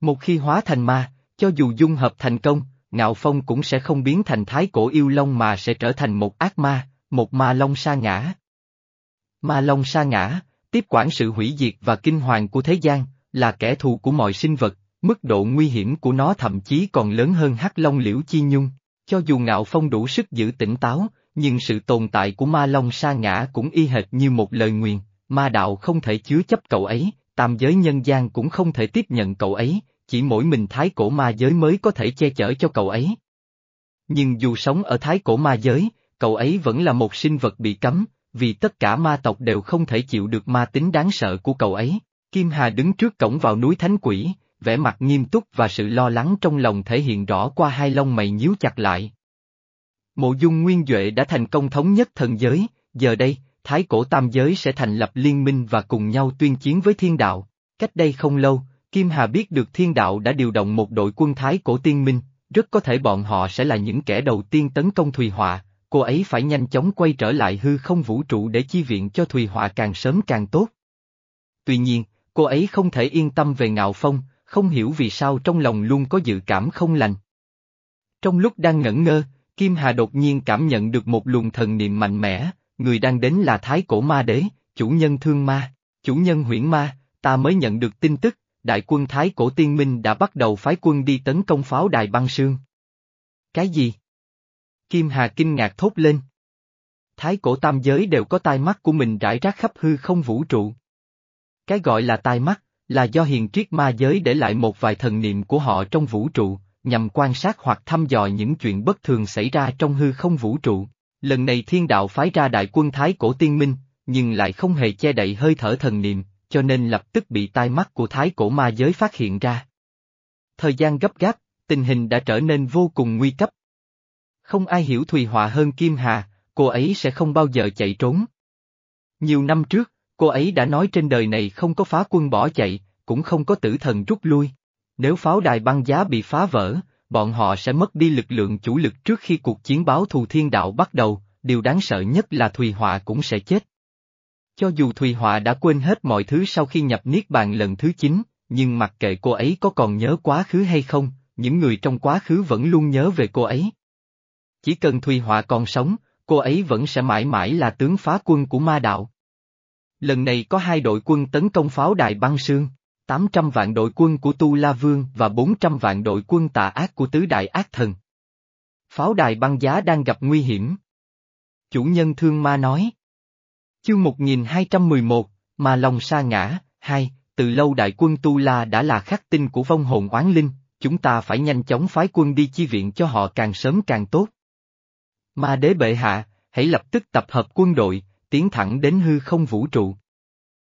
Một khi hóa thành ma, cho dù dung hợp thành công, Ngạo Phong cũng sẽ không biến thành thái cổ yêu long mà sẽ trở thành một ác ma, một ma long sa ngã. Ma long sa ngã, tiếp quản sự hủy diệt và kinh hoàng của thế gian, là kẻ thù của mọi sinh vật, mức độ nguy hiểm của nó thậm chí còn lớn hơn hắc long liễu chi nhung. Cho dù Ngạo Phong đủ sức giữ tỉnh táo, nhưng sự tồn tại của ma long sa ngã cũng y hệt như một lời nguyền, ma đạo không thể chứa chấp cậu ấy, tam giới nhân gian cũng không thể tiếp nhận cậu ấy, chỉ mỗi mình thái cổ ma giới mới có thể che chở cho cậu ấy. Nhưng dù sống ở thái cổ ma giới, cậu ấy vẫn là một sinh vật bị cấm, vì tất cả ma tộc đều không thể chịu được ma tính đáng sợ của cậu ấy. Kim Hà đứng trước cổng vào núi Thánh Quỷ, vẻ mặt nghiêm túc và sự lo lắng trong lòng thể hiện rõ qua hai lông mày nhíu chặt lại. Mộ dung nguyên Duệ đã thành công thống nhất thần giới, giờ đây, thái cổ tam giới sẽ thành lập liên minh và cùng nhau tuyên chiến với thiên đạo. Cách đây không lâu, Kim Hà biết được thiên đạo đã điều động một đội quân thái cổ tiên minh, rất có thể bọn họ sẽ là những kẻ đầu tiên tấn công Thùy Họa, cô ấy phải nhanh chóng quay trở lại hư không vũ trụ để chi viện cho Thùy Họa càng sớm càng tốt. Tuy nhiên, cô ấy không thể yên tâm về ngạo phong, không hiểu vì sao trong lòng luôn có dự cảm không lành. Trong lúc đang ngẩn ngơ, Kim Hà đột nhiên cảm nhận được một luồng thần niệm mạnh mẽ, người đang đến là Thái Cổ Ma Đế, chủ nhân thương ma, chủ nhân huyễn ma, ta mới nhận được tin tức, đại quân Thái Cổ Tiên Minh đã bắt đầu phái quân đi tấn công pháo đài băng sương. Cái gì? Kim Hà kinh ngạc thốt lên. Thái cổ tam giới đều có tai mắt của mình rải rác khắp hư không vũ trụ. Cái gọi là tai mắt, là do hiền triết ma giới để lại một vài thần niệm của họ trong vũ trụ, nhằm quan sát hoặc thăm dò những chuyện bất thường xảy ra trong hư không vũ trụ. Lần này thiên đạo phái ra đại quân Thái cổ tiên minh, nhưng lại không hề che đậy hơi thở thần niệm, cho nên lập tức bị tai mắt của Thái cổ ma giới phát hiện ra. Thời gian gấp gáp, tình hình đã trở nên vô cùng nguy cấp. Không ai hiểu Thùy Họa hơn Kim Hà, cô ấy sẽ không bao giờ chạy trốn. Nhiều năm trước, cô ấy đã nói trên đời này không có phá quân bỏ chạy, cũng không có tử thần rút lui. Nếu pháo đài băng giá bị phá vỡ, bọn họ sẽ mất đi lực lượng chủ lực trước khi cuộc chiến báo thù thiên đạo bắt đầu, điều đáng sợ nhất là Thùy Họa cũng sẽ chết. Cho dù Thùy Họa đã quên hết mọi thứ sau khi nhập Niết Bàn lần thứ 9, nhưng mặc kệ cô ấy có còn nhớ quá khứ hay không, những người trong quá khứ vẫn luôn nhớ về cô ấy. Chỉ cần Thùy Họa còn sống, cô ấy vẫn sẽ mãi mãi là tướng phá quân của ma đạo. Lần này có hai đội quân tấn công pháo đài băng sương. 800 vạn đội quân của Tu La Vương và 400 vạn đội quân tà ác của Tứ Đại Ác Thần. Pháo đài băng giá đang gặp nguy hiểm. Chủ nhân thương ma nói. Chương 1211, Ma Long sa ngã, hai, từ lâu đại quân Tu La đã là khắc tinh của vong hồn oán linh, chúng ta phải nhanh chóng phái quân đi chi viện cho họ càng sớm càng tốt. Ma đế bệ hạ, hãy lập tức tập hợp quân đội, tiến thẳng đến hư không vũ trụ.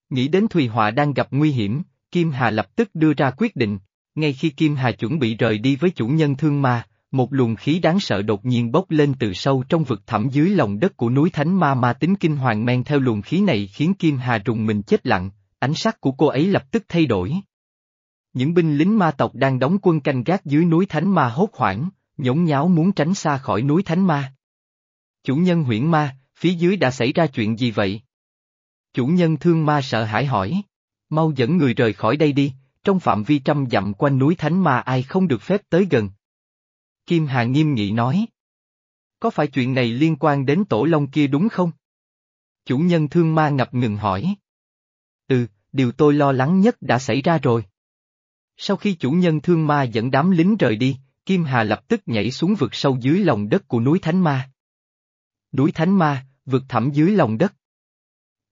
Nghĩ đến Thùy Họa đang gặp nguy hiểm, Kim Hà lập tức đưa ra quyết định, ngay khi Kim Hà chuẩn bị rời đi với chủ nhân thương ma, một luồng khí đáng sợ đột nhiên bốc lên từ sâu trong vực thẳm dưới lòng đất của núi Thánh Ma ma tính kinh hoàng men theo luồng khí này khiến Kim Hà rùng mình chết lặng, ánh sắc của cô ấy lập tức thay đổi. Những binh lính ma tộc đang đóng quân canh gác dưới núi Thánh Ma hốt hoảng, nhốn nháo muốn tránh xa khỏi núi Thánh Ma. Chủ nhân huyễn ma, phía dưới đã xảy ra chuyện gì vậy? Chủ nhân thương ma sợ hãi hỏi. Mau dẫn người rời khỏi đây đi, trong phạm vi trăm dặm quanh núi Thánh Ma ai không được phép tới gần. Kim Hà nghiêm nghị nói. Có phải chuyện này liên quan đến tổ long kia đúng không? Chủ nhân thương ma ngập ngừng hỏi. Ừ, điều tôi lo lắng nhất đã xảy ra rồi. Sau khi chủ nhân thương ma dẫn đám lính rời đi, Kim Hà lập tức nhảy xuống vực sâu dưới lòng đất của núi Thánh Ma. Núi Thánh Ma, vực thẳm dưới lòng đất.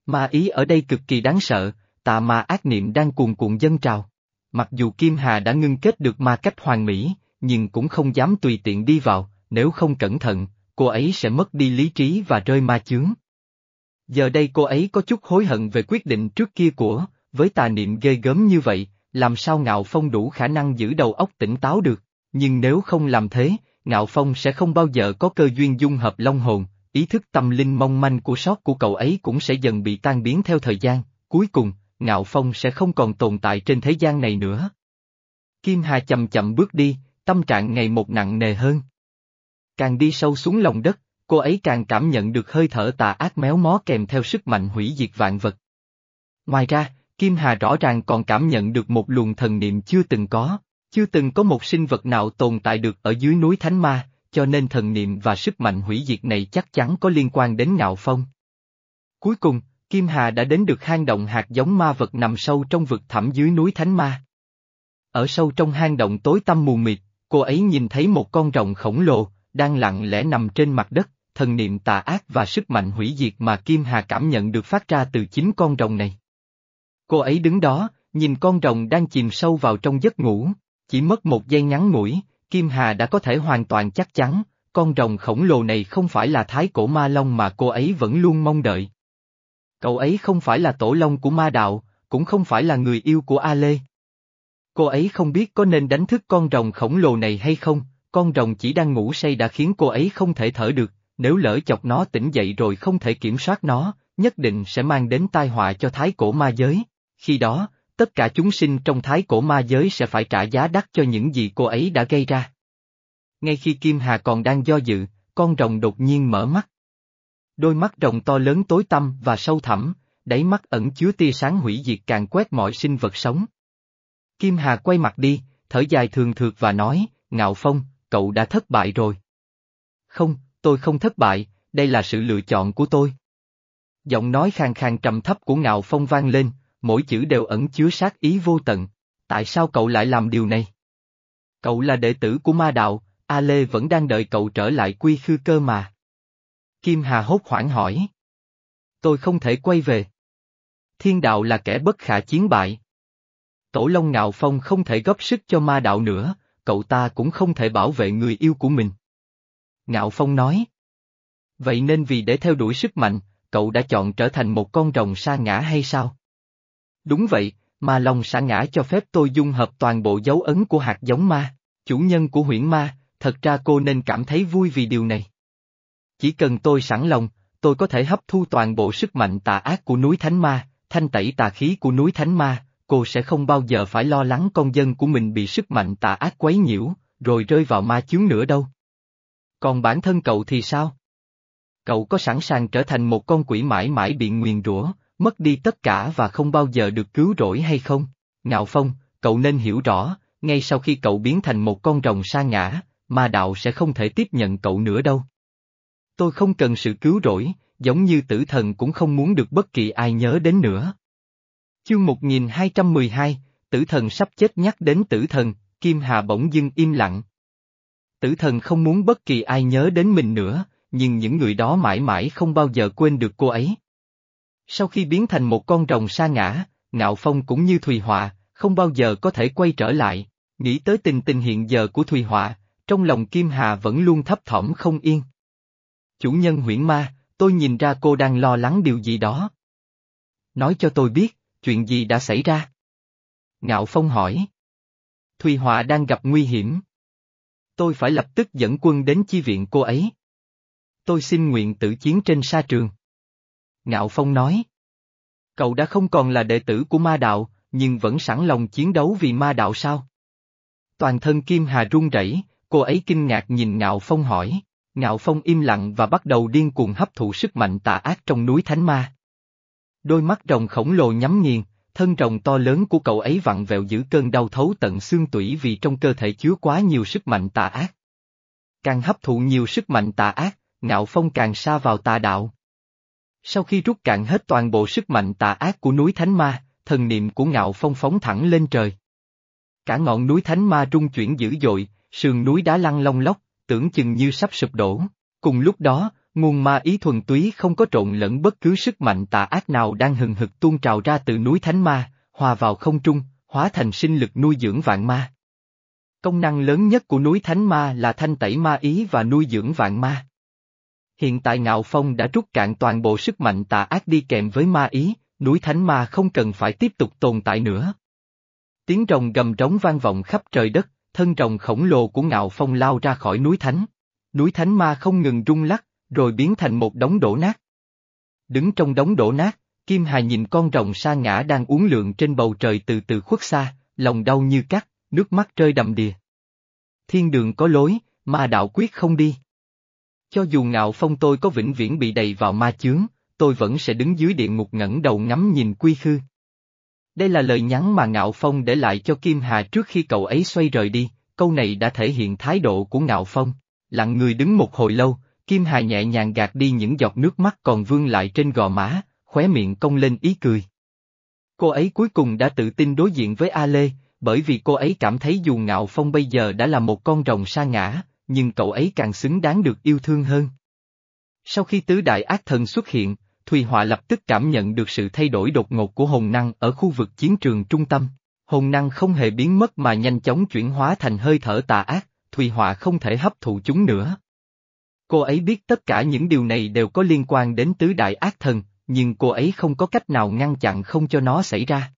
Ma ý ở đây cực kỳ đáng sợ, tà ma ác niệm đang cuồn cuộn dân trào. Mặc dù Kim Hà đã ngưng kết được ma cách hoàn mỹ, nhưng cũng không dám tùy tiện đi vào, nếu không cẩn thận, cô ấy sẽ mất đi lý trí và rơi ma chướng. Giờ đây cô ấy có chút hối hận về quyết định trước kia của, với tà niệm ghê gớm như vậy, làm sao Ngạo Phong đủ khả năng giữ đầu óc tỉnh táo được, nhưng nếu không làm thế, Ngạo Phong sẽ không bao giờ có cơ duyên dung hợp long hồn, ý thức tâm linh mong manh của sót của cậu ấy cũng sẽ dần bị tan biến theo thời gian, cuối cùng, Ngạo Phong sẽ không còn tồn tại trên thế gian này nữa. Kim Hà chậm chậm bước đi, tâm trạng ngày một nặng nề hơn. Càng đi sâu xuống lòng đất, cô ấy càng cảm nhận được hơi thở tà ác méo mó kèm theo sức mạnh hủy diệt vạn vật. Ngoài ra, Kim Hà rõ ràng còn cảm nhận được một luồng thần niệm chưa từng có, chưa từng có một sinh vật nào tồn tại được ở dưới núi Thánh Ma, cho nên thần niệm và sức mạnh hủy diệt này chắc chắn có liên quan đến ngạo phong. Cuối cùng, Kim Hà đã đến được hang động hạt giống ma vật nằm sâu trong vực thẳm dưới núi Thánh Ma. Ở sâu trong hang động tối tăm mù mịt, cô ấy nhìn thấy một con rồng khổng lồ, đang lặng lẽ nằm trên mặt đất, thần niệm tà ác và sức mạnh hủy diệt mà Kim Hà cảm nhận được phát ra từ chính con rồng này. Cô ấy đứng đó, nhìn con rồng đang chìm sâu vào trong giấc ngủ, chỉ mất một giây ngắn ngủi, Kim Hà đã có thể hoàn toàn chắc chắn, con rồng khổng lồ này không phải là thái cổ ma long mà cô ấy vẫn luôn mong đợi. Cậu ấy không phải là tổ long của ma đạo, cũng không phải là người yêu của A Lê. Cô ấy không biết có nên đánh thức con rồng khổng lồ này hay không, con rồng chỉ đang ngủ say đã khiến cô ấy không thể thở được, nếu lỡ chọc nó tỉnh dậy rồi không thể kiểm soát nó, nhất định sẽ mang đến tai họa cho thái cổ ma giới. Khi đó, tất cả chúng sinh trong thái cổ ma giới sẽ phải trả giá đắt cho những gì cô ấy đã gây ra. Ngay khi Kim Hà còn đang do dự, con rồng đột nhiên mở mắt. Đôi mắt rồng to lớn tối tăm và sâu thẳm, đáy mắt ẩn chứa tia sáng hủy diệt càng quét mọi sinh vật sống. Kim Hà quay mặt đi, thở dài thường thượt và nói, Ngạo Phong, cậu đã thất bại rồi. Không, tôi không thất bại, đây là sự lựa chọn của tôi. Giọng nói khang khang trầm thấp của Ngạo Phong vang lên, mỗi chữ đều ẩn chứa sát ý vô tận. Tại sao cậu lại làm điều này? Cậu là đệ tử của ma đạo, A Lê vẫn đang đợi cậu trở lại quy khư cơ mà. Kim Hà hốt hoảng hỏi. Tôi không thể quay về. Thiên đạo là kẻ bất khả chiến bại. Tổ Long Ngạo Phong không thể góp sức cho ma đạo nữa, cậu ta cũng không thể bảo vệ người yêu của mình. Ngạo Phong nói. Vậy nên vì để theo đuổi sức mạnh, cậu đã chọn trở thành một con rồng sa ngã hay sao? Đúng vậy, ma long sa ngã cho phép tôi dung hợp toàn bộ dấu ấn của hạt giống ma, chủ nhân của huyễn ma, thật ra cô nên cảm thấy vui vì điều này. Chỉ cần tôi sẵn lòng, tôi có thể hấp thu toàn bộ sức mạnh tà ác của núi Thánh Ma, thanh tẩy tà khí của núi Thánh Ma, cô sẽ không bao giờ phải lo lắng con dân của mình bị sức mạnh tà ác quấy nhiễu, rồi rơi vào ma chướng nữa đâu. Còn bản thân cậu thì sao? Cậu có sẵn sàng trở thành một con quỷ mãi mãi bị nguyền rủa, mất đi tất cả và không bao giờ được cứu rỗi hay không? Ngạo Phong, cậu nên hiểu rõ, ngay sau khi cậu biến thành một con rồng sa ngã, ma đạo sẽ không thể tiếp nhận cậu nữa đâu. Tôi không cần sự cứu rỗi, giống như tử thần cũng không muốn được bất kỳ ai nhớ đến nữa. Chương 1212, tử thần sắp chết nhắc đến tử thần, Kim Hà bỗng dưng im lặng. Tử thần không muốn bất kỳ ai nhớ đến mình nữa, nhưng những người đó mãi mãi không bao giờ quên được cô ấy. Sau khi biến thành một con rồng sa ngã, Ngạo Phong cũng như Thùy Họa, không bao giờ có thể quay trở lại, nghĩ tới tình tình hiện giờ của Thùy Họa, trong lòng Kim Hà vẫn luôn thấp thỏm không yên. Chủ nhân huyễn ma, tôi nhìn ra cô đang lo lắng điều gì đó. Nói cho tôi biết, chuyện gì đã xảy ra? Ngạo Phong hỏi. Thùy Họa đang gặp nguy hiểm. Tôi phải lập tức dẫn quân đến chi viện cô ấy. Tôi xin nguyện tử chiến trên sa trường. Ngạo Phong nói. Cậu đã không còn là đệ tử của ma đạo, nhưng vẫn sẵn lòng chiến đấu vì ma đạo sao? Toàn thân Kim Hà run rẩy, cô ấy kinh ngạc nhìn Ngạo Phong hỏi. Ngạo Phong im lặng và bắt đầu điên cuồng hấp thụ sức mạnh tà ác trong núi Thánh Ma. Đôi mắt rồng khổng lồ nhắm nghiền, thân rồng to lớn của cậu ấy vặn vẹo giữ cơn đau thấu tận xương tủy vì trong cơ thể chứa quá nhiều sức mạnh tà ác. Càng hấp thụ nhiều sức mạnh tà ác, Ngạo Phong càng xa vào tà đạo. Sau khi rút cạn hết toàn bộ sức mạnh tà ác của núi Thánh Ma, thần niệm của Ngạo Phong phóng thẳng lên trời. Cả ngọn núi Thánh Ma rung chuyển dữ dội, sườn núi đá lăn long lóc, tưởng chừng như sắp sụp đổ. Cùng lúc đó, Nguồn ma ý thuần túy không có trộn lẫn bất cứ sức mạnh tà ác nào đang hừng hực tuôn trào ra từ núi Thánh Ma, hòa vào không trung, hóa thành sinh lực nuôi dưỡng vạn ma. Công năng lớn nhất của núi Thánh Ma là thanh tẩy ma ý và nuôi dưỡng vạn ma. Hiện tại Ngạo Phong đã rút cạn toàn bộ sức mạnh tà ác đi kèm với ma ý, núi Thánh Ma không cần phải tiếp tục tồn tại nữa. Tiếng rồng gầm trống vang vọng khắp trời đất, thân rồng khổng lồ của Ngạo Phong lao ra khỏi núi Thánh. Núi Thánh Ma không ngừng rung lắc, rồi biến thành một đống đổ nát. Đứng trong đống đổ nát, Kim Hà nhìn con rồng sa ngã đang uống lượng trên bầu trời từ từ khuất xa, lòng đau như cắt, nước mắt rơi đầm đìa. Thiên đường có lối, ma đạo quyết không đi. Cho dù ngạo phong tôi có vĩnh viễn bị đầy vào ma chướng, tôi vẫn sẽ đứng dưới địa ngục ngẩng đầu ngắm nhìn quy khư. Đây là lời nhắn mà Ngạo Phong để lại cho Kim Hà trước khi cậu ấy xoay rời đi, câu này đã thể hiện thái độ của Ngạo Phong. Lặng người đứng một hồi lâu, Kim Hà nhẹ nhàng gạt đi những giọt nước mắt còn vương lại trên gò má, khóe miệng cong lên ý cười. Cô ấy cuối cùng đã tự tin đối diện với A Lê, bởi vì cô ấy cảm thấy dù Ngạo Phong bây giờ đã là một con rồng sa ngã, nhưng cậu ấy càng xứng đáng được yêu thương hơn. Sau khi tứ đại ác thần xuất hiện, Thùy Họa lập tức cảm nhận được sự thay đổi đột ngột của hồn năng ở khu vực chiến trường trung tâm. Hồn năng không hề biến mất mà nhanh chóng chuyển hóa thành hơi thở tà ác, Thùy Họa không thể hấp thụ chúng nữa. Cô ấy biết tất cả những điều này đều có liên quan đến tứ đại ác thần, nhưng cô ấy không có cách nào ngăn chặn không cho nó xảy ra.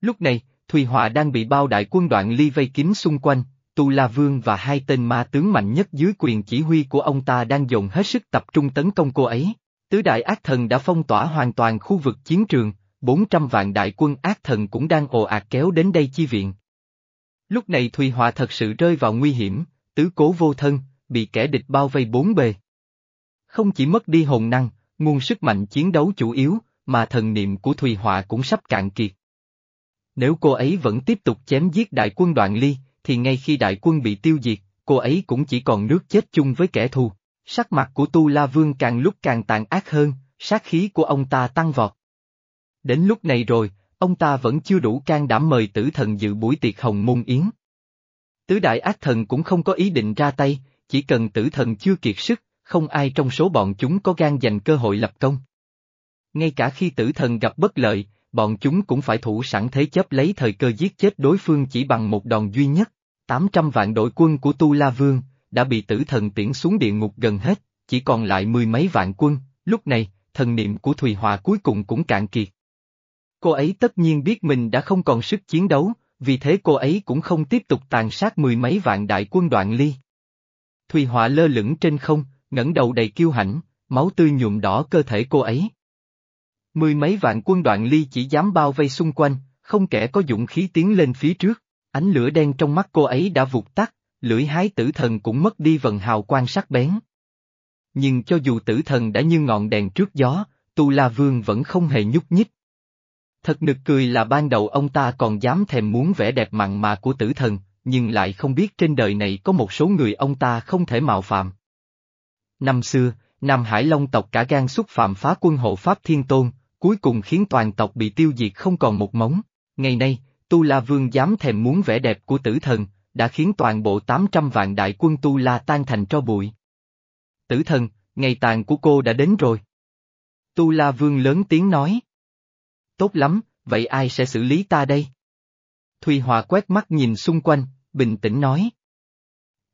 Lúc này, Thùy Họa đang bị bao đại quân đoạn ly vây kín xung quanh, Tu La Vương và hai tên ma tướng mạnh nhất dưới quyền chỉ huy của ông ta đang dồn hết sức tập trung tấn công cô ấy. Tứ đại ác thần đã phong tỏa hoàn toàn khu vực chiến trường, 400 vạn đại quân ác thần cũng đang ồ ạt kéo đến đây chi viện. Lúc này Thùy Hòa thật sự rơi vào nguy hiểm, tứ cố vô thân, bị kẻ địch bao vây bốn bề. Không chỉ mất đi hồn năng, nguồn sức mạnh chiến đấu chủ yếu, mà thần niệm của Thùy Họa cũng sắp cạn kiệt. Nếu cô ấy vẫn tiếp tục chém giết đại quân đoạn ly, thì ngay khi đại quân bị tiêu diệt, cô ấy cũng chỉ còn nước chết chung với kẻ thù. Sắc mặt của Tu La Vương càng lúc càng tàn ác hơn, sát khí của ông ta tăng vọt. Đến lúc này rồi, ông ta vẫn chưa đủ can đảm mời tử thần dự buổi tiệc hồng môn yến. Tứ đại ác thần cũng không có ý định ra tay, chỉ cần tử thần chưa kiệt sức, không ai trong số bọn chúng có gan giành cơ hội lập công. Ngay cả khi tử thần gặp bất lợi, bọn chúng cũng phải thủ sẵn thế chấp lấy thời cơ giết chết đối phương chỉ bằng một đòn duy nhất. 800 vạn đội quân của Tu La Vương, đã bị tử thần tiễn xuống địa ngục gần hết, chỉ còn lại mười mấy vạn quân, lúc này, thần niệm của Thùy Hòa cuối cùng cũng cạn kiệt. Cô ấy tất nhiên biết mình đã không còn sức chiến đấu, vì thế cô ấy cũng không tiếp tục tàn sát mười mấy vạn đại quân đoạn ly. Thùy Họa lơ lửng trên không, ngẩng đầu đầy kiêu hãnh, máu tươi nhuộm đỏ cơ thể cô ấy. Mười mấy vạn quân đoạn ly chỉ dám bao vây xung quanh, không kẻ có dũng khí tiến lên phía trước, ánh lửa đen trong mắt cô ấy đã vụt tắt, lưỡi hái tử thần cũng mất đi vần hào quan sắc bén. Nhưng cho dù tử thần đã như ngọn đèn trước gió, Tu La Vương vẫn không hề nhúc nhích. Thật nực cười là ban đầu ông ta còn dám thèm muốn vẻ đẹp mặn mà của tử thần, nhưng lại không biết trên đời này có một số người ông ta không thể mạo phạm. Năm xưa, Nam Hải Long tộc cả gan xúc phạm phá quân hộ Pháp Thiên Tôn, cuối cùng khiến toàn tộc bị tiêu diệt không còn một móng. Ngày nay, Tu La Vương dám thèm muốn vẻ đẹp của tử thần, đã khiến toàn bộ 800 vạn đại quân Tu La tan thành tro bụi. Tử thần, ngày tàn của cô đã đến rồi. Tu La Vương lớn tiếng nói. Tốt lắm, vậy ai sẽ xử lý ta đây? Thùy Hòa quét mắt nhìn xung quanh, bình tĩnh nói.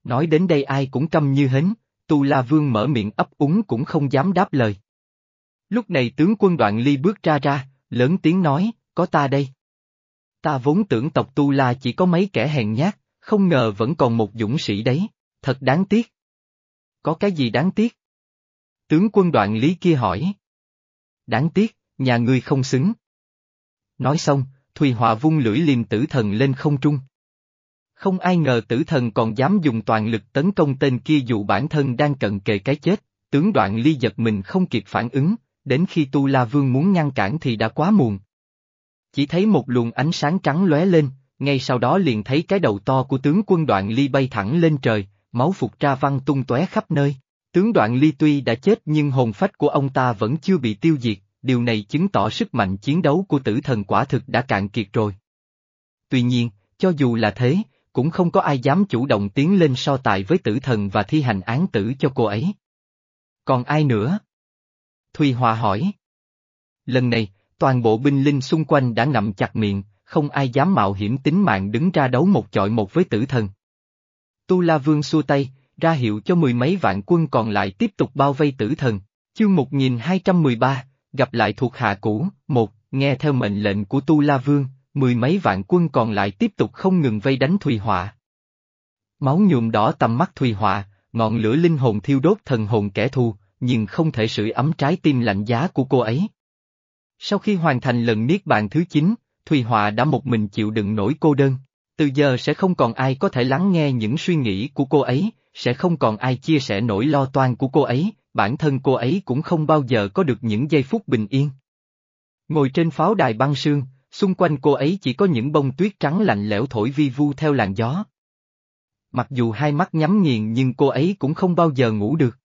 Nói đến đây ai cũng câm như hến, Tu La Vương mở miệng ấp úng cũng không dám đáp lời. Lúc này tướng quân đoạn ly bước ra ra, lớn tiếng nói, có ta đây. Ta vốn tưởng tộc Tu La chỉ có mấy kẻ hèn nhát, không ngờ vẫn còn một dũng sĩ đấy, thật đáng tiếc. Có cái gì đáng tiếc? Tướng quân đoạn lý kia hỏi. Đáng tiếc, nhà ngươi không xứng. Nói xong, Thùy Họa vung lưỡi liềm tử thần lên không trung. Không ai ngờ tử thần còn dám dùng toàn lực tấn công tên kia dù bản thân đang cận kề cái chết, tướng đoạn ly giật mình không kịp phản ứng, đến khi Tu La Vương muốn ngăn cản thì đã quá muộn. Chỉ thấy một luồng ánh sáng trắng lóe lên, ngay sau đó liền thấy cái đầu to của tướng quân đoạn ly bay thẳng lên trời, máu phục tra văng tung tóe khắp nơi. Tướng đoạn ly tuy đã chết nhưng hồn phách của ông ta vẫn chưa bị tiêu diệt, điều này chứng tỏ sức mạnh chiến đấu của tử thần quả thực đã cạn kiệt rồi. Tuy nhiên, cho dù là thế, cũng không có ai dám chủ động tiến lên so tài với tử thần và thi hành án tử cho cô ấy. Còn ai nữa? Thùy Hòa hỏi. Lần này, toàn bộ binh linh xung quanh đã ngậm chặt miệng, không ai dám mạo hiểm tính mạng đứng ra đấu một chọi một với tử thần. Tu La Vương xua tay, ra hiệu cho mười mấy vạn quân còn lại tiếp tục bao vây tử thần. Chương 1213, gặp lại thuộc hạ cũ, một, nghe theo mệnh lệnh của Tu La Vương, mười mấy vạn quân còn lại tiếp tục không ngừng vây đánh Thùy Họa. Máu nhuộm đỏ tầm mắt Thùy Họa, ngọn lửa linh hồn thiêu đốt thần hồn kẻ thù, nhưng không thể sưởi ấm trái tim lạnh giá của cô ấy. Sau khi hoàn thành lần niết bàn thứ 9, Thùy Họa đã một mình chịu đựng nỗi cô đơn. Từ giờ sẽ không còn ai có thể lắng nghe những suy nghĩ của cô ấy, sẽ không còn ai chia sẻ nỗi lo toan của cô ấy, bản thân cô ấy cũng không bao giờ có được những giây phút bình yên. Ngồi trên pháo đài băng sương, xung quanh cô ấy chỉ có những bông tuyết trắng lạnh lẽo thổi vi vu theo làn gió. Mặc dù hai mắt nhắm nghiền nhưng cô ấy cũng không bao giờ ngủ được.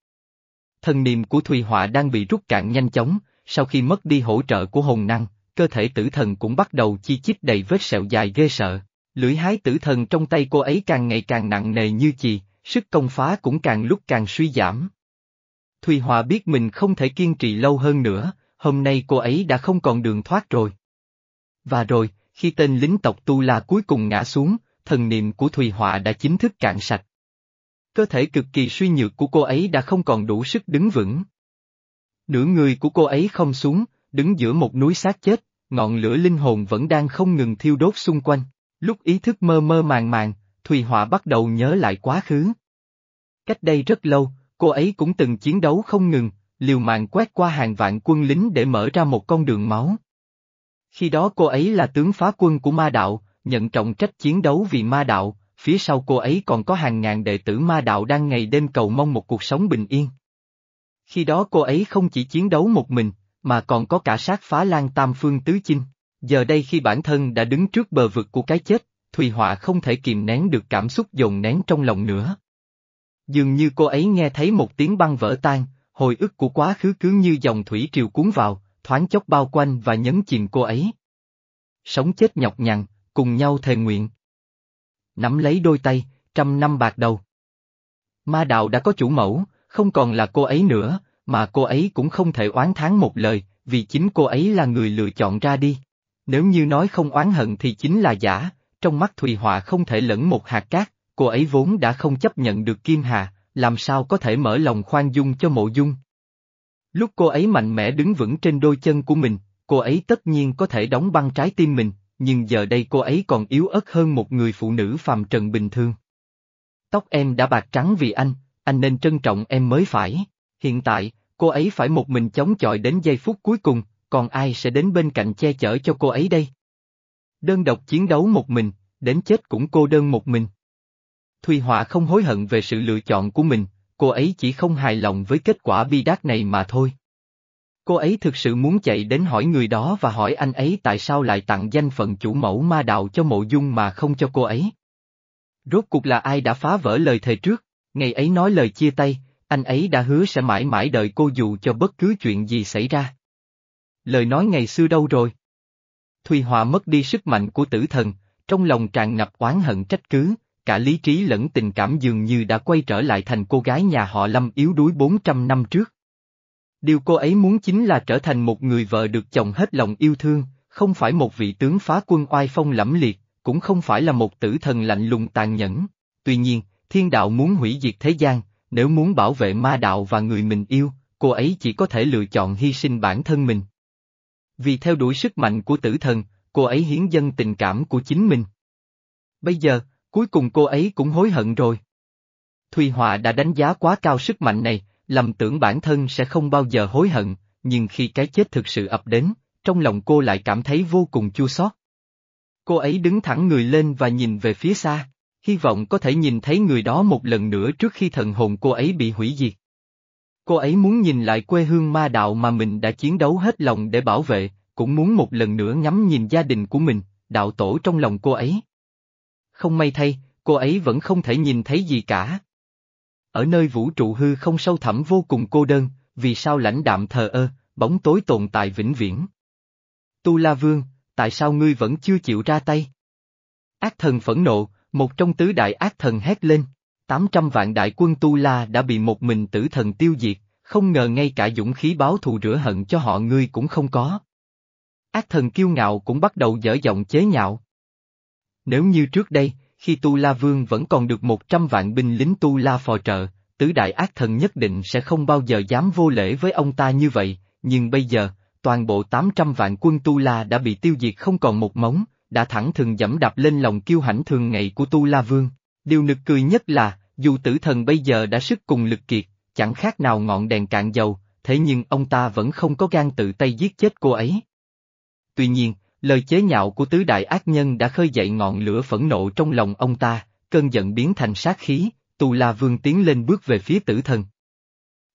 Thần niệm của Thùy Họa đang bị rút cạn nhanh chóng, sau khi mất đi hỗ trợ của hồn năng, cơ thể tử thần cũng bắt đầu chi chít đầy vết sẹo dài ghê sợ. Lưỡi hái tử thần trong tay cô ấy càng ngày càng nặng nề như chì, sức công phá cũng càng lúc càng suy giảm. Thùy Hòa biết mình không thể kiên trì lâu hơn nữa, hôm nay cô ấy đã không còn đường thoát rồi. Và rồi, khi tên lính tộc Tu La cuối cùng ngã xuống, thần niệm của Thùy Họa đã chính thức cạn sạch. Cơ thể cực kỳ suy nhược của cô ấy đã không còn đủ sức đứng vững. Nửa người của cô ấy không xuống, đứng giữa một núi xác chết, ngọn lửa linh hồn vẫn đang không ngừng thiêu đốt xung quanh. Lúc ý thức mơ mơ màng màng, Thùy Họa bắt đầu nhớ lại quá khứ. Cách đây rất lâu, cô ấy cũng từng chiến đấu không ngừng, liều mạng quét qua hàng vạn quân lính để mở ra một con đường máu. Khi đó cô ấy là tướng phá quân của ma đạo, nhận trọng trách chiến đấu vì ma đạo, phía sau cô ấy còn có hàng ngàn đệ tử ma đạo đang ngày đêm cầu mong một cuộc sống bình yên. Khi đó cô ấy không chỉ chiến đấu một mình, mà còn có cả sát phá lan tam phương tứ chinh. Giờ đây khi bản thân đã đứng trước bờ vực của cái chết, Thùy Họa không thể kìm nén được cảm xúc dồn nén trong lòng nữa. Dường như cô ấy nghe thấy một tiếng băng vỡ tan, hồi ức của quá khứ cứ như dòng thủy triều cuốn vào, thoáng chốc bao quanh và nhấn chìm cô ấy. Sống chết nhọc nhằn, cùng nhau thề nguyện. Nắm lấy đôi tay, trăm năm bạc đầu. Ma đạo đã có chủ mẫu, không còn là cô ấy nữa, mà cô ấy cũng không thể oán thán một lời, vì chính cô ấy là người lựa chọn ra đi. Nếu như nói không oán hận thì chính là giả, trong mắt Thùy Họa không thể lẫn một hạt cát, cô ấy vốn đã không chấp nhận được Kim Hà, làm sao có thể mở lòng khoan dung cho mộ dung. Lúc cô ấy mạnh mẽ đứng vững trên đôi chân của mình, cô ấy tất nhiên có thể đóng băng trái tim mình, nhưng giờ đây cô ấy còn yếu ớt hơn một người phụ nữ phàm trần bình thường. Tóc em đã bạc trắng vì anh, anh nên trân trọng em mới phải. Hiện tại, cô ấy phải một mình chống chọi đến giây phút cuối cùng, còn ai sẽ đến bên cạnh che chở cho cô ấy đây? Đơn độc chiến đấu một mình, đến chết cũng cô đơn một mình. Thùy Họa không hối hận về sự lựa chọn của mình, cô ấy chỉ không hài lòng với kết quả bi đát này mà thôi. Cô ấy thực sự muốn chạy đến hỏi người đó và hỏi anh ấy tại sao lại tặng danh phận chủ mẫu ma đạo cho mộ dung mà không cho cô ấy. Rốt cuộc là ai đã phá vỡ lời thề trước, ngày ấy nói lời chia tay, anh ấy đã hứa sẽ mãi mãi đợi cô dù cho bất cứ chuyện gì xảy ra. Lời nói ngày xưa đâu rồi? Thùy hòa mất đi sức mạnh của tử thần, trong lòng tràn ngập oán hận trách cứ, cả lý trí lẫn tình cảm dường như đã quay trở lại thành cô gái nhà họ Lâm yếu đuối 400 năm trước. Điều cô ấy muốn chính là trở thành một người vợ được chồng hết lòng yêu thương, không phải một vị tướng phá quân oai phong lẫm liệt, cũng không phải là một tử thần lạnh lùng tàn nhẫn. Tuy nhiên, thiên đạo muốn hủy diệt thế gian, nếu muốn bảo vệ ma đạo và người mình yêu, cô ấy chỉ có thể lựa chọn hy sinh bản thân mình. Vì theo đuổi sức mạnh của tử thần, cô ấy hiến dâng tình cảm của chính mình. Bây giờ, cuối cùng cô ấy cũng hối hận rồi. Thùy Họa đã đánh giá quá cao sức mạnh này, lầm tưởng bản thân sẽ không bao giờ hối hận, nhưng khi cái chết thực sự ập đến, trong lòng cô lại cảm thấy vô cùng chua xót. Cô ấy đứng thẳng người lên và nhìn về phía xa, hy vọng có thể nhìn thấy người đó một lần nữa trước khi thần hồn cô ấy bị hủy diệt. Cô ấy muốn nhìn lại quê hương ma đạo mà mình đã chiến đấu hết lòng để bảo vệ, cũng muốn một lần nữa ngắm nhìn gia đình của mình, đạo tổ trong lòng cô ấy. Không may thay, cô ấy vẫn không thể nhìn thấy gì cả. Ở nơi vũ trụ hư không sâu thẳm vô cùng cô đơn, vì sao lãnh đạm thờ ơ, bóng tối tồn tại vĩnh viễn. Tu La Vương, tại sao ngươi vẫn chưa chịu ra tay? Ác thần phẫn nộ, một trong tứ đại ác thần hét lên. 800 vạn đại quân Tu La đã bị một mình tử thần tiêu diệt, không ngờ ngay cả dũng khí báo thù rửa hận cho họ ngươi cũng không có. Ác thần kiêu ngạo cũng bắt đầu dở giọng chế nhạo. Nếu như trước đây, khi Tu La Vương vẫn còn được một trăm vạn binh lính Tu La phò trợ, tứ đại ác thần nhất định sẽ không bao giờ dám vô lễ với ông ta như vậy, nhưng bây giờ, toàn bộ 800 vạn quân Tu La đã bị tiêu diệt không còn một móng, đã thẳng thừng dẫm đạp lên lòng kiêu hãnh thường ngày của Tu La Vương. Điều nực cười nhất là, dù tử thần bây giờ đã sức cùng lực kiệt, chẳng khác nào ngọn đèn cạn dầu, thế nhưng ông ta vẫn không có gan tự tay giết chết cô ấy. Tuy nhiên, lời chế nhạo của tứ đại ác nhân đã khơi dậy ngọn lửa phẫn nộ trong lòng ông ta, cơn giận biến thành sát khí, Tu La Vương tiến lên bước về phía tử thần.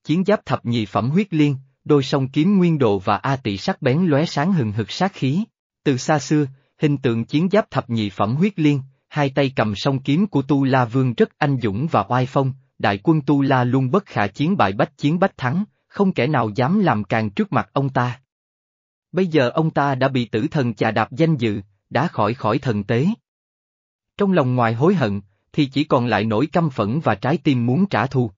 Chiến giáp thập nhị phẩm huyết liên, đôi song kiếm nguyên độ và A tỷ sắc bén lóe sáng hừng hực sát khí. Từ xa xưa, hình tượng chiến giáp thập nhị phẩm huyết liên, hai tay cầm song kiếm của Tu La Vương rất anh dũng và oai phong, đại quân Tu La luôn bất khả chiến bại bách chiến bách thắng, không kẻ nào dám làm càng trước mặt ông ta. Bây giờ ông ta đã bị tử thần chà đạp danh dự, đã khỏi khỏi thần tế. Trong lòng ngoài hối hận, thì chỉ còn lại nỗi căm phẫn và trái tim muốn trả thù.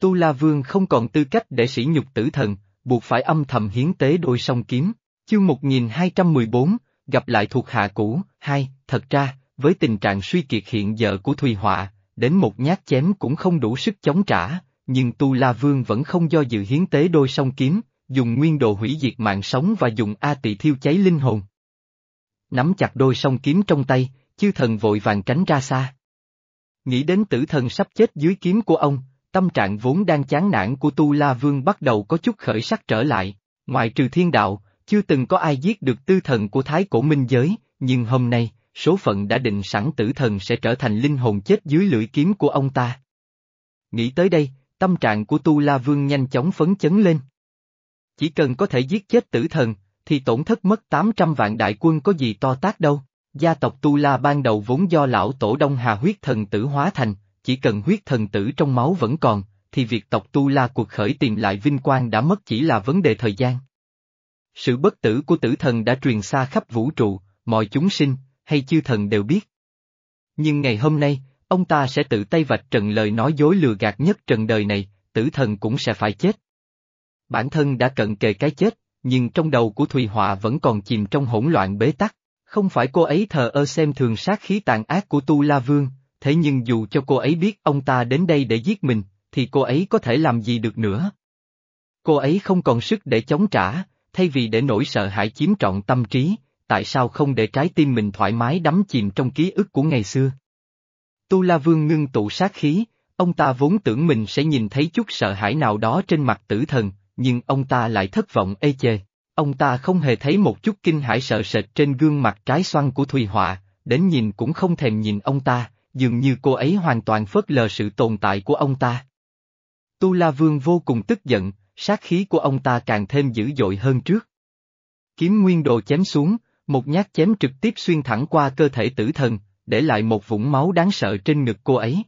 Tu La Vương không còn tư cách để sỉ nhục tử thần, buộc phải âm thầm hiến tế đôi song kiếm. Chương 1214, gặp lại thuộc hạ cũ, hai, thật ra, với tình trạng suy kiệt hiện giờ của Thùy Họa, đến một nhát chém cũng không đủ sức chống trả, nhưng Tu La Vương vẫn không do dự hiến tế đôi song kiếm, dùng nguyên đồ hủy diệt mạng sống và dùng A tỳ thiêu cháy linh hồn. Nắm chặt đôi song kiếm trong tay, chư thần vội vàng tránh ra xa. Nghĩ đến tử thần sắp chết dưới kiếm của ông, tâm trạng vốn đang chán nản của Tu La Vương bắt đầu có chút khởi sắc trở lại, ngoại trừ thiên đạo, chưa từng có ai giết được tư thần của Thái Cổ Minh Giới, nhưng hôm nay, số phận đã định sẵn tử thần sẽ trở thành linh hồn chết dưới lưỡi kiếm của ông ta. Nghĩ tới đây, tâm trạng của Tu La Vương nhanh chóng phấn chấn lên. Chỉ cần có thể giết chết tử thần, thì tổn thất mất 800 vạn đại quân có gì to tác đâu. Gia tộc Tu La ban đầu vốn do lão tổ Đông Hà huyết thần tử hóa thành, chỉ cần huyết thần tử trong máu vẫn còn, thì việc tộc Tu La cuộc khởi tìm lại vinh quang đã mất chỉ là vấn đề thời gian. Sự bất tử của tử thần đã truyền xa khắp vũ trụ, mọi chúng sinh, hay chư thần đều biết. Nhưng ngày hôm nay, ông ta sẽ tự tay vạch trần lời nói dối lừa gạt nhất trần đời này, tử thần cũng sẽ phải chết. Bản thân đã cận kề cái chết, nhưng trong đầu của Thùy Họa vẫn còn chìm trong hỗn loạn bế tắc. Không phải cô ấy thờ ơ xem thường sát khí tàn ác của Tu La Vương, thế nhưng dù cho cô ấy biết ông ta đến đây để giết mình, thì cô ấy có thể làm gì được nữa. Cô ấy không còn sức để chống trả, thay vì để nỗi sợ hãi chiếm trọn tâm trí, tại sao không để trái tim mình thoải mái đắm chìm trong ký ức của ngày xưa. Tu La Vương ngưng tụ sát khí, ông ta vốn tưởng mình sẽ nhìn thấy chút sợ hãi nào đó trên mặt tử thần, nhưng ông ta lại thất vọng ê chề. Ông ta không hề thấy một chút kinh hãi sợ sệt trên gương mặt trái xoan của Thùy Họa, đến nhìn cũng không thèm nhìn ông ta, dường như cô ấy hoàn toàn phớt lờ sự tồn tại của ông ta. Tu La Vương vô cùng tức giận, sát khí của ông ta càng thêm dữ dội hơn trước. Kiếm nguyên đồ chém xuống, một nhát chém trực tiếp xuyên thẳng qua cơ thể tử thần, để lại một vũng máu đáng sợ trên ngực cô ấy.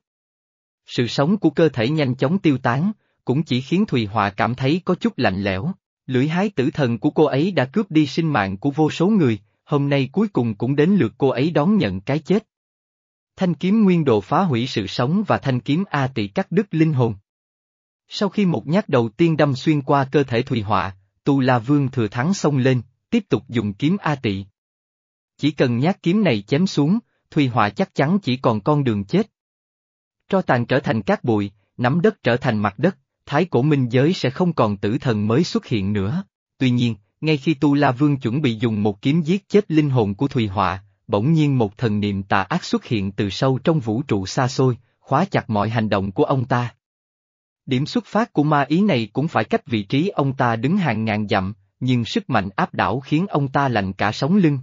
Sự sống của cơ thể nhanh chóng tiêu tán, cũng chỉ khiến Thùy Họa cảm thấy có chút lạnh lẽo. Lưỡi hái tử thần của cô ấy đã cướp đi sinh mạng của vô số người, hôm nay cuối cùng cũng đến lượt cô ấy đón nhận cái chết. Thanh kiếm nguyên đồ phá hủy sự sống và thanh kiếm A tỷ cắt đứt linh hồn. Sau khi một nhát đầu tiên đâm xuyên qua cơ thể Thùy Họa, Tu La Vương thừa thắng xông lên, tiếp tục dùng kiếm A tị. Chỉ cần nhát kiếm này chém xuống, Thùy Họa chắc chắn chỉ còn con đường chết. Tro tàn trở thành cát bụi, nắm đất trở thành mặt đất, thái cổ minh giới sẽ không còn tử thần mới xuất hiện nữa. Tuy nhiên, ngay khi Tu La Vương chuẩn bị dùng một kiếm giết chết linh hồn của Thùy Họa, bỗng nhiên một thần niệm tà ác xuất hiện từ sâu trong vũ trụ xa xôi, khóa chặt mọi hành động của ông ta. Điểm xuất phát của ma ý này cũng phải cách vị trí ông ta đứng hàng ngàn dặm, nhưng sức mạnh áp đảo khiến ông ta lạnh cả sống lưng.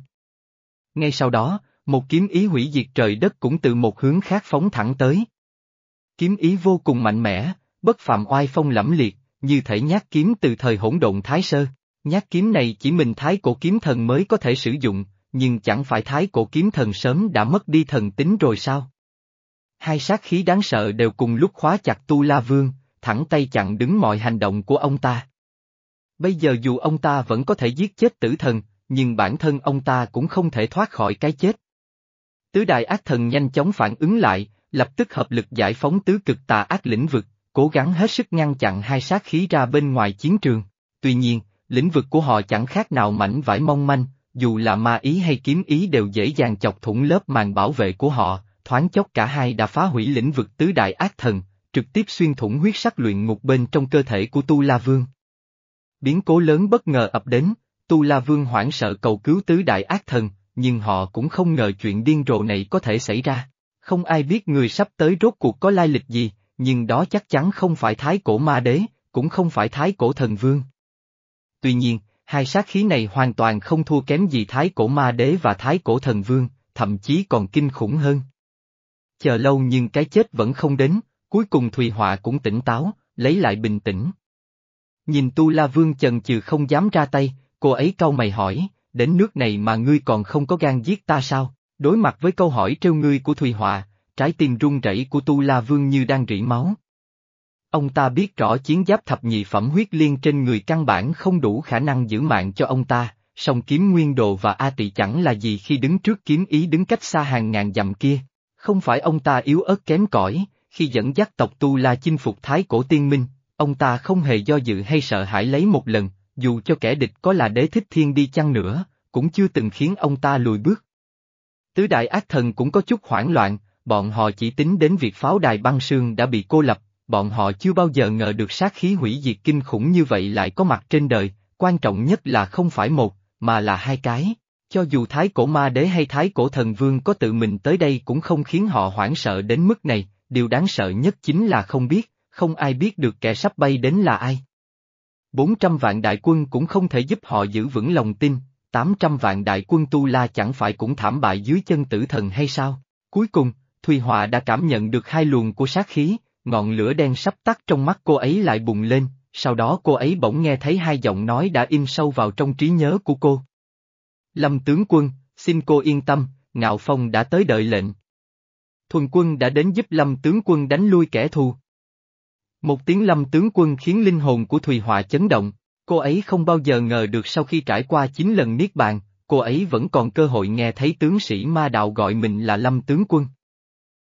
Ngay sau đó, một kiếm ý hủy diệt trời đất cũng từ một hướng khác phóng thẳng tới. Kiếm ý vô cùng mạnh mẽ, bất phạm oai phong lẫm liệt, như thể nhát kiếm từ thời hỗn độn Thái Sơ. Nhát kiếm này chỉ mình Thái cổ kiếm thần mới có thể sử dụng, nhưng chẳng phải Thái cổ kiếm thần sớm đã mất đi thần tính rồi sao? Hai sát khí đáng sợ đều cùng lúc khóa chặt Tu La Vương, thẳng tay chặn đứng mọi hành động của ông ta. Bây giờ dù ông ta vẫn có thể giết chết tử thần, nhưng bản thân ông ta cũng không thể thoát khỏi cái chết. Tứ đại ác thần nhanh chóng phản ứng lại, lập tức hợp lực giải phóng tứ cực tà ác lĩnh vực, cố gắng hết sức ngăn chặn hai sát khí ra bên ngoài chiến trường. Tuy nhiên, lĩnh vực của họ chẳng khác nào mảnh vải mong manh, dù là ma ý hay kiếm ý đều dễ dàng chọc thủng lớp màn bảo vệ của họ, thoáng chốc cả hai đã phá hủy lĩnh vực tứ đại ác thần, trực tiếp xuyên thủng huyết sắc luyện ngục bên trong cơ thể của Tu La Vương. Biến cố lớn bất ngờ ập đến, Tu La Vương hoảng sợ cầu cứu tứ đại ác thần, nhưng họ cũng không ngờ chuyện điên rồ này có thể xảy ra. Không ai biết người sắp tới rốt cuộc có lai lịch gì, nhưng đó chắc chắn không phải thái cổ ma đế, cũng không phải thái cổ thần vương. Tuy nhiên, hai sát khí này hoàn toàn không thua kém gì thái cổ ma đế và thái cổ thần vương, thậm chí còn kinh khủng hơn. Chờ lâu nhưng cái chết vẫn không đến, cuối cùng Thùy Họa cũng tỉnh táo, lấy lại bình tĩnh. Nhìn Tu La Vương chần chừ không dám ra tay, cô ấy cau mày hỏi, đến nước này mà ngươi còn không có gan giết ta sao? Đối mặt với câu hỏi trêu ngươi của Thùy Họa, trái tim run rẩy của Tu La Vương như đang rỉ máu. Ông ta biết rõ chiến giáp thập nhị phẩm huyết liên trên người căn bản không đủ khả năng giữ mạng cho ông ta, song kiếm nguyên đồ và A tị chẳng là gì khi đứng trước kiếm ý đứng cách xa hàng ngàn dặm kia. Không phải ông ta yếu ớt kém cỏi, khi dẫn dắt tộc Tu La chinh phục Thái Cổ Tiên Minh, ông ta không hề do dự hay sợ hãi lấy một lần, dù cho kẻ địch có là đế thích thiên đi chăng nữa, cũng chưa từng khiến ông ta lùi bước. Tứ đại ác thần cũng có chút hoảng loạn, bọn họ chỉ tính đến việc pháo đài băng sương đã bị cô lập, bọn họ chưa bao giờ ngờ được sát khí hủy diệt kinh khủng như vậy lại có mặt trên đời, quan trọng nhất là không phải một, mà là hai cái. Cho dù thái cổ ma đế hay thái cổ thần vương có tự mình tới đây cũng không khiến họ hoảng sợ đến mức này, điều đáng sợ nhất chính là không biết, không ai biết được kẻ sắp bay đến là ai. 400 vạn đại quân cũng không thể giúp họ giữ vững lòng tin, 800 vạn đại quân Tu La chẳng phải cũng thảm bại dưới chân tử thần hay sao? Cuối cùng, Thùy Họa đã cảm nhận được hai luồng của sát khí, ngọn lửa đen sắp tắt trong mắt cô ấy lại bùng lên, sau đó cô ấy bỗng nghe thấy hai giọng nói đã in sâu vào trong trí nhớ của cô. Lâm tướng quân, xin cô yên tâm, Ngạo Phong đã tới đợi lệnh. Thuần quân đã đến giúp Lâm tướng quân đánh lui kẻ thù. Một tiếng Lâm tướng quân khiến linh hồn của Thùy Họa chấn động, cô ấy không bao giờ ngờ được sau khi trải qua chín lần niết bàn, cô ấy vẫn còn cơ hội nghe thấy tướng sĩ ma đạo gọi mình là Lâm tướng quân.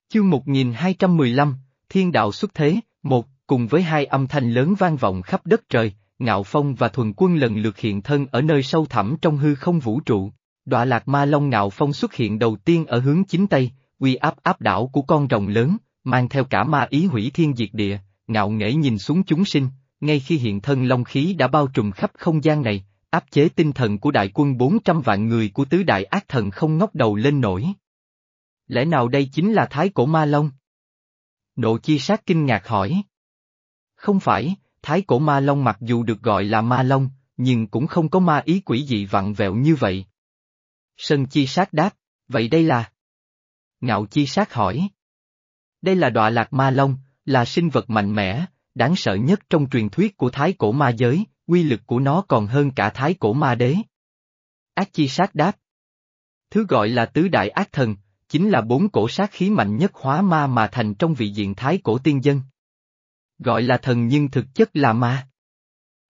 Chương 1215, Thiên đạo xuất thế, một, cùng với hai âm thanh lớn vang vọng khắp đất trời, Ngạo Phong và Thuần Quân lần lượt hiện thân ở nơi sâu thẳm trong hư không vũ trụ. Đọa lạc ma long Ngạo Phong xuất hiện đầu tiên ở hướng chính Tây, uy áp áp đảo của con rồng lớn, mang theo cả ma ý hủy thiên diệt địa, ngạo nghễ nhìn xuống chúng sinh, ngay khi hiện thân long khí đã bao trùm khắp không gian này, áp chế tinh thần của đại quân 400 vạn người của tứ đại ác thần không ngóc đầu lên nổi. Lẽ nào đây chính là thái cổ ma long? Nộ chi sát kinh ngạc hỏi. Không phải, thái cổ ma long mặc dù được gọi là ma long, nhưng cũng không có ma ý quỷ dị vặn vẹo như vậy. Sơn chi sát đáp, vậy đây là... Ngạo chi sát hỏi. Đây là đọa lạc ma long, là sinh vật mạnh mẽ, đáng sợ nhất trong truyền thuyết của thái cổ ma giới, quy lực của nó còn hơn cả thái cổ ma đế. Ác chi sát đáp. Thứ gọi là tứ đại ác thần, chính là bốn cổ sát khí mạnh nhất hóa ma mà thành trong vị diện thái cổ tiên dân. Gọi là thần nhưng thực chất là ma.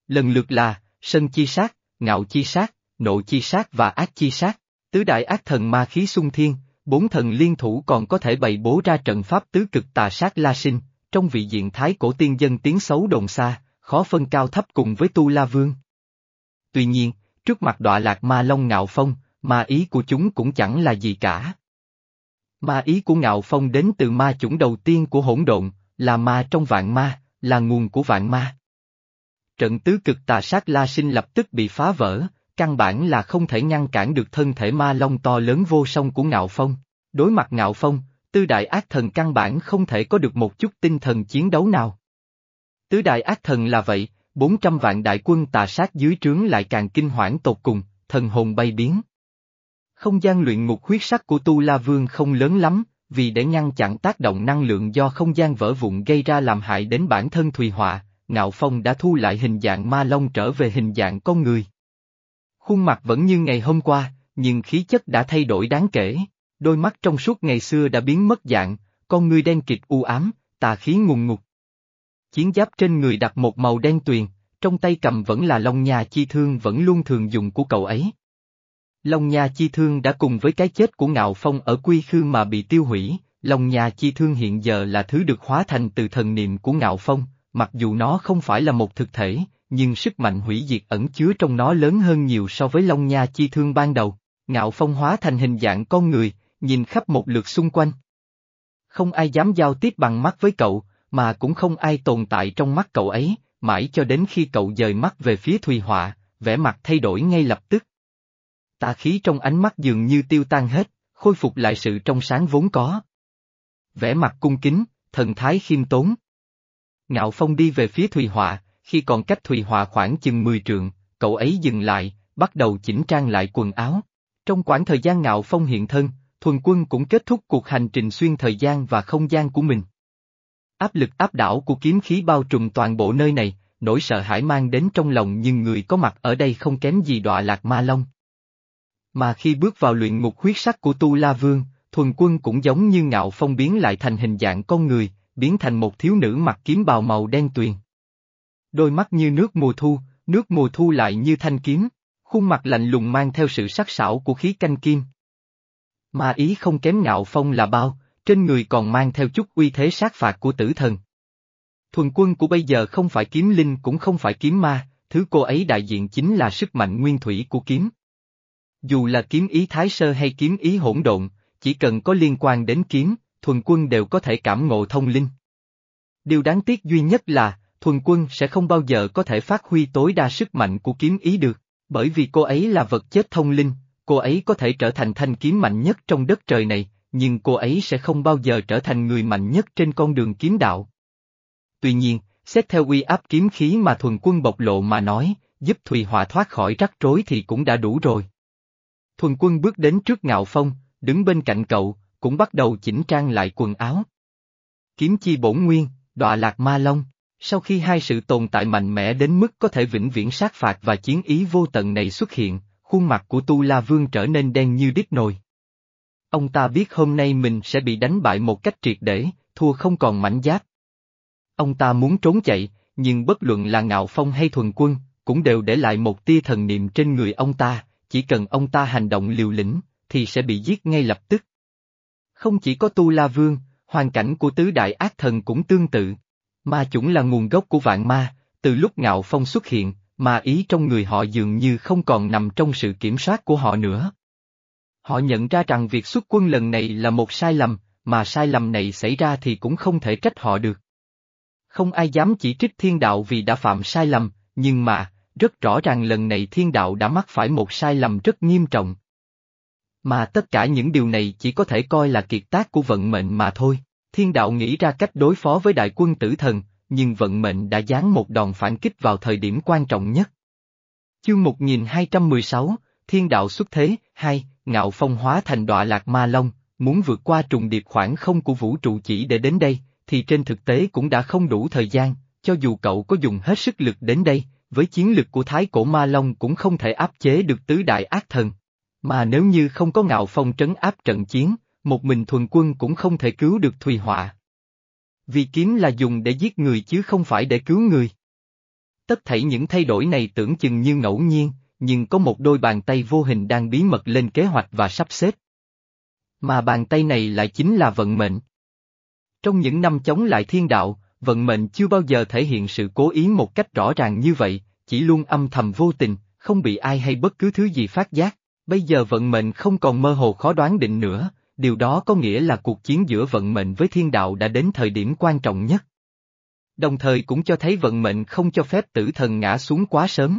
Lần lượt là, sân chi sát, ngạo chi sát, nộ chi sát và ác chi sát, tứ đại ác thần ma khí sung thiên, bốn thần liên thủ còn có thể bày bố ra trận pháp tứ cực tà sát la sinh, trong vị diện thái cổ tiên dân tiếng xấu đồn xa, khó phân cao thấp cùng với tu la vương. Tuy nhiên, trước mặt đọa lạc ma long ngạo phong, ma ý của chúng cũng chẳng là gì cả. Ma ý của ngạo phong đến từ ma chủng đầu tiên của hỗn độn, là ma trong vạn ma, là nguồn của vạn ma. Trận tứ cực tà sát la sinh lập tức bị phá vỡ, căn bản là không thể ngăn cản được thân thể ma long to lớn vô song của ngạo phong. Đối mặt ngạo phong, tứ đại ác thần căn bản không thể có được một chút tinh thần chiến đấu nào. Tứ đại ác thần là vậy, 400 vạn đại quân tà sát dưới trướng lại càng kinh hoảng tột cùng, thần hồn bay biến. Không gian luyện ngục huyết sắc của Tu La Vương không lớn lắm, vì để ngăn chặn tác động năng lượng do không gian vỡ vụn gây ra làm hại đến bản thân Thùy Họa, Ngạo Phong đã thu lại hình dạng ma long trở về hình dạng con người. Khuôn mặt vẫn như ngày hôm qua, nhưng khí chất đã thay đổi đáng kể, đôi mắt trong suốt ngày xưa đã biến mất dạng, con người đen kịt u ám, tà khí ngùng ngục. Chiến giáp trên người đặt một màu đen tuyền, trong tay cầm vẫn là long nhà chi thương vẫn luôn thường dùng của cậu ấy. Long Nha chi thương đã cùng với cái chết của Ngạo Phong ở Quy Khư mà bị tiêu hủy, Long Nha chi thương hiện giờ là thứ được hóa thành từ thần niệm của ngạo phong, mặc dù nó không phải là một thực thể, nhưng sức mạnh hủy diệt ẩn chứa trong nó lớn hơn nhiều so với Long Nha chi thương ban đầu. Ngạo phong hóa thành hình dạng con người, nhìn khắp một lượt xung quanh. Không ai dám giao tiếp bằng mắt với cậu, mà cũng không ai tồn tại trong mắt cậu ấy, mãi cho đến khi cậu dời mắt về phía Thùy Họa, vẻ mặt thay đổi ngay lập tức. Tà khí trong ánh mắt dường như tiêu tan hết, khôi phục lại sự trong sáng vốn có. Vẻ mặt cung kính, thần thái khiêm tốn. Ngạo Phong đi về phía Thùy Họa, khi còn cách Thùy Họa khoảng chừng 10 trượng, cậu ấy dừng lại, bắt đầu chỉnh trang lại quần áo. Trong quãng thời gian Ngạo Phong hiện thân, Thuần Quân cũng kết thúc cuộc hành trình xuyên thời gian và không gian của mình. Áp lực áp đảo của kiếm khí bao trùm toàn bộ nơi này, nỗi sợ hãi mang đến trong lòng nhưng người có mặt ở đây không kém gì đọa lạc ma long. Mà khi bước vào luyện ngục huyết sắc của Tu La Vương, thuần quân cũng giống như ngạo phong biến lại thành hình dạng con người, biến thành một thiếu nữ mặc kiếm bào màu đen tuyền. Đôi mắt như nước mùa thu, nước mùa thu lại như thanh kiếm, khuôn mặt lạnh lùng mang theo sự sắc sảo của khí canh kim. Mà ý không kém ngạo phong là bao, trên người còn mang theo chút uy thế sát phạt của tử thần. Thuần quân của bây giờ không phải kiếm linh cũng không phải kiếm ma, thứ cô ấy đại diện chính là sức mạnh nguyên thủy của kiếm. Dù là kiếm ý thái sơ hay kiếm ý hỗn độn, chỉ cần có liên quan đến kiếm, thuần quân đều có thể cảm ngộ thông linh. Điều đáng tiếc duy nhất là, thuần quân sẽ không bao giờ có thể phát huy tối đa sức mạnh của kiếm ý được, bởi vì cô ấy là vật chết thông linh, cô ấy có thể trở thành thanh kiếm mạnh nhất trong đất trời này, nhưng cô ấy sẽ không bao giờ trở thành người mạnh nhất trên con đường kiếm đạo. Tuy nhiên, xét theo uy áp kiếm khí mà thuần quân bộc lộ mà nói, giúp Thùy Họa thoát khỏi rắc rối thì cũng đã đủ rồi. Thuần quân bước đến trước ngạo phong, đứng bên cạnh cậu, cũng bắt đầu chỉnh trang lại quần áo. Kiếm chi bổn nguyên, đọa lạc ma long, sau khi hai sự tồn tại mạnh mẽ đến mức có thể vĩnh viễn sát phạt và chiến ý vô tận này xuất hiện, khuôn mặt của Tu La Vương trở nên đen như đít nồi. Ông ta biết hôm nay mình sẽ bị đánh bại một cách triệt để, thua không còn mảnh giáp. Ông ta muốn trốn chạy, nhưng bất luận là ngạo phong hay thuần quân, cũng đều để lại một tia thần niệm trên người ông ta, chỉ cần ông ta hành động liều lĩnh, thì sẽ bị giết ngay lập tức. Không chỉ có Tu La Vương, hoàn cảnh của tứ đại ác thần cũng tương tự. Ma chủng là nguồn gốc của vạn ma, từ lúc ngạo phong xuất hiện, ma ý trong người họ dường như không còn nằm trong sự kiểm soát của họ nữa. Họ nhận ra rằng việc xuất quân lần này là một sai lầm, mà sai lầm này xảy ra thì cũng không thể trách họ được. Không ai dám chỉ trích thiên đạo vì đã phạm sai lầm, nhưng mà, rất rõ ràng lần này thiên đạo đã mắc phải một sai lầm rất nghiêm trọng. Mà tất cả những điều này chỉ có thể coi là kiệt tác của vận mệnh mà thôi. Thiên đạo nghĩ ra cách đối phó với đại quân tử thần, nhưng vận mệnh đã giáng một đòn phản kích vào thời điểm quan trọng nhất. Chương 1216, Thiên đạo xuất thế, hai, ngạo phong hóa thành đọa lạc ma long, muốn vượt qua trùng điệp khoảng không của vũ trụ chỉ để đến đây, thì trên thực tế cũng đã không đủ thời gian, cho dù cậu có dùng hết sức lực đến đây, với chiến lực của Thái Cổ Ma Long cũng không thể áp chế được tứ đại ác thần. Mà nếu như không có ngạo phong trấn áp trận chiến, một mình thuần quân cũng không thể cứu được Thùy Họa. Vì kiếm là dùng để giết người chứ không phải để cứu người. Tất thảy những thay đổi này tưởng chừng như ngẫu nhiên, nhưng có một đôi bàn tay vô hình đang bí mật lên kế hoạch và sắp xếp. Mà bàn tay này lại chính là vận mệnh. Trong những năm chống lại thiên đạo, vận mệnh chưa bao giờ thể hiện sự cố ý một cách rõ ràng như vậy, chỉ luôn âm thầm vô tình, không bị ai hay bất cứ thứ gì phát giác. Bây giờ vận mệnh không còn mơ hồ khó đoán định nữa, điều đó có nghĩa là cuộc chiến giữa vận mệnh với thiên đạo đã đến thời điểm quan trọng nhất. Đồng thời cũng cho thấy vận mệnh không cho phép tử thần ngã xuống quá sớm.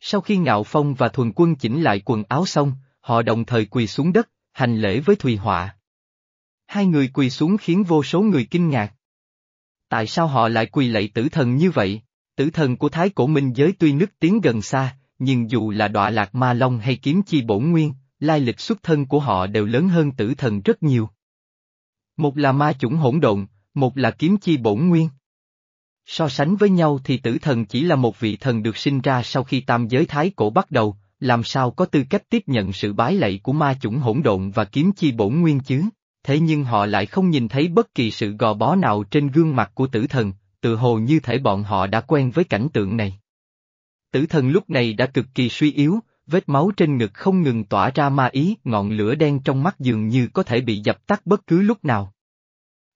Sau khi Ngạo Phong và Thuần Quân chỉnh lại quần áo xong, họ đồng thời quỳ xuống đất, hành lễ với Thùy Họa. Hai người quỳ xuống khiến vô số người kinh ngạc. Tại sao họ lại quỳ lạy tử thần như vậy? Tử thần của Thái Cổ Minh giới tuy nức tiếng gần xa, nhưng dù là đọa lạc ma long hay kiếm chi bổn nguyên, lai lịch xuất thân của họ đều lớn hơn tử thần rất nhiều. Một là ma chủng hỗn độn, một là kiếm chi bổn nguyên. So sánh với nhau thì tử thần chỉ là một vị thần được sinh ra sau khi tam giới thái cổ bắt đầu, làm sao có tư cách tiếp nhận sự bái lạy của ma chủng hỗn độn và kiếm chi bổn nguyên chứ? Thế nhưng họ lại không nhìn thấy bất kỳ sự gò bó nào trên gương mặt của tử thần, tự hồ như thể bọn họ đã quen với cảnh tượng này. Tử thần lúc này đã cực kỳ suy yếu, Vết máu trên ngực không ngừng tỏa ra ma ý, ngọn lửa đen trong mắt dường như có thể bị dập tắt bất cứ lúc nào.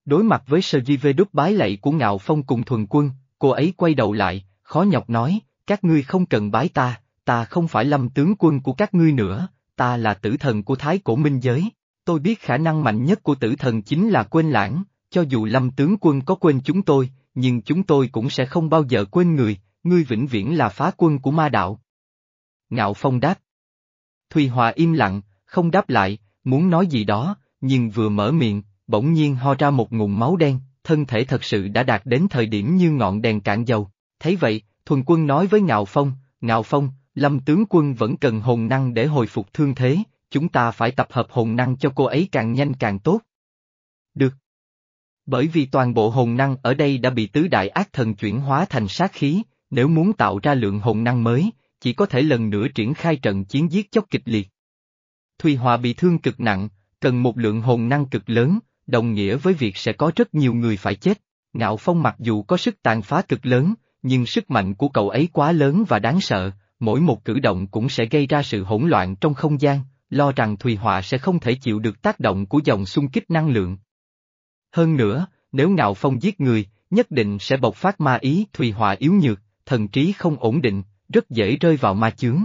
Đối mặt với sơ vi vê đúc bái lạy của ngạo phong cùng thuần quân, cô ấy quay đầu lại, khó nhọc nói, các ngươi không cần bái ta, ta không phải lâm tướng quân của các ngươi nữa, ta là tử thần của thái cổ minh giới. Tôi biết khả năng mạnh nhất của tử thần chính là quên lãng, cho dù lâm tướng quân có quên chúng tôi, nhưng chúng tôi cũng sẽ không bao giờ quên người, ngươi vĩnh viễn là phá quân của ma đạo. Ngạo Phong đáp. Thùy Hòa im lặng, không đáp lại, muốn nói gì đó, nhưng vừa mở miệng, bỗng nhiên ho ra một ngụm máu đen, thân thể thật sự đã đạt đến thời điểm như ngọn đèn cạn dầu. Thấy vậy, Thuần Quân nói với Ngạo Phong, Ngạo Phong, Lâm tướng quân vẫn cần hồn năng để hồi phục thương thế, chúng ta phải tập hợp hồn năng cho cô ấy càng nhanh càng tốt. Được. Bởi vì toàn bộ hồn năng ở đây đã bị tứ đại ác thần chuyển hóa thành sát khí, nếu muốn tạo ra lượng hồn năng mới, chỉ có thể lần nữa triển khai trận chiến giết chóc kịch liệt. Thùy Hòa bị thương cực nặng, cần một lượng hồn năng cực lớn, đồng nghĩa với việc sẽ có rất nhiều người phải chết. Ngạo Phong mặc dù có sức tàn phá cực lớn, nhưng sức mạnh của cậu ấy quá lớn và đáng sợ, mỗi một cử động cũng sẽ gây ra sự hỗn loạn trong không gian, lo rằng Thùy Họa sẽ không thể chịu được tác động của dòng xung kích năng lượng. Hơn nữa, nếu Ngạo Phong giết người, nhất định sẽ bộc phát ma ý Thùy Họa yếu nhược, thần trí không ổn định, rất dễ rơi vào ma chướng.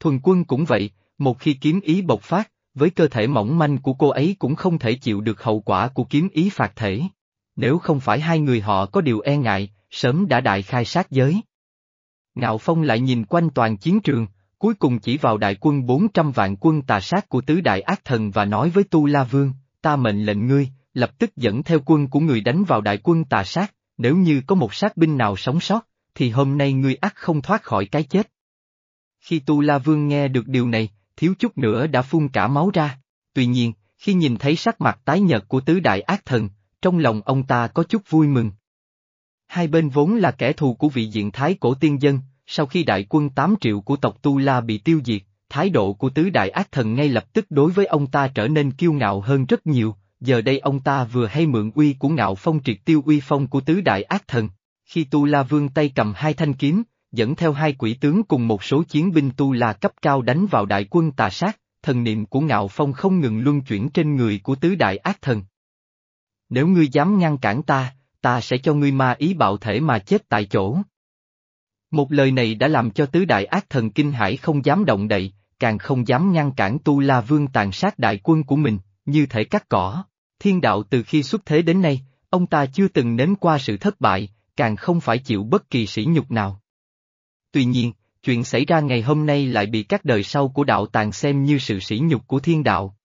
Thuần quân cũng vậy, một khi kiếm ý bộc phát, với cơ thể mỏng manh của cô ấy cũng không thể chịu được hậu quả của kiếm ý phạt thể. Nếu không phải hai người họ có điều e ngại, sớm đã đại khai sát giới. Ngạo Phong lại nhìn quanh toàn chiến trường, cuối cùng chỉ vào đại quân 400 vạn quân tà sát của tứ đại ác thần và nói với Tu La Vương, ta mệnh lệnh ngươi, lập tức dẫn theo quân của người đánh vào đại quân tà sát, nếu như có một sát binh nào sống sót, thì hôm nay ngươi ắt không thoát khỏi cái chết. Khi Tu La Vương nghe được điều này, thiếu chút nữa đã phun cả máu ra, tuy nhiên, khi nhìn thấy sắc mặt tái nhợt của tứ đại ác thần, trong lòng ông ta có chút vui mừng. Hai bên vốn là kẻ thù của vị diện thái cổ tiên dân, sau khi đại quân 8 triệu của tộc Tu La bị tiêu diệt, thái độ của tứ đại ác thần ngay lập tức đối với ông ta trở nên kiêu ngạo hơn rất nhiều, giờ đây ông ta vừa hay mượn uy của ngạo phong triệt tiêu uy phong của tứ đại ác thần. Khi Tu La Vương tay cầm hai thanh kiếm, dẫn theo hai quỷ tướng cùng một số chiến binh Tu La cấp cao đánh vào đại quân tà sát, thần niệm của ngạo phong không ngừng luân chuyển trên người của tứ đại ác thần. Nếu ngươi dám ngăn cản ta, ta sẽ cho ngươi ma ý bạo thể mà chết tại chỗ. Một lời này đã làm cho tứ đại ác thần kinh hải không dám động đậy, càng không dám ngăn cản Tu La Vương tàn sát đại quân của mình, như thể cắt cỏ. Thiên đạo từ khi xuất thế đến nay, ông ta chưa từng nếm qua sự thất bại, càng không phải chịu bất kỳ sỉ nhục nào. Tuy nhiên, chuyện xảy ra ngày hôm nay lại bị các đời sau của đạo tàng xem như sự sỉ nhục của thiên đạo.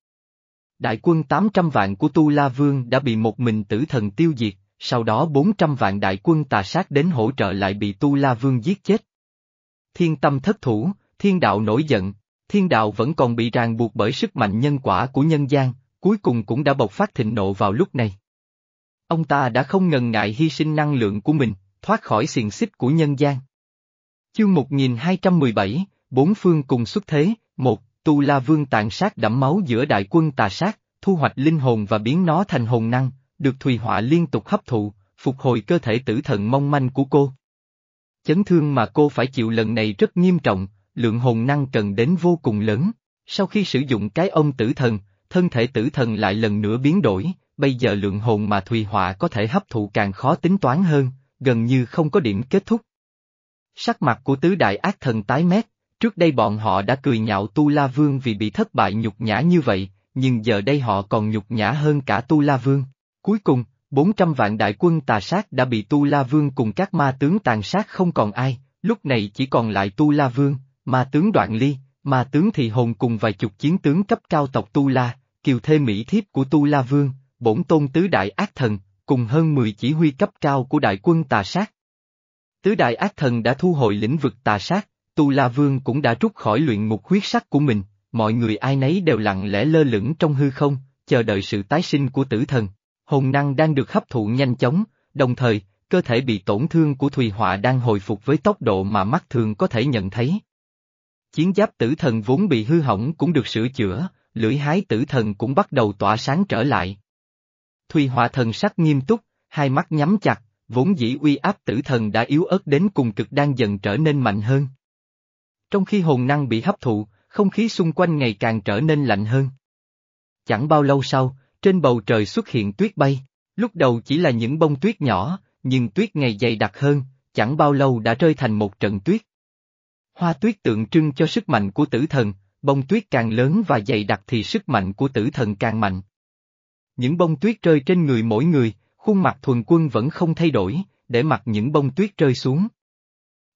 Đại quân 800 vạn của Tu La Vương đã bị một mình tử thần tiêu diệt, sau đó 400 vạn đại quân tà sát đến hỗ trợ lại bị Tu La Vương giết chết. Thiên tâm thất thủ, thiên đạo nổi giận, thiên đạo vẫn còn bị ràng buộc bởi sức mạnh nhân quả của nhân gian, cuối cùng cũng đã bộc phát thịnh nộ vào lúc này. Ông ta đã không ngần ngại hy sinh năng lượng của mình, thoát khỏi xiềng xích của nhân gian. Chương 1217, bốn phương cùng xuất thế, một, Tu La Vương tàn sát đẫm máu giữa đại quân tà sát, thu hoạch linh hồn và biến nó thành hồn năng, được Thùy Họa liên tục hấp thụ, phục hồi cơ thể tử thần mong manh của cô. Chấn thương mà cô phải chịu lần này rất nghiêm trọng, lượng hồn năng cần đến vô cùng lớn. Sau khi sử dụng cái ông tử thần, thân thể tử thần lại lần nữa biến đổi, bây giờ lượng hồn mà Thùy Họa có thể hấp thụ càng khó tính toán hơn, gần như không có điểm kết thúc. Sắc mặt của tứ đại ác thần tái mét, trước đây bọn họ đã cười nhạo Tu La Vương vì bị thất bại nhục nhã như vậy, nhưng giờ đây họ còn nhục nhã hơn cả Tu La Vương. Cuối cùng, 400 vạn đại quân tà sát đã bị Tu La Vương cùng các ma tướng tàn sát không còn ai, lúc này chỉ còn lại Tu La Vương, ma tướng Đoạn Ly, ma tướng Thị Hồn cùng vài chục chiến tướng cấp cao tộc Tu La, kiều thê mỹ thiếp của Tu La Vương, bổn tôn tứ đại ác thần, cùng hơn 10 chỉ huy cấp cao của đại quân tà sát. Tứ đại ác thần đã thu hồi lĩnh vực tà sát, Tu La Vương cũng đã rút khỏi luyện ngục huyết sắc của mình, mọi người ai nấy đều lặng lẽ lơ lửng trong hư không, chờ đợi sự tái sinh của tử thần. Hồn năng đang được hấp thụ nhanh chóng, đồng thời, cơ thể bị tổn thương của Thùy Họa đang hồi phục với tốc độ mà mắt thường có thể nhận thấy. Chiến giáp tử thần vốn bị hư hỏng cũng được sửa chữa, lưỡi hái tử thần cũng bắt đầu tỏa sáng trở lại. Thùy Họa thần sắc nghiêm túc, hai mắt nhắm chặt, vốn dĩ uy áp tử thần đã yếu ớt đến cùng cực đang dần trở nên mạnh hơn. Trong khi hồn năng bị hấp thụ, không khí xung quanh ngày càng trở nên lạnh hơn. Chẳng bao lâu sau, trên bầu trời xuất hiện tuyết bay, lúc đầu chỉ là những bông tuyết nhỏ, nhưng tuyết ngày dày đặc hơn, chẳng bao lâu đã rơi thành một trận tuyết. Hoa tuyết tượng trưng cho sức mạnh của tử thần, bông tuyết càng lớn và dày đặc thì sức mạnh của tử thần càng mạnh. Những bông tuyết rơi trên người mỗi người, khuôn mặt thuần quân vẫn không thay đổi, để mặc những bông tuyết rơi xuống.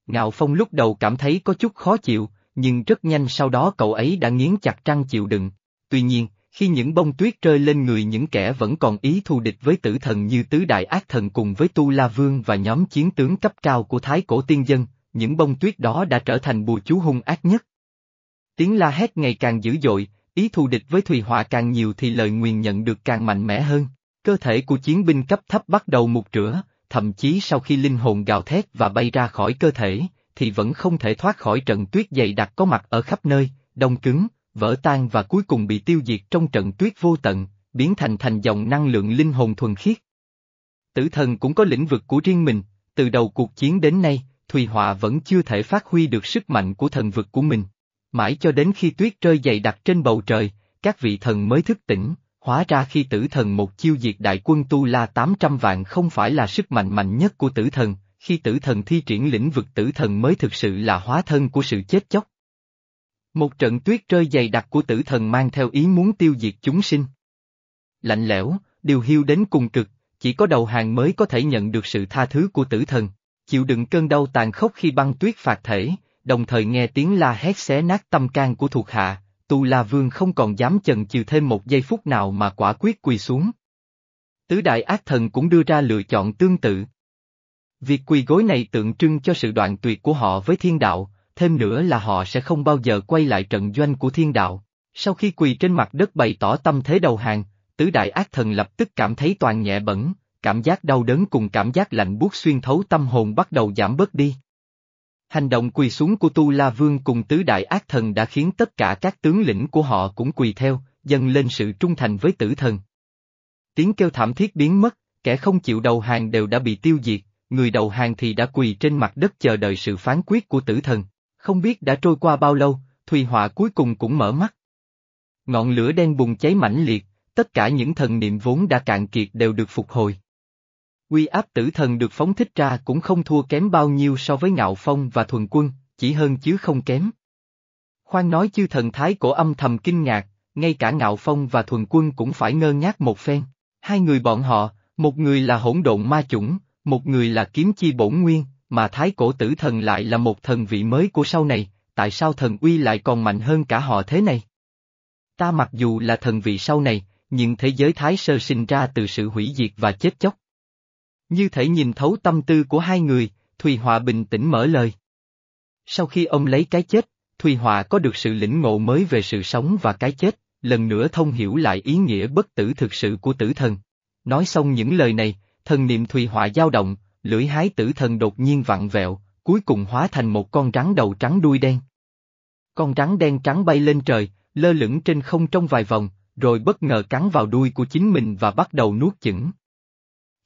Ngạo Phong lúc đầu cảm thấy có chút khó chịu, nhưng rất nhanh sau đó cậu ấy đã nghiến chặt răng chịu đựng. Tuy nhiên, khi những bông tuyết rơi lên người những kẻ vẫn còn ý thù địch với tử thần như tứ đại ác thần cùng với Tu La Vương và nhóm chiến tướng cấp cao của Thái Cổ Tiên Dân, những bông tuyết đó đã trở thành bùa chú hung ác nhất. Tiếng la hét ngày càng dữ dội, ý thù địch với Thùy Họa càng nhiều thì lời nguyền nhận được càng mạnh mẽ hơn, cơ thể của chiến binh cấp thấp bắt đầu mục rửa, thậm chí sau khi linh hồn gào thét và bay ra khỏi cơ thể, thì vẫn không thể thoát khỏi trận tuyết dày đặc có mặt ở khắp nơi, đông cứng, vỡ tan và cuối cùng bị tiêu diệt trong trận tuyết vô tận, biến thành thành dòng năng lượng linh hồn thuần khiết. Tử thần cũng có lĩnh vực của riêng mình, từ đầu cuộc chiến đến nay, Thùy Họa vẫn chưa thể phát huy được sức mạnh của thần vực của mình. Mãi cho đến khi tuyết rơi dày đặc trên bầu trời, các vị thần mới thức tỉnh, hóa ra khi tử thần một chiêu diệt đại quân Tu La 800 vạn không phải là sức mạnh mạnh nhất của tử thần, khi tử thần thi triển lĩnh vực tử thần mới thực sự là hóa thân của sự chết chóc. Một trận tuyết rơi dày đặc của tử thần mang theo ý muốn tiêu diệt chúng sinh. Lạnh lẽo, điều hiu đến cùng cực, chỉ có đầu hàng mới có thể nhận được sự tha thứ của tử thần, chịu đựng cơn đau tàn khốc khi băng tuyết phạt thể, đồng thời nghe tiếng la hét xé nát tâm can của thuộc hạ, Tu La Vương không còn dám chần chừ thêm một giây phút nào mà quả quyết quỳ xuống. Tứ đại ác thần cũng đưa ra lựa chọn tương tự. Việc quỳ gối này tượng trưng cho sự đoạn tuyệt của họ với thiên đạo, thêm nữa là họ sẽ không bao giờ quay lại trận doanh của thiên đạo. Sau khi quỳ trên mặt đất bày tỏ tâm thế đầu hàng, tứ đại ác thần lập tức cảm thấy toàn nhẹ bẩn, cảm giác đau đớn cùng cảm giác lạnh buốt xuyên thấu tâm hồn bắt đầu giảm bớt đi. Hành động quỳ xuống của Tu La Vương cùng tứ đại ác thần đã khiến tất cả các tướng lĩnh của họ cũng quỳ theo, dâng lên sự trung thành với tử thần. Tiếng kêu thảm thiết biến mất, kẻ không chịu đầu hàng đều đã bị tiêu diệt, người đầu hàng thì đã quỳ trên mặt đất chờ đợi sự phán quyết của tử thần. Không biết đã trôi qua bao lâu, Thùy Họa cuối cùng cũng mở mắt. Ngọn lửa đen bùng cháy mãnh liệt, tất cả những thần niệm vốn đã cạn kiệt đều được phục hồi. Quy áp tử thần được phóng thích ra cũng không thua kém bao nhiêu so với ngạo phong và thuần quân, chỉ hơn chứ không kém. Khoan nói chư thần thái cổ âm thầm kinh ngạc, ngay cả ngạo phong và thuần quân cũng phải ngơ ngác một phen. Hai người bọn họ, một người là hỗn độn ma chủng, một người là kiếm chi bổn nguyên, mà thái cổ tử thần lại là một thần vị mới của sau này, tại sao thần uy lại còn mạnh hơn cả họ thế này? Ta mặc dù là thần vị sau này, nhưng thế giới thái sơ sinh ra từ sự hủy diệt và chết chóc. Như thể nhìn thấu tâm tư của hai người, Thùy Họa bình tĩnh mở lời. Sau khi ông lấy cái chết, Thùy Họa có được sự lĩnh ngộ mới về sự sống và cái chết, lần nữa thông hiểu lại ý nghĩa bất tử thực sự của tử thần. Nói xong những lời này, thần niệm Thùy Họa dao động, lưỡi hái tử thần đột nhiên vặn vẹo, cuối cùng hóa thành một con rắn đầu trắng đuôi đen. Con rắn đen trắng bay lên trời, lơ lửng trên không trong vài vòng, rồi bất ngờ cắn vào đuôi của chính mình và bắt đầu nuốt chửng.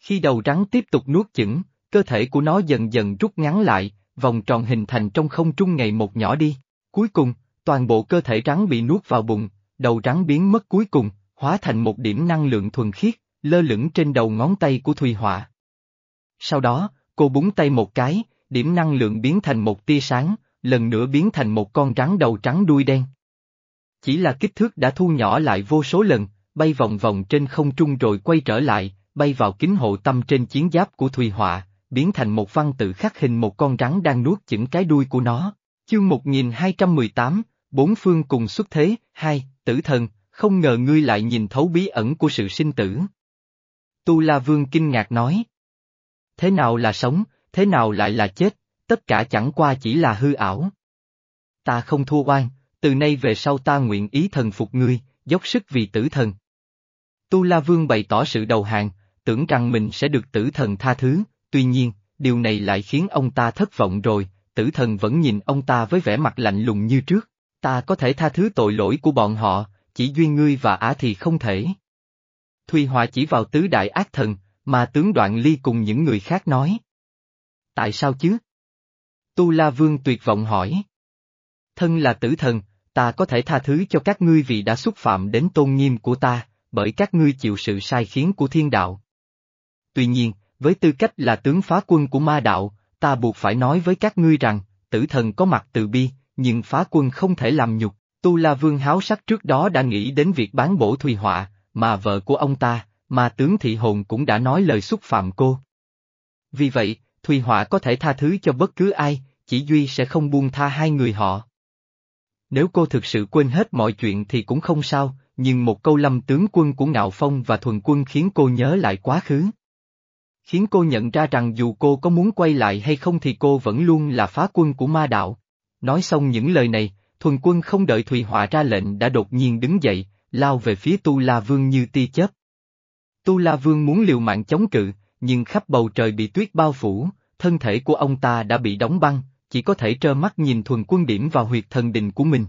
Khi đầu rắn tiếp tục nuốt chửng, cơ thể của nó dần dần rút ngắn lại, vòng tròn hình thành trong không trung ngày một nhỏ đi. Cuối cùng, toàn bộ cơ thể rắn bị nuốt vào bụng, đầu rắn biến mất cuối cùng, hóa thành một điểm năng lượng thuần khiết, lơ lửng trên đầu ngón tay của Thùy Họa. Sau đó, cô búng tay một cái, điểm năng lượng biến thành một tia sáng, lần nữa biến thành một con rắn đầu trắng đuôi đen. Chỉ là kích thước đã thu nhỏ lại vô số lần, bay vòng vòng trên không trung rồi quay trở lại, bay vào kính hộ tâm trên chiến giáp của Thùy Họa, biến thành một văn tự khắc hình một con rắn đang nuốt chửng cái đuôi của nó. Chương 1218, Bốn phương cùng xuất thế, hai, tử thần, không ngờ ngươi lại nhìn thấu bí ẩn của sự sinh tử. Tu La Vương kinh ngạc nói. Thế nào là sống, thế nào lại là chết, tất cả chẳng qua chỉ là hư ảo. Ta không thua oan, từ nay về sau ta nguyện ý thần phục ngươi, dốc sức vì tử thần. Tu La Vương bày tỏ sự đầu hàng, tưởng rằng mình sẽ được tử thần tha thứ, tuy nhiên, điều này lại khiến ông ta thất vọng rồi, tử thần vẫn nhìn ông ta với vẻ mặt lạnh lùng như trước, ta có thể tha thứ tội lỗi của bọn họ, chỉ duy ngươi và ả thì không thể. Thùy Họa chỉ vào tứ đại ác thần, mà tướng đoạn ly cùng những người khác nói. Tại sao chứ? Tu La Vương tuyệt vọng hỏi. Thân là tử thần, ta có thể tha thứ cho các ngươi vì đã xúc phạm đến tôn nghiêm của ta, bởi các ngươi chịu sự sai khiến của thiên đạo. Tuy nhiên, với tư cách là tướng phá quân của ma đạo, ta buộc phải nói với các ngươi rằng, tử thần có mặt từ bi, nhưng phá quân không thể làm nhục. Tu La Vương háo sắc trước đó đã nghĩ đến việc bán bổ Thùy Họa, mà vợ của ông ta, mà tướng thị hồn cũng đã nói lời xúc phạm cô. Vì vậy, Thùy Họa có thể tha thứ cho bất cứ ai, chỉ Duy sẽ không buông tha hai người họ. Nếu cô thực sự quên hết mọi chuyện thì cũng không sao, nhưng một câu lâm tướng quân của Ngạo Phong và Thuần Quân khiến cô nhớ lại quá khứ. Khiến cô nhận ra rằng dù cô có muốn quay lại hay không thì cô vẫn luôn là phá quân của ma đạo. Nói xong những lời này, Thuần Quân không đợi Thùy Họa ra lệnh đã đột nhiên đứng dậy, lao về phía Tu La Vương như tia chớp. Tu La Vương muốn liều mạng chống cự, nhưng khắp bầu trời bị tuyết bao phủ, thân thể của ông ta đã bị đóng băng, chỉ có thể trơ mắt nhìn thuần quân điểm vào huyệt thần đình của mình.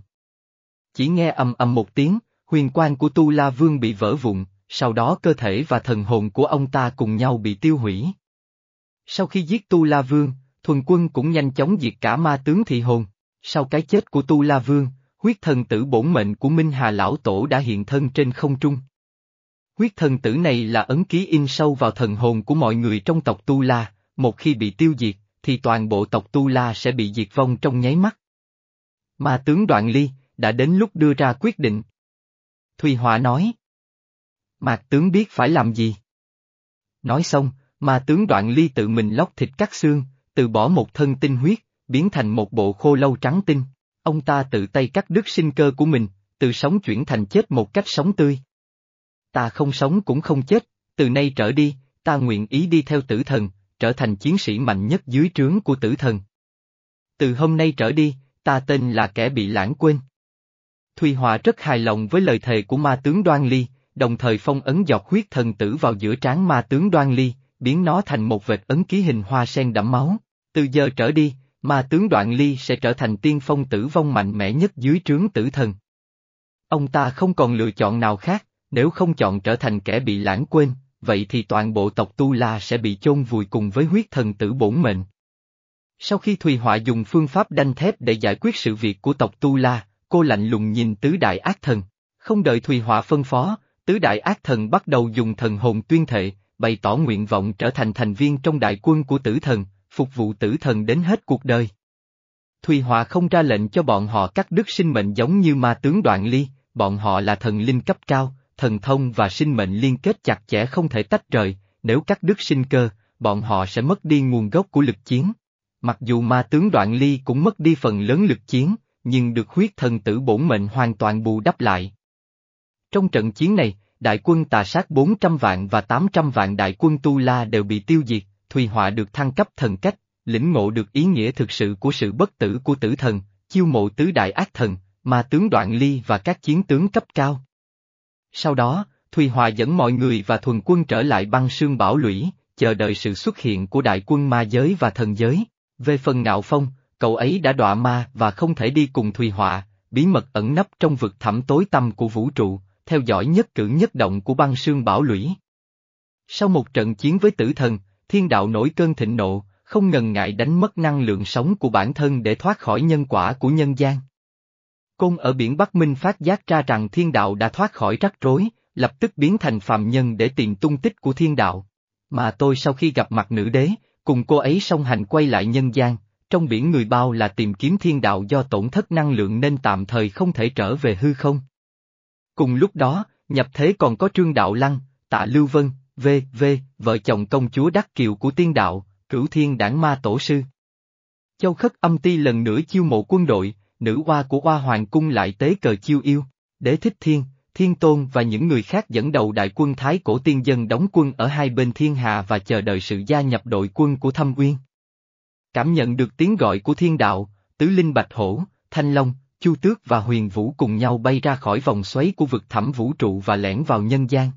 Chỉ nghe ầm ầm một tiếng, huyền quan của Tu La Vương bị vỡ vụn, sau đó cơ thể và thần hồn của ông ta cùng nhau bị tiêu hủy. Sau khi giết Tu La Vương, thuần quân cũng nhanh chóng diệt cả ma tướng thị hồn. Sau cái chết của Tu La Vương, huyết thần tử bổn mệnh của Minh Hà Lão Tổ đã hiện thân trên không trung. Huyết thần tử này là ấn ký in sâu vào thần hồn của mọi người trong tộc Tu La, một khi bị tiêu diệt, thì toàn bộ tộc Tu La sẽ bị diệt vong trong nháy mắt. Mà tướng Đoạn Ly, đã đến lúc đưa ra quyết định. Thùy Họa nói. Mạc tướng biết phải làm gì? Nói xong, mà tướng Đoạn Ly tự mình lóc thịt cắt xương, từ bỏ một thân tinh huyết, biến thành một bộ khô lâu trắng tinh. Ông ta tự tay cắt đứt sinh cơ của mình, từ sống chuyển thành chết một cách sống tươi. Ta không sống cũng không chết, từ nay trở đi, ta nguyện ý đi theo tử thần, trở thành chiến sĩ mạnh nhất dưới trướng của tử thần. Từ hôm nay trở đi, ta tên là kẻ bị lãng quên. Thùy Hòa rất hài lòng với lời thề của ma tướng Đoan Ly, đồng thời phong ấn giọt huyết thần tử vào giữa trán ma tướng Đoan Ly, biến nó thành một vệt ấn ký hình hoa sen đẫm máu. Từ giờ trở đi, ma tướng Đoạn Ly sẽ trở thành tiên phong tử vong mạnh mẽ nhất dưới trướng tử thần. Ông ta không còn lựa chọn nào khác, nếu không chọn trở thành kẻ bị lãng quên, vậy thì toàn bộ tộc Tu La sẽ bị chôn vùi cùng với huyết thần tử bổn mệnh. Sau khi Thùy Họa dùng phương pháp đanh thép để giải quyết sự việc của tộc Tu La, cô lạnh lùng nhìn tứ đại ác thần. Không đợi Thùy Họa phân phó, tứ đại ác thần bắt đầu dùng thần hồn tuyên thệ, bày tỏ nguyện vọng trở thành thành viên trong đại quân của tử thần, phục vụ tử thần đến hết cuộc đời. Thùy hòa không ra lệnh cho bọn họ cắt đứt sinh mệnh giống như ma tướng đoạn ly, bọn họ là thần linh cấp cao, thần thông và sinh mệnh liên kết chặt chẽ không thể tách rời, nếu cắt đứt sinh cơ, bọn họ sẽ mất đi nguồn gốc của lực chiến. Mặc dù ma tướng đoạn ly cũng mất đi phần lớn lực chiến, nhưng được huyết thần tử bổn mệnh hoàn toàn bù đắp lại. Trong trận chiến này, đại quân tà sát 400 vạn và 800 vạn đại quân Tu La đều bị tiêu diệt, Thùy Họa được thăng cấp thần cách, lĩnh ngộ được ý nghĩa thực sự của sự bất tử của tử thần, chiêu mộ tứ đại ác thần, mà tướng đoạn ly và các chiến tướng cấp cao. Sau đó, Thùy Hòa dẫn mọi người và thuần quân trở lại băng sương bảo lũy, chờ đợi sự xuất hiện của đại quân ma giới và thần giới. Về phần ngạo phong, cậu ấy đã đọa ma và không thể đi cùng Thùy Họa, bí mật ẩn nấp trong vực thẳm tối tăm của vũ trụ, theo dõi nhất cử nhất động của băng sương bảo lũy. Sau một trận chiến với tử thần, thiên đạo nổi cơn thịnh nộ, không ngần ngại đánh mất năng lượng sống của bản thân để thoát khỏi nhân quả của nhân gian. Côn ở biển Bắc Minh phát giác ra rằng thiên đạo đã thoát khỏi rắc rối, lập tức biến thành phàm nhân để tìm tung tích của thiên đạo. Mà tôi sau khi gặp mặt nữ đế, cùng cô ấy song hành quay lại nhân gian, trong biển người bao là tìm kiếm thiên đạo do tổn thất năng lượng nên tạm thời không thể trở về hư không. Cùng lúc đó, nhập thế còn có Trương Đạo Lăng, Tạ Lưu Vân, V, V, vợ chồng công chúa Đắc Kiều của tiên đạo, cửu thiên đảng ma tổ sư. Châu Khất âm ti lần nữa chiêu mộ quân đội, nữ hoa của hoa hoàng cung lại tế cờ chiêu yêu, đế thích thiên, thiên tôn và những người khác dẫn đầu đại quân Thái cổ tiên dân đóng quân ở hai bên thiên hà và chờ đợi sự gia nhập đội quân của thâm uyên. Cảm nhận được tiếng gọi của thiên đạo, tứ linh bạch hổ, thanh long, chu tước và huyền vũ cùng nhau bay ra khỏi vòng xoáy của vực thẳm vũ trụ và lẻn vào nhân gian.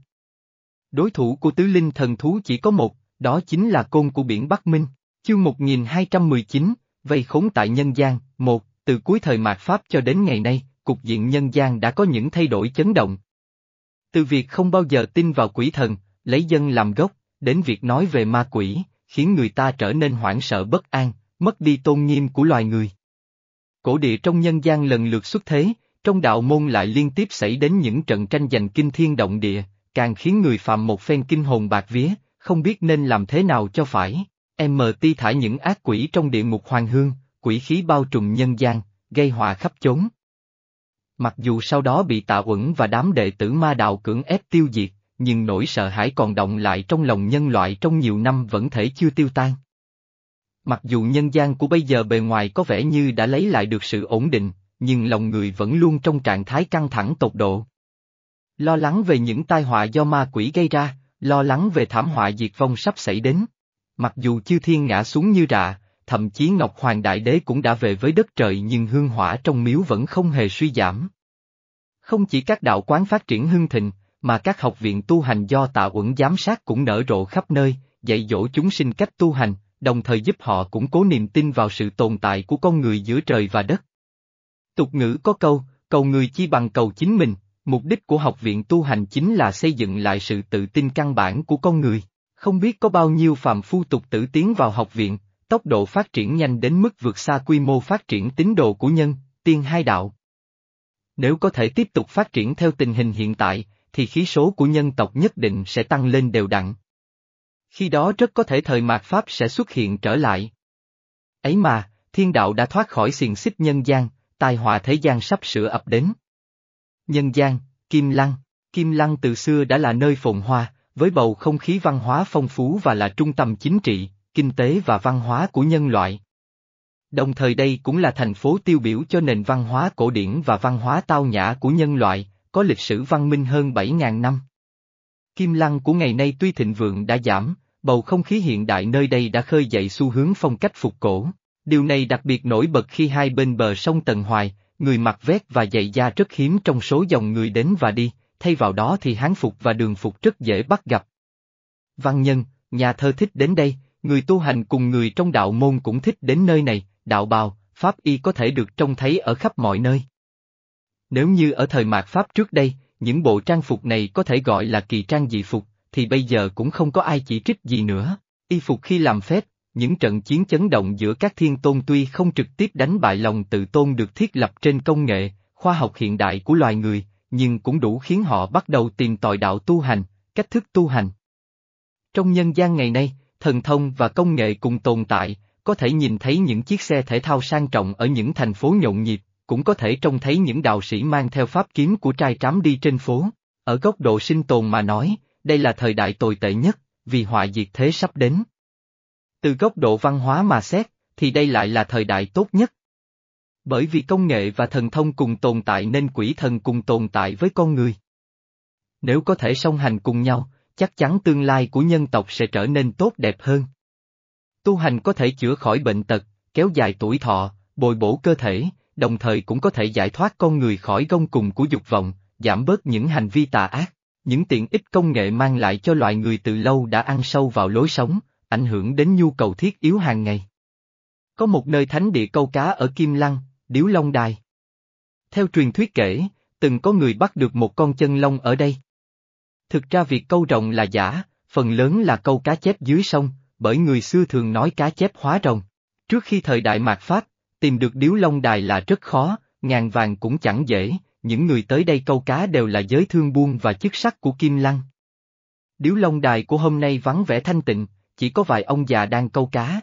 Đối thủ của tứ linh thần thú chỉ có một, đó chính là côn của biển Bắc Minh, chương 1219, vây khốn tại nhân gian, một, từ cuối thời mạt Pháp cho đến ngày nay, cục diện nhân gian đã có những thay đổi chấn động. Từ việc không bao giờ tin vào quỷ thần, lấy dân làm gốc, đến việc nói về ma quỷ, khiến người ta trở nên hoảng sợ bất an, mất đi tôn nghiêm của loài người. Cổ địa trong nhân gian lần lượt xuất thế, trong đạo môn lại liên tiếp xảy đến những trận tranh giành kinh thiên động địa, càng khiến người phạm một phen kinh hồn bạc vía, không biết nên làm thế nào cho phải. MT thả những ác quỷ trong địa ngục hoàng hương, quỷ khí bao trùm nhân gian, gây họa khắp chốn. Mặc dù sau đó bị tạ uẩn và đám đệ tử ma đạo cưỡng ép tiêu diệt, nhưng nỗi sợ hãi còn động lại trong lòng nhân loại trong nhiều năm vẫn thể chưa tiêu tan. Mặc dù nhân gian của bây giờ bề ngoài có vẻ như đã lấy lại được sự ổn định, nhưng lòng người vẫn luôn trong trạng thái căng thẳng tột độ. Lo lắng về những tai họa do ma quỷ gây ra, lo lắng về thảm họa diệt vong sắp xảy đến. Mặc dù chư thiên ngã xuống như rạ, thậm chí Ngọc Hoàng Đại Đế cũng đã về với đất trời nhưng hương hỏa trong miếu vẫn không hề suy giảm. Không chỉ các đạo quán phát triển hưng thịnh, mà các học viện tu hành do tạ uẩn giám sát cũng nở rộ khắp nơi, dạy dỗ chúng sinh cách tu hành, đồng thời giúp họ củng cố niềm tin vào sự tồn tại của con người giữa trời và đất. Tục ngữ có câu, cầu người chi bằng cầu chính mình, mục đích của học viện tu hành chính là xây dựng lại sự tự tin căn bản của con người. Không biết có bao nhiêu phàm phu tục tử tiến vào học viện, tốc độ phát triển nhanh đến mức vượt xa quy mô phát triển tín đồ của nhân, tiên hai đạo. Nếu có thể tiếp tục phát triển theo tình hình hiện tại, thì khí số của nhân tộc nhất định sẽ tăng lên đều đặn. Khi đó rất có thể thời mạt Pháp sẽ xuất hiện trở lại. Ấy mà, thiên đạo đã thoát khỏi xiềng xích nhân gian, tai họa thế gian sắp sửa ập đến. Nhân gian, Kim Lăng, Kim Lăng từ xưa đã là nơi phồn hoa, với bầu không khí văn hóa phong phú và là trung tâm chính trị, kinh tế và văn hóa của nhân loại. Đồng thời đây cũng là thành phố tiêu biểu cho nền văn hóa cổ điển và văn hóa tao nhã của nhân loại, có lịch sử văn minh hơn 7.000 năm. Kim lăng của ngày nay tuy thịnh vượng đã giảm, bầu không khí hiện đại nơi đây đã khơi dậy xu hướng phong cách phục cổ. Điều này đặc biệt nổi bật khi hai bên bờ sông Tần Hoài, người mặc vét và giày da rất hiếm trong số dòng người đến và đi, thay vào đó thì hán phục và đường phục rất dễ bắt gặp. Văn nhân, nhà thơ thích đến đây, người tu hành cùng người trong đạo môn cũng thích đến nơi này, đạo bào, pháp y có thể được trông thấy ở khắp mọi nơi. Nếu như ở thời mạt Pháp trước đây, những bộ trang phục này có thể gọi là kỳ trang dị phục, thì bây giờ cũng không có ai chỉ trích gì nữa. Y phục khi làm phép, những trận chiến chấn động giữa các thiên tôn tuy không trực tiếp đánh bại lòng tự tôn được thiết lập trên công nghệ, khoa học hiện đại của loài người, nhưng cũng đủ khiến họ bắt đầu tìm tòi đạo tu hành, cách thức tu hành. Trong nhân gian ngày nay, thần thông và công nghệ cùng tồn tại, có thể nhìn thấy những chiếc xe thể thao sang trọng ở những thành phố nhộn nhịp, cũng có thể trông thấy những đạo sĩ mang theo pháp kiếm của trai trám đi trên phố. Ở góc độ sinh tồn mà nói, đây là thời đại tồi tệ nhất, vì họa diệt thế sắp đến. Từ góc độ văn hóa mà xét, thì đây lại là thời đại tốt nhất. Bởi vì công nghệ và thần thông cùng tồn tại nên quỷ thần cùng tồn tại với con người. Nếu có thể song hành cùng nhau, chắc chắn tương lai của nhân tộc sẽ trở nên tốt đẹp hơn. Tu hành có thể chữa khỏi bệnh tật, kéo dài tuổi thọ, bồi bổ cơ thể, đồng thời cũng có thể giải thoát con người khỏi gông cùng của dục vọng, giảm bớt những hành vi tà ác. Những tiện ích công nghệ mang lại cho loài người từ lâu đã ăn sâu vào lối sống, ảnh hưởng đến nhu cầu thiết yếu hàng ngày. Có một nơi thánh địa câu cá ở Kim Lăng, Điếu Long Đài. Theo truyền thuyết kể, từng có người bắt được một con chân long ở đây. Thực ra việc câu rồng là giả, phần lớn là câu cá chép dưới sông, bởi người xưa thường nói cá chép hóa rồng. Trước khi thời đại mạt Pháp, tìm được điếu long đài là rất khó, ngàn vàng cũng chẳng dễ, những người tới đây câu cá đều là giới thương buôn và chức sắc của Kim Lăng. Điếu long đài của hôm nay vắng vẻ thanh tịnh, chỉ có vài ông già đang câu cá.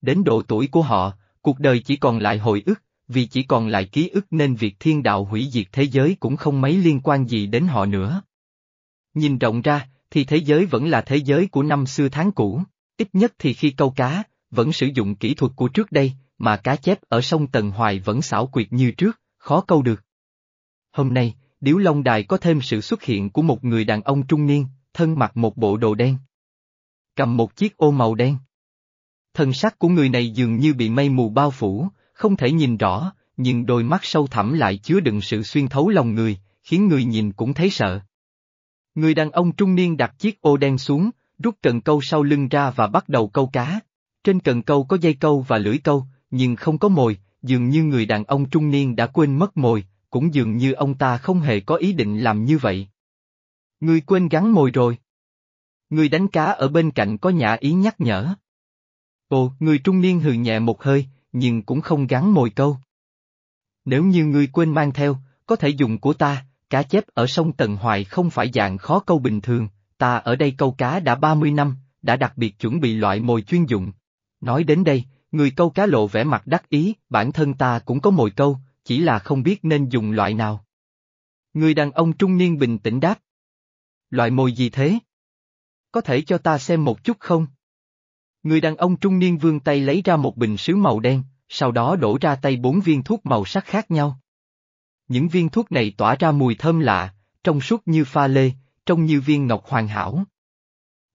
Đến độ tuổi của họ, cuộc đời chỉ còn lại hồi ức, vì chỉ còn lại ký ức nên việc thiên đạo hủy diệt thế giới cũng không mấy liên quan gì đến họ nữa. Nhìn rộng ra, thì thế giới vẫn là thế giới của năm xưa tháng cũ, ít nhất thì khi câu cá, vẫn sử dụng kỹ thuật của trước đây, mà cá chép ở sông Tần Hoài vẫn xảo quyệt như trước, khó câu được. Hôm nay, Điếu Long Đài có thêm sự xuất hiện của một người đàn ông trung niên, thân mặc một bộ đồ đen. Cầm một chiếc ô màu đen. Thân sắc của người này dường như bị mây mù bao phủ, không thể nhìn rõ, nhưng đôi mắt sâu thẳm lại chứa đựng sự xuyên thấu lòng người, khiến người nhìn cũng thấy sợ. Người đàn ông trung niên đặt chiếc ô đen xuống, rút cần câu sau lưng ra và bắt đầu câu cá. Trên cần câu có dây câu và lưỡi câu, nhưng không có mồi, dường như người đàn ông trung niên đã quên mất mồi, cũng dường như ông ta không hề có ý định làm như vậy. Người quên gắn mồi rồi. Người đánh cá ở bên cạnh có nhã ý nhắc nhở. Ồ, người trung niên hừ nhẹ một hơi, nhưng cũng không gắn mồi câu. Nếu như ngươi quên mang theo, có thể dùng của ta, cá chép ở sông Tần Hoài không phải dạng khó câu bình thường, ta ở đây câu cá đã 30 năm, đã đặc biệt chuẩn bị loại mồi chuyên dụng. Nói đến đây, người câu cá lộ vẻ mặt đắc ý, bản thân ta cũng có mồi câu, chỉ là không biết nên dùng loại nào. Người đàn ông trung niên bình tĩnh đáp. Loại mồi gì thế? Có thể cho ta xem một chút không? Người đàn ông trung niên vươn tay lấy ra một bình sứ màu đen, sau đó đổ ra tay bốn viên thuốc màu sắc khác nhau. Những viên thuốc này tỏa ra mùi thơm lạ, trong suốt như pha lê, trông như viên ngọc hoàn hảo.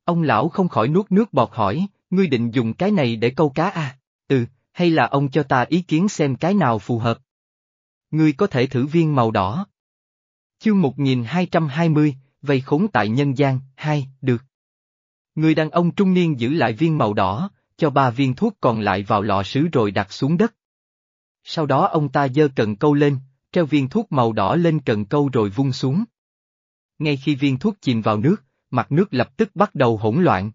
Ông lão không khỏi nuốt nước bọt hỏi, ngươi định dùng cái này để câu cá à? Ừ, hay là ông cho ta ý kiến xem cái nào phù hợp? Ngươi có thể thử viên màu đỏ. Chương 1220, vây khốn tại nhân gian, hai, được. Người đàn ông trung niên giữ lại viên màu đỏ, cho ba viên thuốc còn lại vào lọ sứ rồi đặt xuống đất. Sau đó ông ta giơ cần câu lên, treo viên thuốc màu đỏ lên cần câu rồi vung xuống. Ngay khi viên thuốc chìm vào nước, mặt nước lập tức bắt đầu hỗn loạn.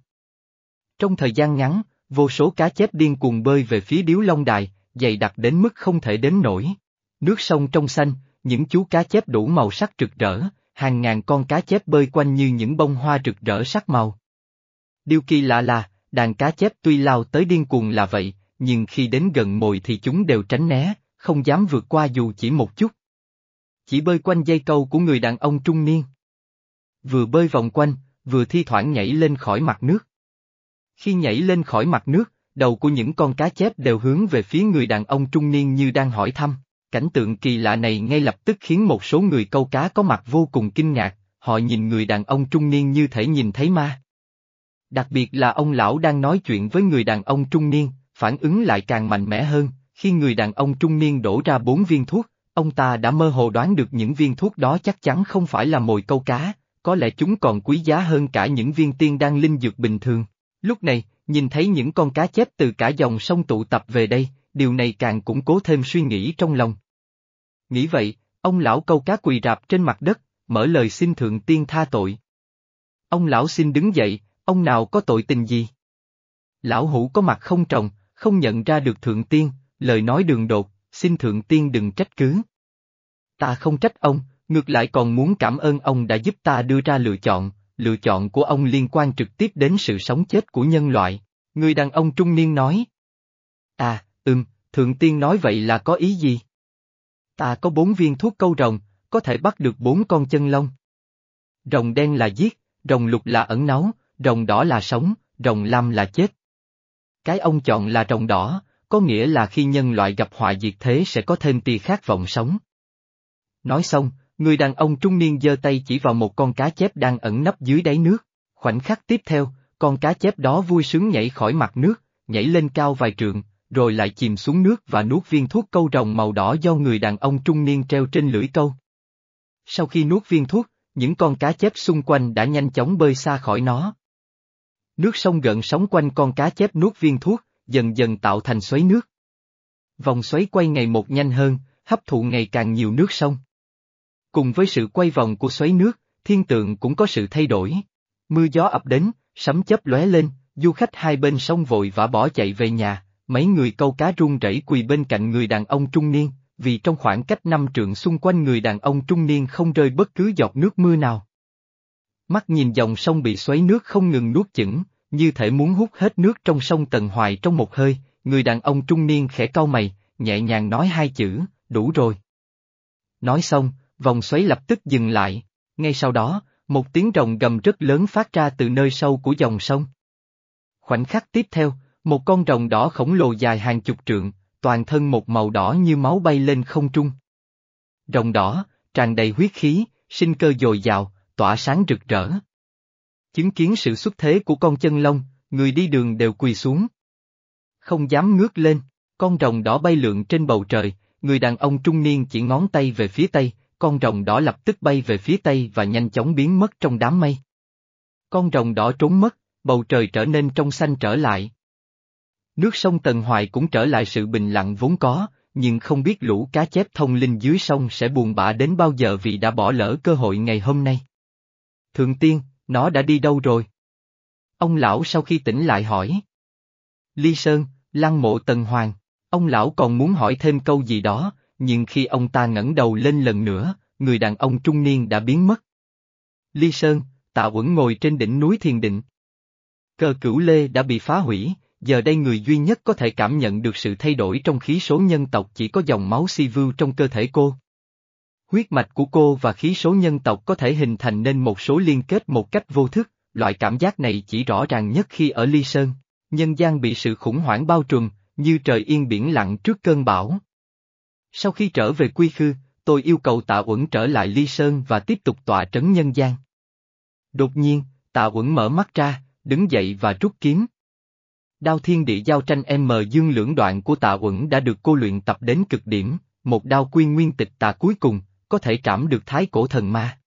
Trong thời gian ngắn, vô số cá chép điên cuồng bơi về phía điếu long đài, dày đặc đến mức không thể đến nổi. Nước sông trong xanh, những chú cá chép đủ màu sắc rực rỡ, hàng ngàn con cá chép bơi quanh như những bông hoa rực rỡ sắc màu. Điều kỳ lạ là, đàn cá chép tuy lao tới điên cuồng là vậy, nhưng khi đến gần mồi thì chúng đều tránh né, không dám vượt qua dù chỉ một chút. Chỉ bơi quanh dây câu của người đàn ông trung niên. Vừa bơi vòng quanh, vừa thi thoảng nhảy lên khỏi mặt nước. Khi nhảy lên khỏi mặt nước, đầu của những con cá chép đều hướng về phía người đàn ông trung niên như đang hỏi thăm. Cảnh tượng kỳ lạ này ngay lập tức khiến một số người câu cá có mặt vô cùng kinh ngạc, họ nhìn người đàn ông trung niên như thể nhìn thấy ma. Đặc biệt là ông lão đang nói chuyện với người đàn ông trung niên, phản ứng lại càng mạnh mẽ hơn, khi người đàn ông trung niên đổ ra bốn viên thuốc, ông ta đã mơ hồ đoán được những viên thuốc đó chắc chắn không phải là mồi câu cá, có lẽ chúng còn quý giá hơn cả những viên tiên đan linh dược bình thường. Lúc này, nhìn thấy những con cá chép từ cả dòng sông tụ tập về đây, điều này càng củng cố thêm suy nghĩ trong lòng. Nghĩ vậy, ông lão câu cá quỳ rạp trên mặt đất, mở lời xin thượng tiên tha tội. Ông lão xin đứng dậy, ông nào có tội tình gì? Lão hủ có mặt không trồng, không nhận ra được thượng tiên, lời nói đường đột, xin thượng tiên đừng trách cứ. Ta không trách ông, ngược lại còn muốn cảm ơn ông đã giúp ta đưa ra lựa chọn, lựa chọn của ông liên quan trực tiếp đến sự sống chết của nhân loại, người đàn ông trung niên nói. À, ừm, thượng tiên nói vậy là có ý gì? Ta có bốn viên thuốc câu rồng, có thể bắt được bốn con chân lông. Rồng đen là giết, rồng lục là ẩn náu, rồng đỏ là sống, rồng lam là chết. Cái ông chọn là rồng đỏ, có nghĩa là khi nhân loại gặp họa diệt thế sẽ có thêm tia khát vọng sống. Nói xong, người đàn ông trung niên giơ tay chỉ vào một con cá chép đang ẩn nấp dưới đáy nước. Khoảnh khắc tiếp theo, con cá chép đó vui sướng nhảy khỏi mặt nước, nhảy lên cao vài trượng, rồi lại chìm xuống nước và nuốt viên thuốc câu rồng màu đỏ do người đàn ông trung niên treo trên lưỡi câu. Sau khi nuốt viên thuốc, những con cá chép xung quanh đã nhanh chóng bơi xa khỏi nó. Nước sông gợn sóng quanh con cá chép nuốt viên thuốc, dần dần tạo thành xoáy nước. Vòng xoáy quay ngày một nhanh hơn, hấp thụ ngày càng nhiều nước sông. Cùng với sự quay vòng của xoáy nước, thiên tượng cũng có sự thay đổi. Mưa gió ập đến, sấm chớp lóe lên, du khách hai bên sông vội vã bỏ chạy về nhà, mấy người câu cá run rẩy quỳ bên cạnh người đàn ông trung niên, vì trong khoảng cách năm trượng xung quanh người đàn ông trung niên không rơi bất cứ giọt nước mưa nào. Mắt nhìn dòng sông bị xoáy nước không ngừng nuốt chửng, như thể muốn hút hết nước trong sông Tần Hoài trong một hơi, người đàn ông trung niên khẽ cau mày, nhẹ nhàng nói hai chữ, đủ rồi. Nói xong, vòng xoáy lập tức dừng lại, ngay sau đó, một tiếng rồng gầm rất lớn phát ra từ nơi sâu của dòng sông. Khoảnh khắc tiếp theo, một con rồng đỏ khổng lồ dài hàng chục trượng, toàn thân một màu đỏ như máu bay lên không trung. Rồng đỏ, tràn đầy huyết khí, sinh cơ dồi dào, tỏa sáng rực rỡ. Chứng kiến sự xuất thế của con chân lông, người đi đường đều quỳ xuống. Không dám ngước lên, con rồng đỏ bay lượn trên bầu trời, người đàn ông trung niên chỉ ngón tay về phía tây, con rồng đỏ lập tức bay về phía tây và nhanh chóng biến mất trong đám mây. Con rồng đỏ trốn mất, bầu trời trở nên trong xanh trở lại. Nước sông Tần Hoài cũng trở lại sự bình lặng vốn có, nhưng không biết lũ cá chép thông linh dưới sông sẽ buồn bã đến bao giờ vì đã bỏ lỡ cơ hội ngày hôm nay. Thượng tiên, nó đã đi đâu rồi? Ông lão sau khi tỉnh lại hỏi. Ly Sơn, lăng mộ Tần Hoàng, ông lão còn muốn hỏi thêm câu gì đó, nhưng khi ông ta ngẩng đầu lên lần nữa, người đàn ông trung niên đã biến mất. Ly Sơn, tạ uẩn ngồi trên đỉnh núi thiền định. Cờ cửu lê đã bị phá hủy, giờ đây người duy nhất có thể cảm nhận được sự thay đổi trong khí số nhân tộc chỉ có dòng máu si vưu trong cơ thể cô. Huyết mạch của cô và khí số nhân tộc có thể hình thành nên một số liên kết một cách vô thức, loại cảm giác này chỉ rõ ràng nhất khi ở Ly Sơn. Nhân gian bị sự khủng hoảng bao trùm, như trời yên biển lặng trước cơn bão. Sau khi trở về Quy Khư, tôi yêu cầu tạ uẩn trở lại Ly Sơn và tiếp tục tọa trấn nhân gian. Đột nhiên, tạ uẩn mở mắt ra, đứng dậy và rút kiếm. Đao thiên địa giao tranh M dương lưỡng đoạn của tạ uẩn đã được cô luyện tập đến cực điểm, một đao quy nguyên tịch tà cuối cùng, có thể trảm được thái cổ thần ma.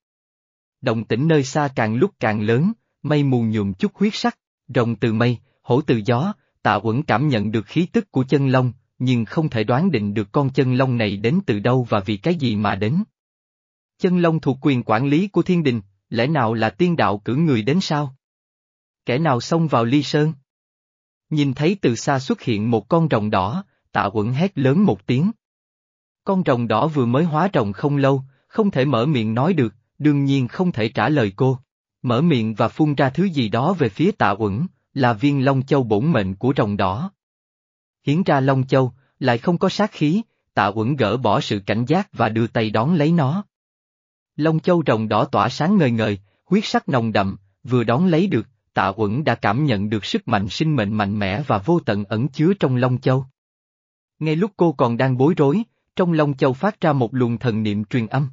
Động tĩnh nơi xa càng lúc càng lớn, mây mù nhuộm chút huyết sắc, rồng từ mây, hổ từ gió, tạ uẩn cảm nhận được khí tức của chân long, nhưng không thể đoán định được con chân long này đến từ đâu và vì cái gì mà đến. Chân long thuộc quyền quản lý của thiên đình, lẽ nào là tiên đạo cử người đến sao? Kẻ nào xông vào ly sơn? Nhìn thấy từ xa xuất hiện một con rồng đỏ, tạ quẩn hét lớn một tiếng. Con rồng đỏ vừa mới hóa rồng không lâu, không thể mở miệng nói được, đương nhiên không thể trả lời cô. Mở miệng và phun ra thứ gì đó về phía tạ quẩn, là viên Long Châu bổn mệnh của rồng đỏ. Hiến ra Long Châu, lại không có sát khí, tạ quẩn gỡ bỏ sự cảnh giác và đưa tay đón lấy nó. Long Châu rồng đỏ tỏa sáng ngời ngời, huyết sắc nồng đậm, vừa đón lấy được, tạ uẩn đã cảm nhận được sức mạnh sinh mệnh mạnh mẽ và vô tận ẩn chứa trong Long Châu. Ngay lúc cô còn đang bối rối, trong Long Châu phát ra một luồng thần niệm truyền âm.